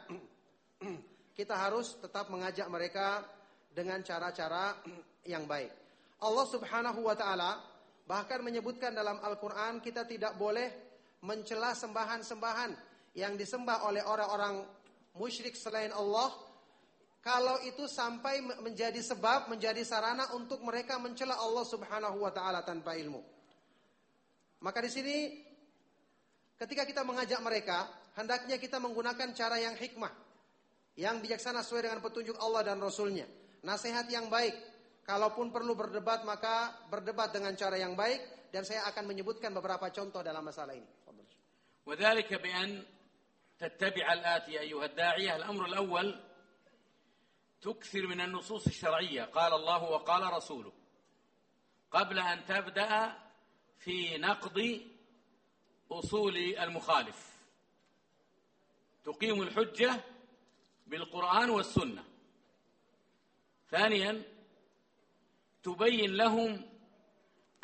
Kita harus tetap mengajak mereka dengan cara-cara yang baik. Allah Subhanahu wa taala bahkan menyebutkan dalam Al-Qur'an kita tidak boleh mencela sembahan-sembahan yang disembah oleh orang-orang musyrik selain Allah kalau itu sampai menjadi sebab menjadi sarana untuk mereka mencela Allah Subhanahu wa taala tanpa ilmu. Maka di sini Ketika kita mengajak mereka, hendaknya kita menggunakan cara yang hikmah. Yang bijaksana sesuai dengan petunjuk Allah dan Rasulnya. Nasihat yang baik. Kalaupun perlu berdebat, maka berdebat dengan cara yang baik. Dan saya akan menyebutkan beberapa contoh dalam masalah ini.
وذلك بأن تتبع الآتي أيها الداعية الأمر الأول تكثر من النصوص الشرعية قال الله وقال رسوله قبل أن تبدأ في نقض أصول المخالف تقيم الحجة بالقرآن والسنة ثانيا تبين لهم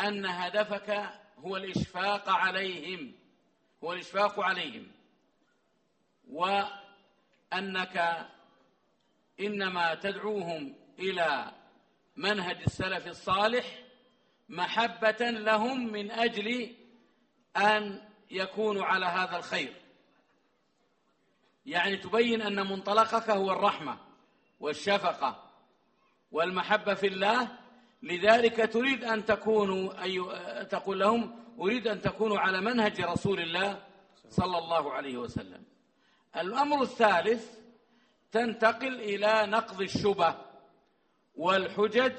أن هدفك هو الإشفاق عليهم هو الإشفاق عليهم وأنك إنما تدعوهم إلى منهج السلف الصالح محبة لهم من أجل أن يكون على هذا الخير يعني تبين أن منطلقك هو الرحمة والشفقة والمحبة في الله لذلك تريد أن تكونوا أي تقول لهم أريد أن تكونوا على منهج رسول الله صلى الله عليه وسلم الأمر الثالث تنتقل إلى نقض الشبه والحجج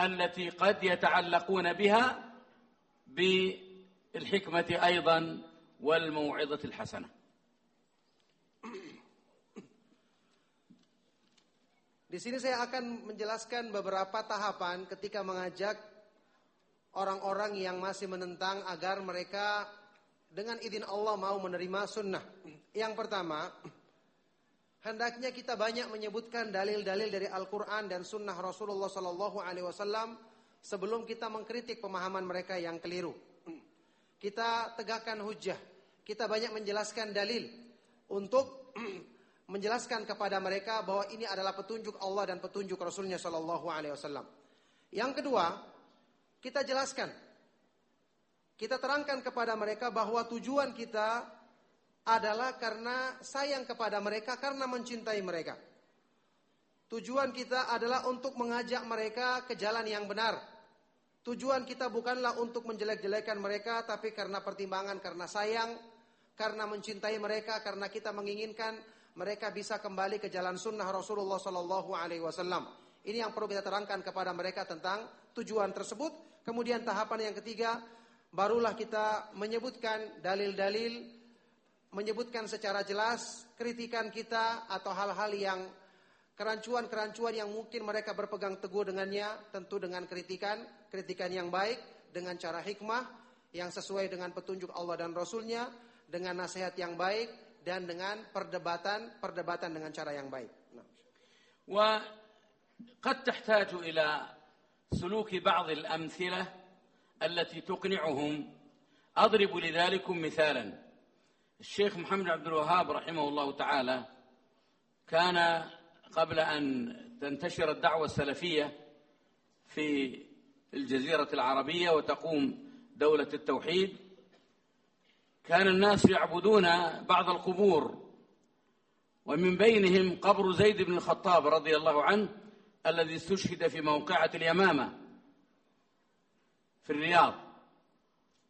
التي قد يتعلقون بها بالحجج الحكمة أيضا والموعظة الحسنة
Di sini saya akan menjelaskan beberapa tahapan ketika mengajak orang-orang yang masih menentang agar mereka dengan izin Allah mau menerima sunnah. Yang pertama, hendaknya kita banyak menyebutkan dalil-dalil dari Al-Quran dan sunnah Rasulullah SAW sebelum kita mengkritik pemahaman mereka yang keliru. Kita tegakkan hujah. Kita banyak menjelaskan dalil untuk menjelaskan kepada mereka bahwa ini adalah petunjuk Allah dan petunjuk Rasulnya Shallallahu Yang kedua, kita jelaskan, kita terangkan kepada mereka bahwa tujuan kita adalah karena sayang kepada mereka, karena mencintai mereka. Tujuan kita adalah untuk mengajak mereka ke jalan yang benar, Tujuan kita bukanlah untuk menjelek-jelekan mereka, tapi karena pertimbangan, karena sayang, karena mencintai mereka, karena kita menginginkan mereka bisa kembali ke jalan sunnah Rasulullah Sallallahu Alaihi Wasallam. Ini yang perlu kita terangkan kepada mereka tentang tujuan tersebut. Kemudian tahapan yang ketiga, barulah kita menyebutkan dalil-dalil, menyebutkan secara jelas kritikan kita atau hal-hal yang kerancuan-kerancuan yang mungkin mereka berpegang teguh dengannya, tentu dengan kritikan, kritikan yang baik, dengan cara hikmah yang sesuai dengan petunjuk Allah dan Rasulnya, dengan nasihat yang baik dan dengan perdebatan, perdebatan dengan cara yang baik.
Nah. وقد تحتاج إلى سلوك بعض الأمثلة التي تقنعهم أضرب لذلك مثالا الشيخ محمد عبد الوهاب رحمه الله تعالى كان قبل أن تنتشر الدعوة السلفية في الجزيرة العربية وتقوم دولة التوحيد كان الناس يعبدون بعض القبور ومن بينهم قبر زيد بن الخطاب رضي الله عنه الذي استشهد في موقعة اليمامة في الرياض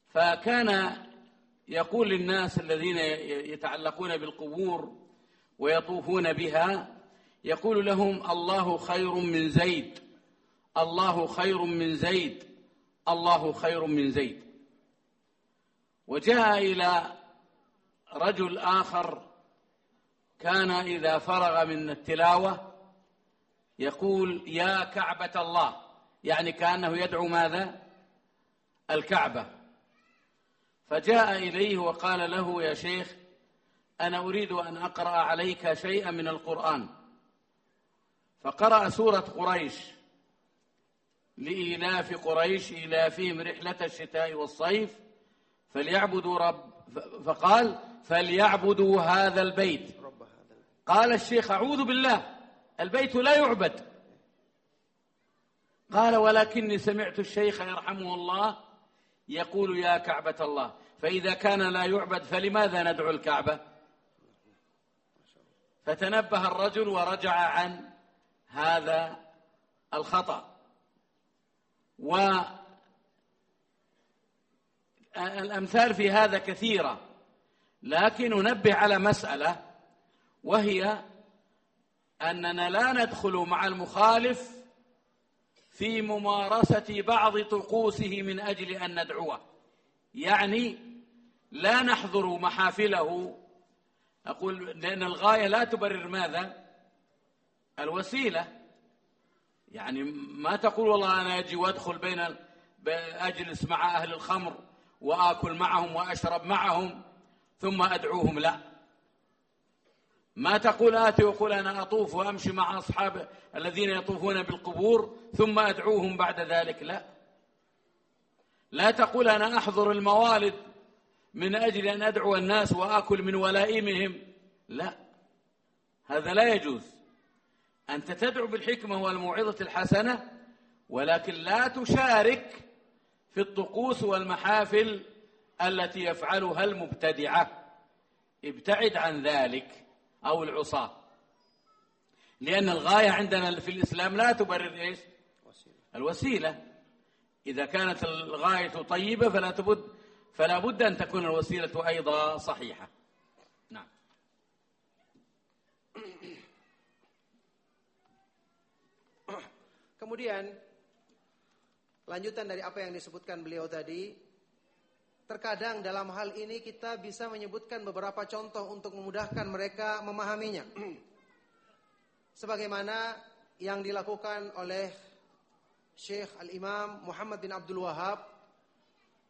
فكان يقول للناس الذين يتعلقون بالقبور ويطوفون بها يقول لهم الله خير من زيد الله خير من زيد الله خير من زيد وجاء إلى رجل آخر كان إذا فرغ من التلاوة يقول يا كعبة الله يعني كأنه يدعو ماذا الكعبة فجاء إليه وقال له يا شيخ أنا أريد أن أقرأ عليك شيئا من القرآن فقرأ سورة قريش لإيلاف قريش إيلافهم رحلة الشتاء والصيف فليعبدوا رب فقال فليعبدوا هذا البيت قال الشيخ أعوذ بالله البيت لا يعبد قال ولكني سمعت الشيخ يرحمه الله يقول يا كعبة الله فإذا كان لا يعبد فلماذا ندعو الكعبة فتنبه الرجل ورجع عن هذا الخطأ و الامثال في هذا كثيرة لكن ننبه على مسألة وهي أننا لا ندخل مع المخالف في ممارسة بعض طقوسه من أجل أن ندعوه يعني لا نحضر محافله أقول لأن الغاية لا تبرر ماذا الوسيلة يعني ما تقول والله أنا أجي وأدخل بين أجلس مع أهل الخمر وآكل معهم وأشرب معهم ثم أدعوهم لا ما تقول آتي وقل أنا أطوف وأمشي مع أصحاب الذين يطوفون بالقبور ثم أدعوهم بعد ذلك لا لا تقول أنا أحضر الموالد من أجل أن أدعو الناس وآكل من ولائمهم لا هذا لا يجوز أنت تدعو بالحكمة والموعظة الحسنة ولكن لا تشارك في الطقوس والمحافل التي يفعلها المبتدعة ابتعد عن ذلك أو العصاة لأن الغاية عندنا في الإسلام لا تبرر إيش الوسيلة إذا كانت الغاية طيبة فلا تبد فلا بد أن تكون الوسيلة أيضا صحيحة
Kemudian lanjutan dari apa yang disebutkan beliau tadi, terkadang dalam hal ini kita bisa menyebutkan beberapa contoh untuk memudahkan mereka memahaminya. Sebagaimana yang dilakukan oleh Syekh Al-Imam Muhammad bin Abdul Wahab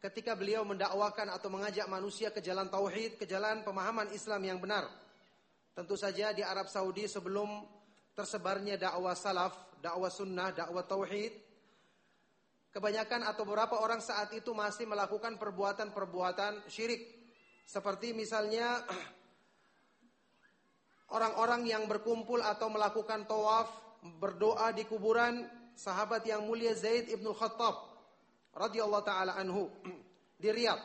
ketika beliau mendakwakan atau mengajak manusia ke jalan tauhid, ke jalan pemahaman Islam yang benar. Tentu saja di Arab Saudi sebelum tersebarnya dakwah salaf dakwah sunnah, dakwah tauhid, kebanyakan atau beberapa orang saat itu masih melakukan perbuatan-perbuatan syirik. Seperti misalnya orang-orang yang berkumpul atau melakukan tawaf, berdoa di kuburan sahabat yang mulia Zaid ibn Khattab radhiyallahu taala anhu di Riyadh.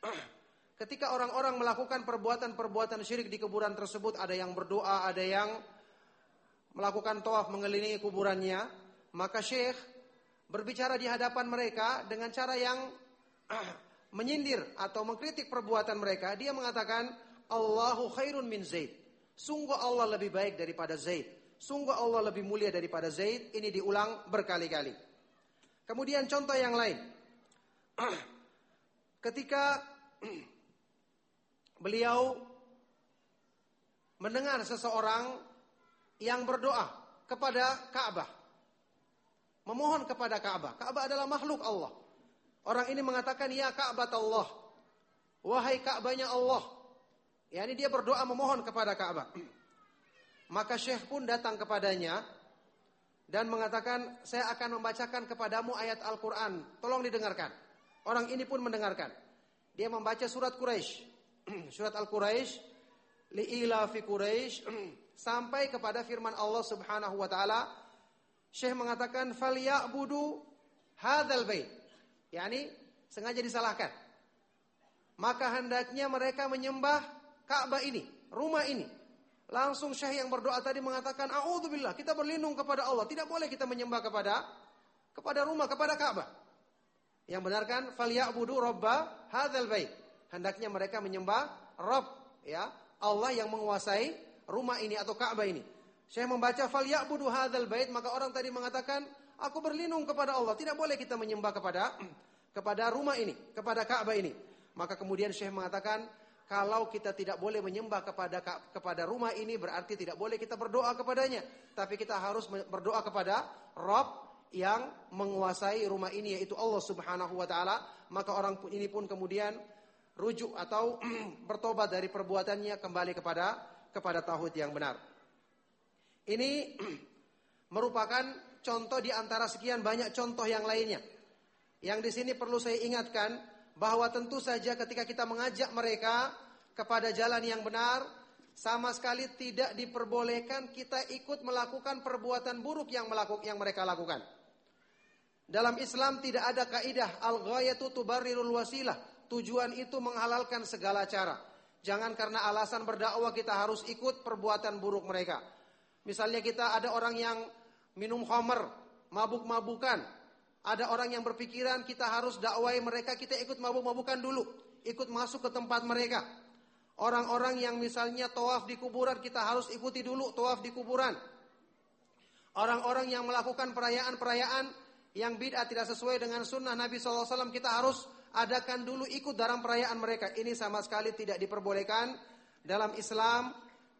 Ketika orang-orang melakukan perbuatan-perbuatan syirik di kuburan tersebut, ada yang berdoa, ada yang melakukan tawaf mengelilingi kuburannya, maka Syekh berbicara di hadapan mereka dengan cara yang menyindir atau mengkritik perbuatan mereka. Dia mengatakan, "Allahu khairun min Zaid." Sungguh Allah lebih baik daripada Zaid. Sungguh Allah lebih mulia daripada Zaid. Ini diulang berkali-kali. Kemudian contoh yang lain. Ketika beliau mendengar seseorang yang berdoa kepada Ka'bah. Memohon kepada Ka'bah. Ka'bah adalah makhluk Allah. Orang ini mengatakan, "Ya Ka'bah Allah." Wahai Ka'bahnya Allah. Ya, ini dia berdoa memohon kepada Ka'bah. Maka Syekh pun datang kepadanya dan mengatakan, "Saya akan membacakan kepadamu ayat Al-Qur'an. Tolong didengarkan." Orang ini pun mendengarkan. Dia membaca surat Quraisy. surat Al-Quraisy, "Li'ila fi Quraisy" sampai kepada firman Allah Subhanahu wa taala Syekh mengatakan falyabudu hadzal bait yakni sengaja disalahkan maka hendaknya mereka menyembah Ka'bah ini rumah ini langsung Syekh yang berdoa tadi mengatakan auzubillah kita berlindung kepada Allah tidak boleh kita menyembah kepada kepada rumah kepada Ka'bah yang benar kan falyabudu robba hadzal bait hendaknya mereka menyembah Rabb ya Allah yang menguasai rumah ini atau Ka'bah ini. Saya membaca ya'budu hadzal bait maka orang tadi mengatakan aku berlindung kepada Allah. Tidak boleh kita menyembah kepada kepada rumah ini, kepada Ka'bah ini. Maka kemudian Syekh mengatakan kalau kita tidak boleh menyembah kepada kepada rumah ini berarti tidak boleh kita berdoa kepadanya, tapi kita harus berdoa kepada Rabb yang menguasai rumah ini yaitu Allah Subhanahu wa taala, maka orang ini pun kemudian rujuk atau bertobat dari perbuatannya kembali kepada kepada tauhid yang benar. Ini merupakan contoh di antara sekian banyak contoh yang lainnya. Yang di sini perlu saya ingatkan bahwa tentu saja ketika kita mengajak mereka kepada jalan yang benar, sama sekali tidak diperbolehkan kita ikut melakukan perbuatan buruk yang melakukan yang mereka lakukan. Dalam Islam tidak ada kaidah al-ghayatu tubarrirul wasilah. Tujuan itu menghalalkan segala cara. Jangan karena alasan berdakwah kita harus ikut perbuatan buruk mereka. Misalnya kita ada orang yang minum homer, mabuk-mabukan. Ada orang yang berpikiran kita harus dakwai mereka, kita ikut mabuk-mabukan dulu. Ikut masuk ke tempat mereka. Orang-orang yang misalnya tawaf di kuburan, kita harus ikuti dulu tawaf di kuburan. Orang-orang yang melakukan perayaan-perayaan yang bid'ah tidak sesuai dengan sunnah Nabi SAW, kita harus adakan dulu ikut dalam perayaan mereka. Ini sama sekali tidak diperbolehkan dalam Islam.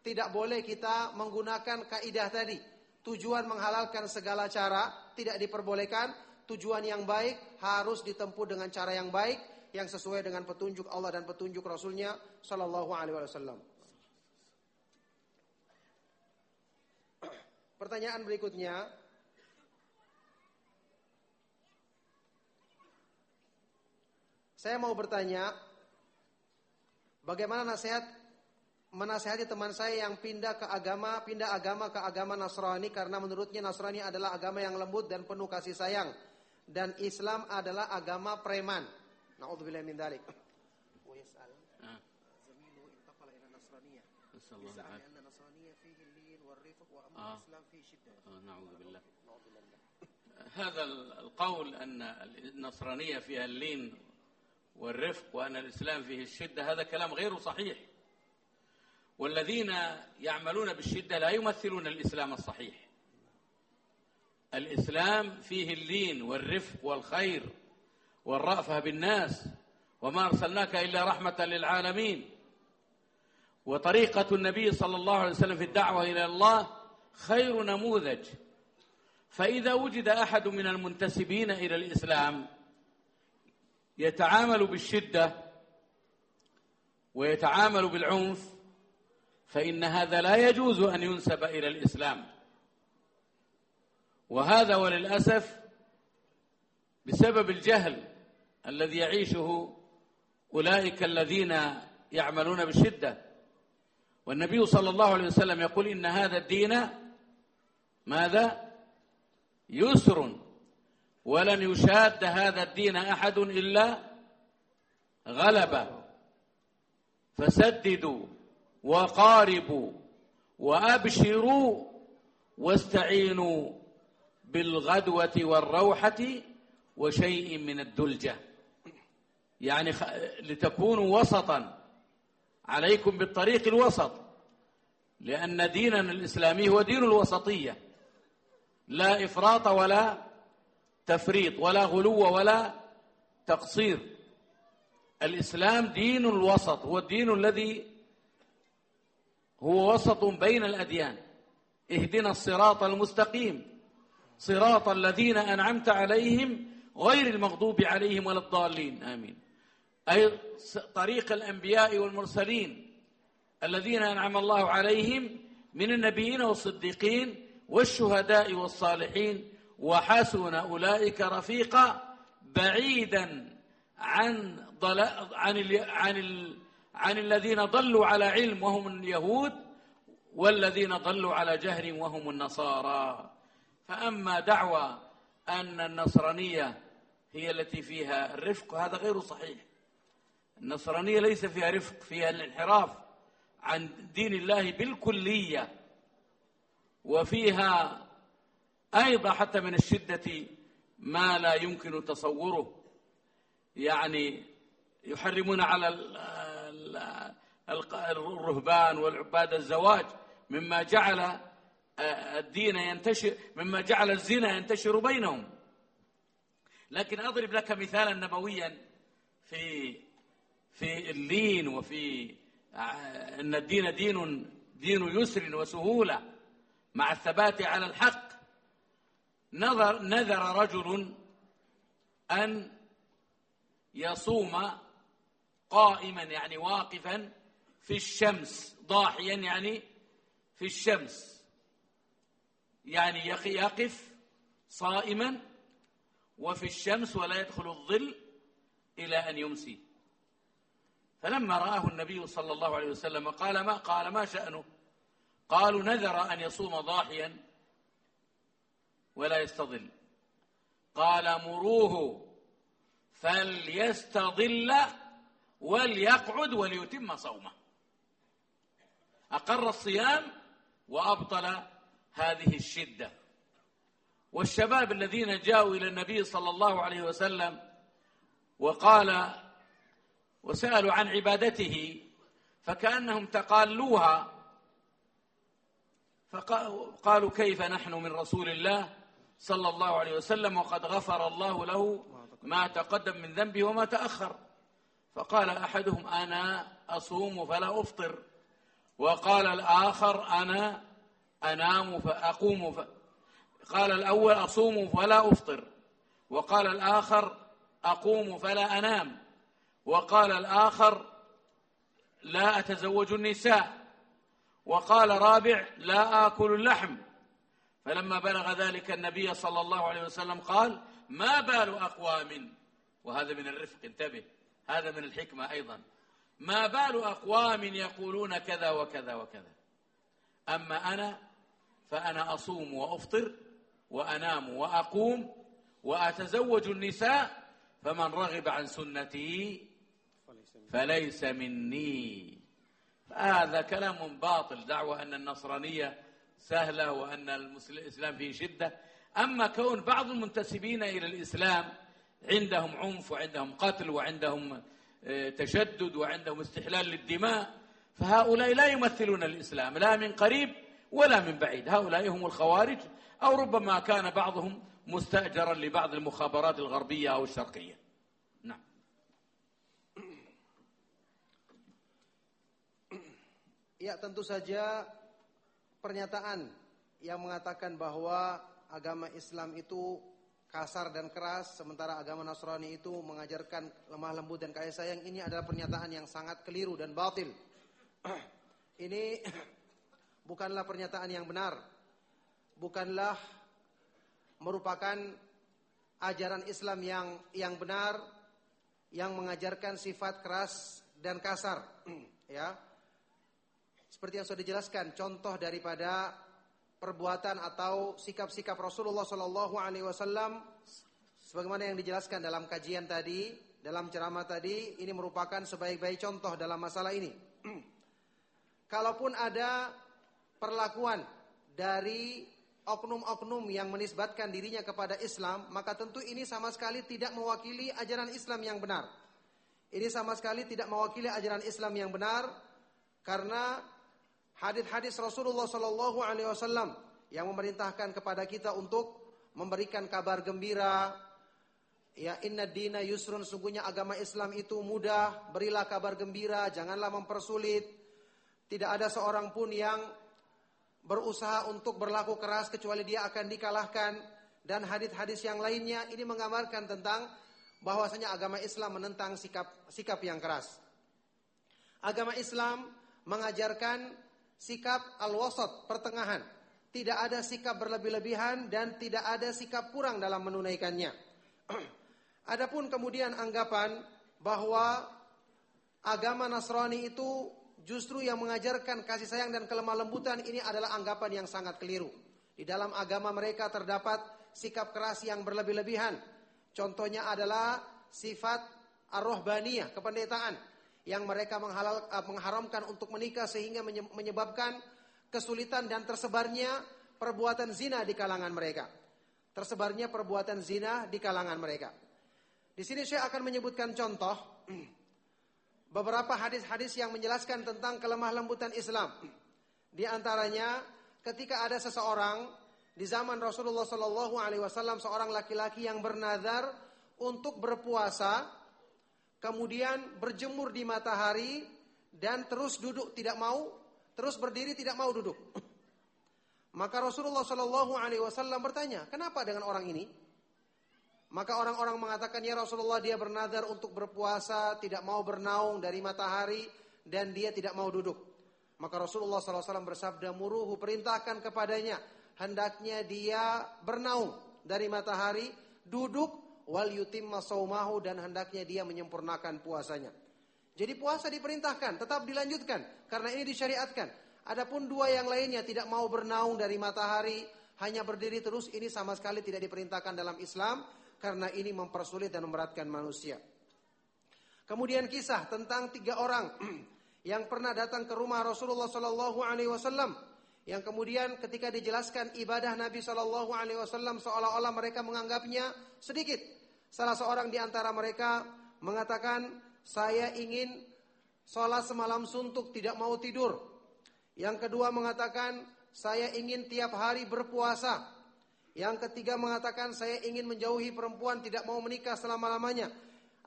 Tidak boleh kita menggunakan kaidah tadi. Tujuan menghalalkan segala cara tidak diperbolehkan. Tujuan yang baik harus ditempuh dengan cara yang baik yang sesuai dengan petunjuk Allah dan petunjuk Rasulnya Shallallahu Alaihi Wasallam. Pertanyaan berikutnya, Saya mau bertanya, bagaimana nasihat menasehati teman saya yang pindah ke agama, pindah agama ke agama Nasrani karena menurutnya Nasrani adalah agama yang lembut dan penuh kasih sayang dan Islam adalah agama preman. Nauzubillah min dzalik. Oh, ah. Zamilu ila Nasraniyah. Nasraniyah al-lin rifq wa ah. Islam
هذا القول أن النصرانية فيها اللين والرفق وأن الإسلام فيه الشدة هذا كلام غير صحيح والذين يعملون بالشدة لا يمثلون الإسلام الصحيح الإسلام فيه اللين والرفق والخير والرأفة بالناس وما أرسلناك إلا رحمة للعالمين وطريقة النبي صلى الله عليه وسلم في الدعوة إلى الله خير نموذج فإذا وجد أحد من المنتسبين إلى الإسلام يتعامل بالشدة ويتعامل بالعنف فإن هذا لا يجوز أن ينسب إلى الإسلام وهذا وللأسف بسبب الجهل الذي يعيشه أولئك الذين يعملون بالشدة والنبي صلى الله عليه وسلم يقول إن هذا الدين ماذا يسر ولن يشاد هذا الدين أحد إلا غلبه فسددوا وقاربوا وأبشروا واستعينوا بالغدوة والروحة وشيء من الدلجة يعني لتكونوا وسطا عليكم بالطريق الوسط لأن ديننا الإسلامي هو دين الوسطية لا إفراط ولا تفريط ولا غلو ولا تقصير الإسلام دين الوسط هو الدين الذي هو وسط بين الأديان اهدنا الصراط المستقيم صراط الذين أنعمت عليهم غير المغضوب عليهم ولا الضالين آمين أي طريق الأنبياء والمرسلين الذين أنعم الله عليهم من النبيين والصديقين والشهداء والصالحين وحسن أولئك رفيقا بعيدا عن ضل... عن ال... عن ال... عن الذين ضلوا على علم وهم اليهود والذين ضلوا على جهل وهم النصارى فأما دعوى أن النصرانية هي التي فيها الرفق هذا غير صحيح النصرانية ليس فيها رفق فيها الانحراف عن دين الله بالكلية وفيها أيضا حتى من الشدة ما لا يمكن تصوره يعني يحرمون على الرهبان والعباد الزواج مما جعل آه، الدين ينتشر مما جعل الزنا ينتشر بينهم لكن أضرب لك مثالا نبويا في في اللين وفي آه، أن الدين دين دين يسر وسهولة مع الثبات على الحق نظر, نذر رجل أن يصوم قائما يعني واقفا في الشمس ضاحيا يعني في الشمس يعني يقف صائما وفي الشمس ولا يدخل الظل إلى أن يمسي فلما رآه النبي صلى الله عليه وسلم قال ما قال ما شأنه قالوا نذر أن يصوم ضاحيا ولا يستظل قال مروه فليستظل وليقعد وليتم صومه أقر الصيام وأبطل هذه الشدة والشباب الذين جاءوا إلى النبي صلى الله عليه وسلم وقال وسألوا عن عبادته فكأنهم تقالوها فقالوا كيف نحن من رسول الله صلى الله عليه وسلم وقد غفر الله له ما تقدم من ذنبه وما تأخر فقال أحدهم أنا أصوم فلا أفطر وقال الآخر أنا أنام فأقوم ف... قال الأول أصوم فلا أفطر وقال الآخر أقوم فلا أنام وقال الآخر لا أتزوج النساء وقال رابع لا آكل اللحم فلما بلغ ذلك النبي صلى الله عليه وسلم قال ما بال أقوام وهذا من الرفق انتبه هذا من الحكمة أيضا ما بال أقوام يقولون كذا وكذا وكذا أما أنا فأنا أصوم وأفطر وأنام وأقوم وأتزوج النساء فمن رغب عن سنتي فليس مني هذا كلام باطل دعوة أن النصرانية سهلة وأن الإسلام فيه شدة أما كون بعض المنتسبين إلى الإسلام عندهم عنف وعندهم قتل وعندهم آه، تشدد وعندهم استحلال للدماء فهؤلاء لا يمثلون الإسلام لا من قريب ولا من بعيد هؤلاء هم الخوارج أو ربما كان بعضهم مستأجرا لبعض المخابرات الغربية أو الشرقية نعم
Ya tentu saja pernyataan yang mengatakan bahwa agama Islam itu kasar dan keras sementara agama Nasrani itu mengajarkan lemah lembut dan kasih sayang ini adalah pernyataan yang sangat keliru dan batil. ini bukanlah pernyataan yang benar. Bukanlah merupakan ajaran Islam yang yang benar yang mengajarkan sifat keras dan kasar, ya seperti yang sudah dijelaskan contoh daripada perbuatan atau sikap-sikap Rasulullah Shallallahu Alaihi Wasallam sebagaimana yang dijelaskan dalam kajian tadi dalam ceramah tadi ini merupakan sebaik-baik contoh dalam masalah ini kalaupun ada perlakuan dari oknum-oknum yang menisbatkan dirinya kepada Islam maka tentu ini sama sekali tidak mewakili ajaran Islam yang benar ini sama sekali tidak mewakili ajaran Islam yang benar karena hadis-hadis Rasulullah Shallallahu Alaihi Wasallam yang memerintahkan kepada kita untuk memberikan kabar gembira. Ya inna dina yusrun sungguhnya agama Islam itu mudah, berilah kabar gembira, janganlah mempersulit. Tidak ada seorang pun yang berusaha untuk berlaku keras kecuali dia akan dikalahkan dan hadis-hadis yang lainnya ini menggambarkan tentang bahwasanya agama Islam menentang sikap sikap yang keras. Agama Islam mengajarkan sikap al-wasat, pertengahan. Tidak ada sikap berlebih-lebihan dan tidak ada sikap kurang dalam menunaikannya. Adapun kemudian anggapan bahwa agama Nasrani itu justru yang mengajarkan kasih sayang dan kelemah lembutan ini adalah anggapan yang sangat keliru. Di dalam agama mereka terdapat sikap keras yang berlebih-lebihan. Contohnya adalah sifat ar-rohbaniyah, kependetaan yang mereka menghalal, eh, mengharamkan untuk menikah sehingga menyebabkan kesulitan dan tersebarnya perbuatan zina di kalangan mereka. Tersebarnya perbuatan zina di kalangan mereka. Di sini saya akan menyebutkan contoh beberapa hadis-hadis yang menjelaskan tentang kelemah lembutan Islam. Di antaranya ketika ada seseorang di zaman Rasulullah Shallallahu Alaihi Wasallam seorang laki-laki yang bernazar untuk berpuasa kemudian berjemur di matahari dan terus duduk tidak mau, terus berdiri tidak mau duduk. Maka Rasulullah Shallallahu Alaihi Wasallam bertanya, kenapa dengan orang ini? Maka orang-orang mengatakan ya Rasulullah dia bernadar untuk berpuasa, tidak mau bernaung dari matahari dan dia tidak mau duduk. Maka Rasulullah SAW bersabda muruhu perintahkan kepadanya hendaknya dia bernaung dari matahari, duduk wal yutimma saumahu dan hendaknya dia menyempurnakan puasanya. Jadi puasa diperintahkan, tetap dilanjutkan karena ini disyariatkan. Adapun dua yang lainnya tidak mau bernaung dari matahari, hanya berdiri terus ini sama sekali tidak diperintahkan dalam Islam karena ini mempersulit dan memberatkan manusia. Kemudian kisah tentang tiga orang yang pernah datang ke rumah Rasulullah Shallallahu Alaihi Wasallam yang kemudian ketika dijelaskan ibadah Nabi Shallallahu Alaihi Wasallam seolah-olah mereka menganggapnya sedikit. Salah seorang di antara mereka mengatakan, saya ingin sholat semalam suntuk tidak mau tidur. Yang kedua mengatakan, saya ingin tiap hari berpuasa. Yang ketiga mengatakan, saya ingin menjauhi perempuan tidak mau menikah selama-lamanya.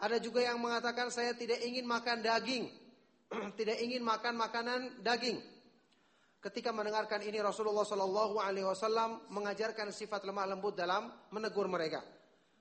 Ada juga yang mengatakan, saya tidak ingin makan daging. tidak ingin makan makanan daging. Ketika mendengarkan ini Rasulullah Shallallahu Alaihi Wasallam mengajarkan sifat lemah lembut dalam menegur mereka.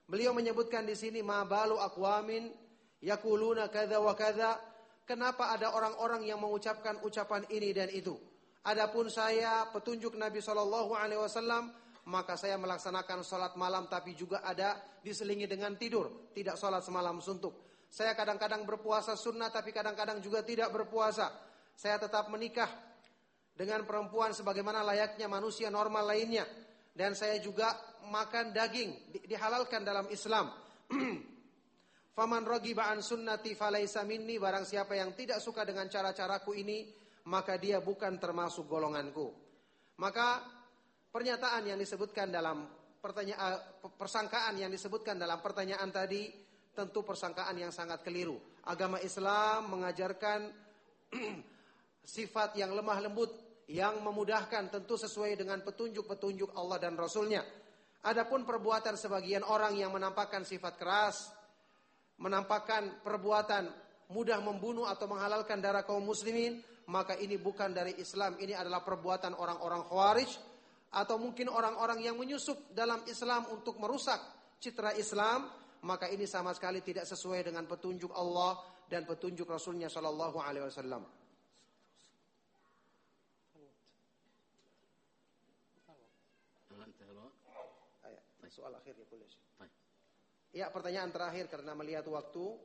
Beliau menyebutkan di sini mabalu akwamin yakuluna kada wa kada. Kenapa ada orang-orang yang mengucapkan ucapan ini dan itu? Adapun saya petunjuk Nabi Shallallahu Alaihi Wasallam maka saya melaksanakan sholat malam tapi juga ada diselingi dengan tidur tidak sholat semalam suntuk. Saya kadang-kadang berpuasa sunnah tapi kadang-kadang juga tidak berpuasa. Saya tetap menikah dengan perempuan sebagaimana layaknya manusia normal lainnya dan saya juga makan daging di, dihalalkan dalam Islam. Faman raghiba an sunnati falaisa minni barang siapa yang tidak suka dengan cara-caraku ini maka dia bukan termasuk golonganku. Maka pernyataan yang disebutkan dalam pertanyaan eh, persangkaan yang disebutkan dalam pertanyaan tadi tentu persangkaan yang sangat keliru. Agama Islam mengajarkan sifat yang lemah lembut yang memudahkan tentu sesuai dengan petunjuk-petunjuk Allah dan Rasulnya. Adapun perbuatan sebagian orang yang menampakkan sifat keras, menampakkan perbuatan mudah membunuh atau menghalalkan darah kaum muslimin, maka ini bukan dari Islam, ini adalah perbuatan orang-orang khawarij atau mungkin orang-orang yang menyusup dalam Islam untuk merusak citra Islam, maka ini sama sekali tidak sesuai dengan petunjuk Allah dan petunjuk Rasulnya Shallallahu Alaihi Wasallam. Soal akhir ya boleh. Ya pertanyaan terakhir karena melihat waktu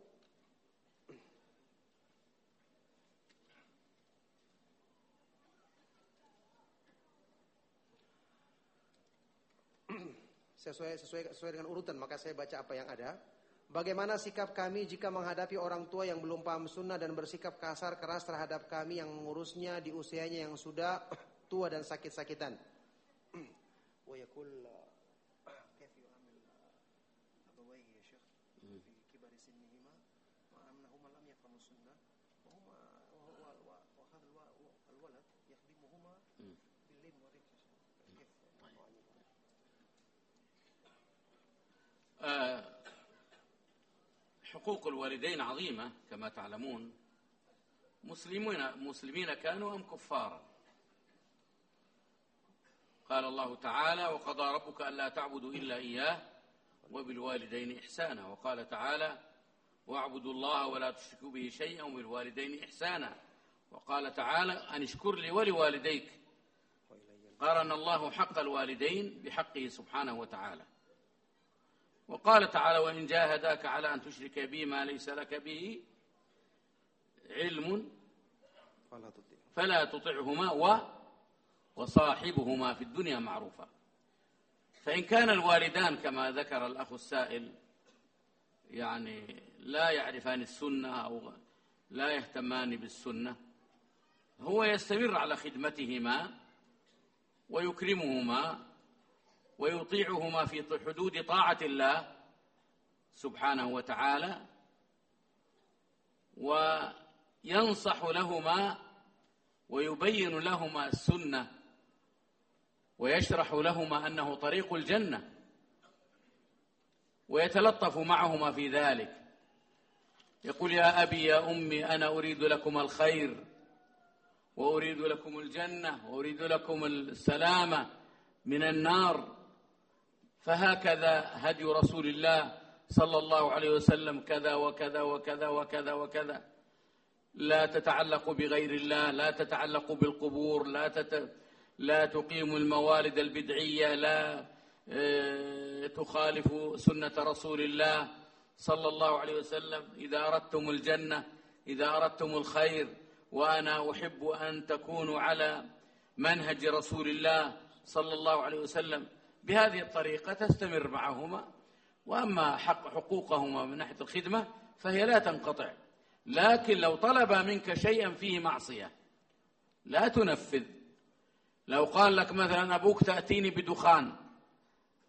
sesuai sesuai sesuai dengan urutan maka saya baca apa yang ada. Bagaimana sikap kami jika menghadapi orang tua yang belum paham sunnah dan bersikap kasar keras terhadap kami yang mengurusnya di usianya yang sudah tua dan sakit-sakitan?
آه، حقوق الوالدين عظيمة كما تعلمون مسلمين, مسلمين كانوا أم كفارا قال الله تعالى وقضى ربك ألا تعبدوا إلا إياه وبالوالدين إحسانا وقال تعالى واعبدوا الله ولا تشركوا به شيئا وبالوالدين إحسانا وقال تعالى أن اشكر لي ولوالديك قارن الله حق الوالدين بحقه سبحانه وتعالى وقال تعالى وإن جاهداك على أن تشرك بي ما ليس لك به علم فلا تطعهما و وصاحبهما في الدنيا معروفا فإن كان الوالدان كما ذكر الأخ السائل يعني لا يعرفان السنة أو لا يهتمان بالسنة هو يستمر على خدمتهما ويكرمهما ويطيعهما في حدود طاعة الله سبحانه وتعالى وينصح لهما ويبين لهما السنة ويشرح لهما أنه طريق الجنة ويتلطف معهما في ذلك يقول يا أبي يا أمي أنا أريد لكم الخير وأريد لكم الجنة وأريد لكم السلامة من النار فهكذا هدي رسول الله صلى الله عليه وسلم كذا وكذا وكذا وكذا وكذا لا تتعلق بغير الله لا تتعلق بالقبور لا تت... لا تقيم الموالد البدعية لا آه، تخالف سنة رسول الله صلى الله عليه وسلم إذا أردتم الجنة إذا أردتم الخير وأنا أحب أن تكونوا على منهج رسول الله صلى الله عليه وسلم بهذه الطريقة تستمر معهما وأما حق حقوقهما من ناحية الخدمة فهي لا تنقطع لكن لو طلب منك شيئا فيه معصية لا تنفذ لو قال لك مثلا أبوك تأتيني بدخان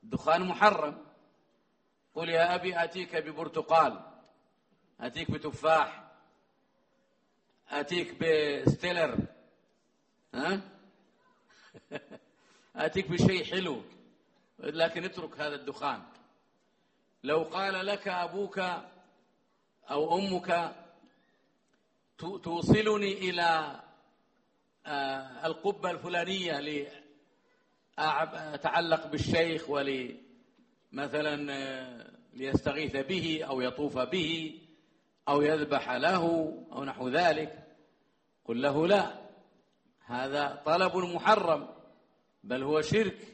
دخان محرم قل يا أبي أتيك ببرتقال أتيك بتفاح أتيك بستيلر ها أتيك بشيء حلو لكن اترك هذا الدخان لو قال لك أبوك أو أمك توصلني إلى آه، القبة الفلانية لأتعلق بالشيخ ولي مثلا آه، ليستغيث به أو يطوف به أو يذبح له أو نحو ذلك قل له لا هذا طلب محرم بل هو شرك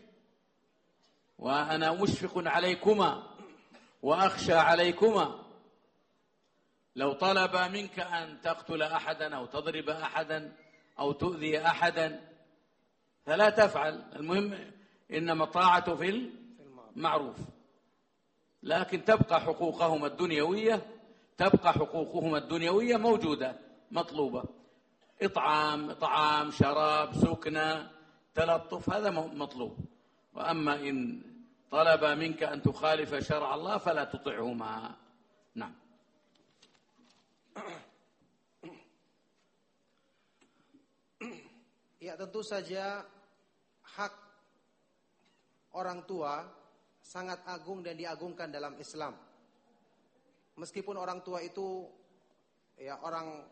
وأنا مشفق عليكما وأخشى عليكما لو طلب منك أن تقتل أحدا أو تضرب أحدا أو تؤذي أحدا فلا تفعل المهم إنما طاعة في المعروف لكن تبقى حقوقهما الدنيوية تبقى حقوقهما الدنيوية موجودة مطلوبة إطعام طعام شراب سكنة تلطف هذا مطلوب وأما إن طلب منك أن تخالف شرع الله فلا تطعهما نعم
Ya tentu saja hak orang tua sangat agung dan diagungkan dalam Islam. Meskipun orang tua itu ya orang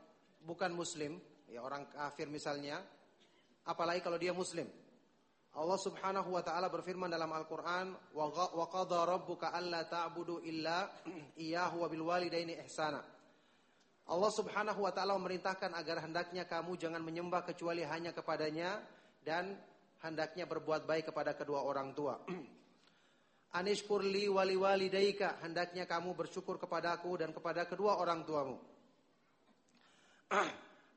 bukan muslim, ya orang kafir misalnya, apalagi kalau dia muslim. Allah Subhanahu wa taala berfirman dalam Al-Qur'an, "Wa qadha rabbuka alla ta'budu illa iyyahu wa bil walidaini ihsana." Allah Subhanahu wa taala memerintahkan agar hendaknya kamu jangan menyembah kecuali hanya kepadanya dan hendaknya berbuat baik kepada kedua orang tua. li wali walidaika, hendaknya kamu bersyukur kepadaku dan kepada kedua orang tuamu.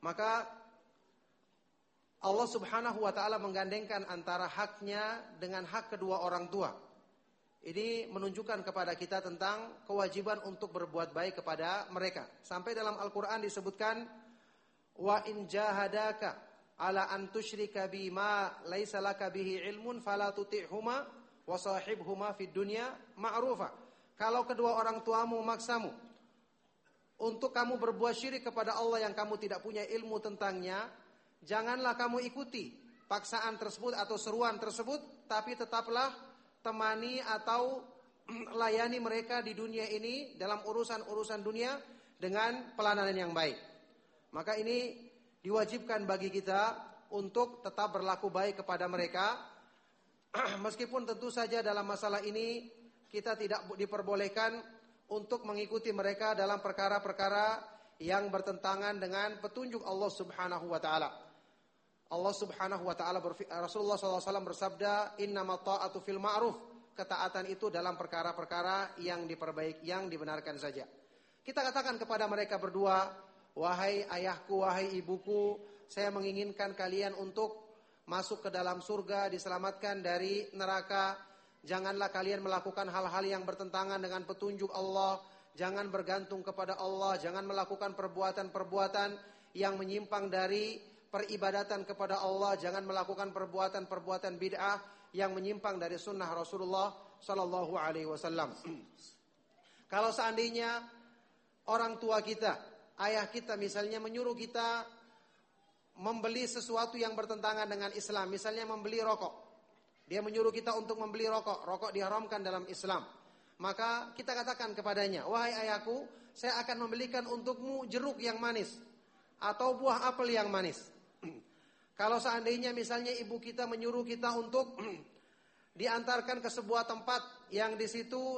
Maka Allah Subhanahu wa taala menggandengkan antara haknya dengan hak kedua orang tua. Ini menunjukkan kepada kita tentang kewajiban untuk berbuat baik kepada mereka. Sampai dalam Al-Qur'an disebutkan wa in jahadaka ala an tusyrika bima laisa laka bihi ilmun fala tuti'huma wa sahibhuma fid dunya ma'rufa. Kalau kedua orang tuamu maksamu untuk kamu berbuat syirik kepada Allah yang kamu tidak punya ilmu tentangnya, janganlah kamu ikuti paksaan tersebut atau seruan tersebut, tapi tetaplah temani atau layani mereka di dunia ini dalam urusan-urusan dunia dengan pelayanan yang baik. Maka ini diwajibkan bagi kita untuk tetap berlaku baik kepada mereka meskipun tentu saja dalam masalah ini kita tidak diperbolehkan untuk mengikuti mereka dalam perkara-perkara yang bertentangan dengan petunjuk Allah Subhanahu wa taala. Allah Subhanahu wa taala Rasulullah SAW bersabda innamat ta'atu fil ma'ruf ketaatan itu dalam perkara-perkara yang diperbaik yang dibenarkan saja. Kita katakan kepada mereka berdua, wahai ayahku, wahai ibuku, saya menginginkan kalian untuk masuk ke dalam surga, diselamatkan dari neraka. Janganlah kalian melakukan hal-hal yang bertentangan dengan petunjuk Allah. Jangan bergantung kepada Allah, jangan melakukan perbuatan-perbuatan yang menyimpang dari peribadatan kepada Allah, jangan melakukan perbuatan-perbuatan bid'ah yang menyimpang dari sunnah Rasulullah Sallallahu Alaihi Wasallam. Kalau seandainya orang tua kita, ayah kita misalnya menyuruh kita membeli sesuatu yang bertentangan dengan Islam, misalnya membeli rokok. Dia menyuruh kita untuk membeli rokok, rokok diharamkan dalam Islam. Maka kita katakan kepadanya, wahai ayahku, saya akan membelikan untukmu jeruk yang manis atau buah apel yang manis. Kalau seandainya misalnya ibu kita menyuruh kita untuk diantarkan ke sebuah tempat yang di situ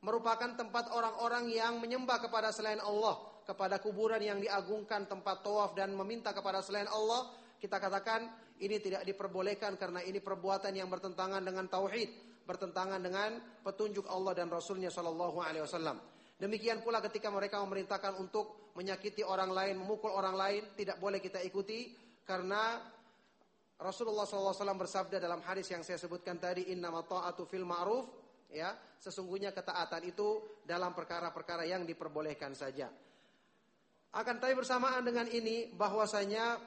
merupakan tempat orang-orang yang menyembah kepada selain Allah, kepada kuburan yang diagungkan, tempat tawaf dan meminta kepada selain Allah, kita katakan ini tidak diperbolehkan karena ini perbuatan yang bertentangan dengan tauhid, bertentangan dengan petunjuk Allah dan Rasulnya Shallallahu Alaihi Wasallam. Demikian pula ketika mereka memerintahkan untuk menyakiti orang lain, memukul orang lain, tidak boleh kita ikuti karena Rasulullah SAW bersabda dalam hadis yang saya sebutkan tadi inna ta'atu fil ma'ruf ya sesungguhnya ketaatan itu dalam perkara-perkara yang diperbolehkan saja akan tapi bersamaan dengan ini bahwasanya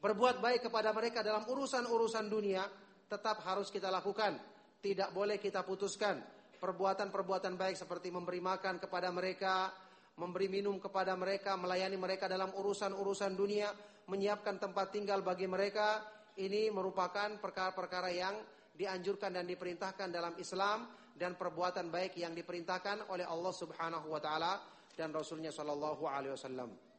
berbuat baik kepada mereka dalam urusan-urusan dunia tetap harus kita lakukan tidak boleh kita putuskan perbuatan-perbuatan baik seperti memberi makan kepada mereka memberi minum kepada mereka melayani mereka dalam urusan-urusan dunia menyiapkan tempat tinggal bagi mereka ini merupakan perkara-perkara yang dianjurkan dan diperintahkan dalam Islam dan perbuatan baik yang diperintahkan oleh Allah Subhanahu wa taala dan Rasulnya Shallallahu alaihi wasallam.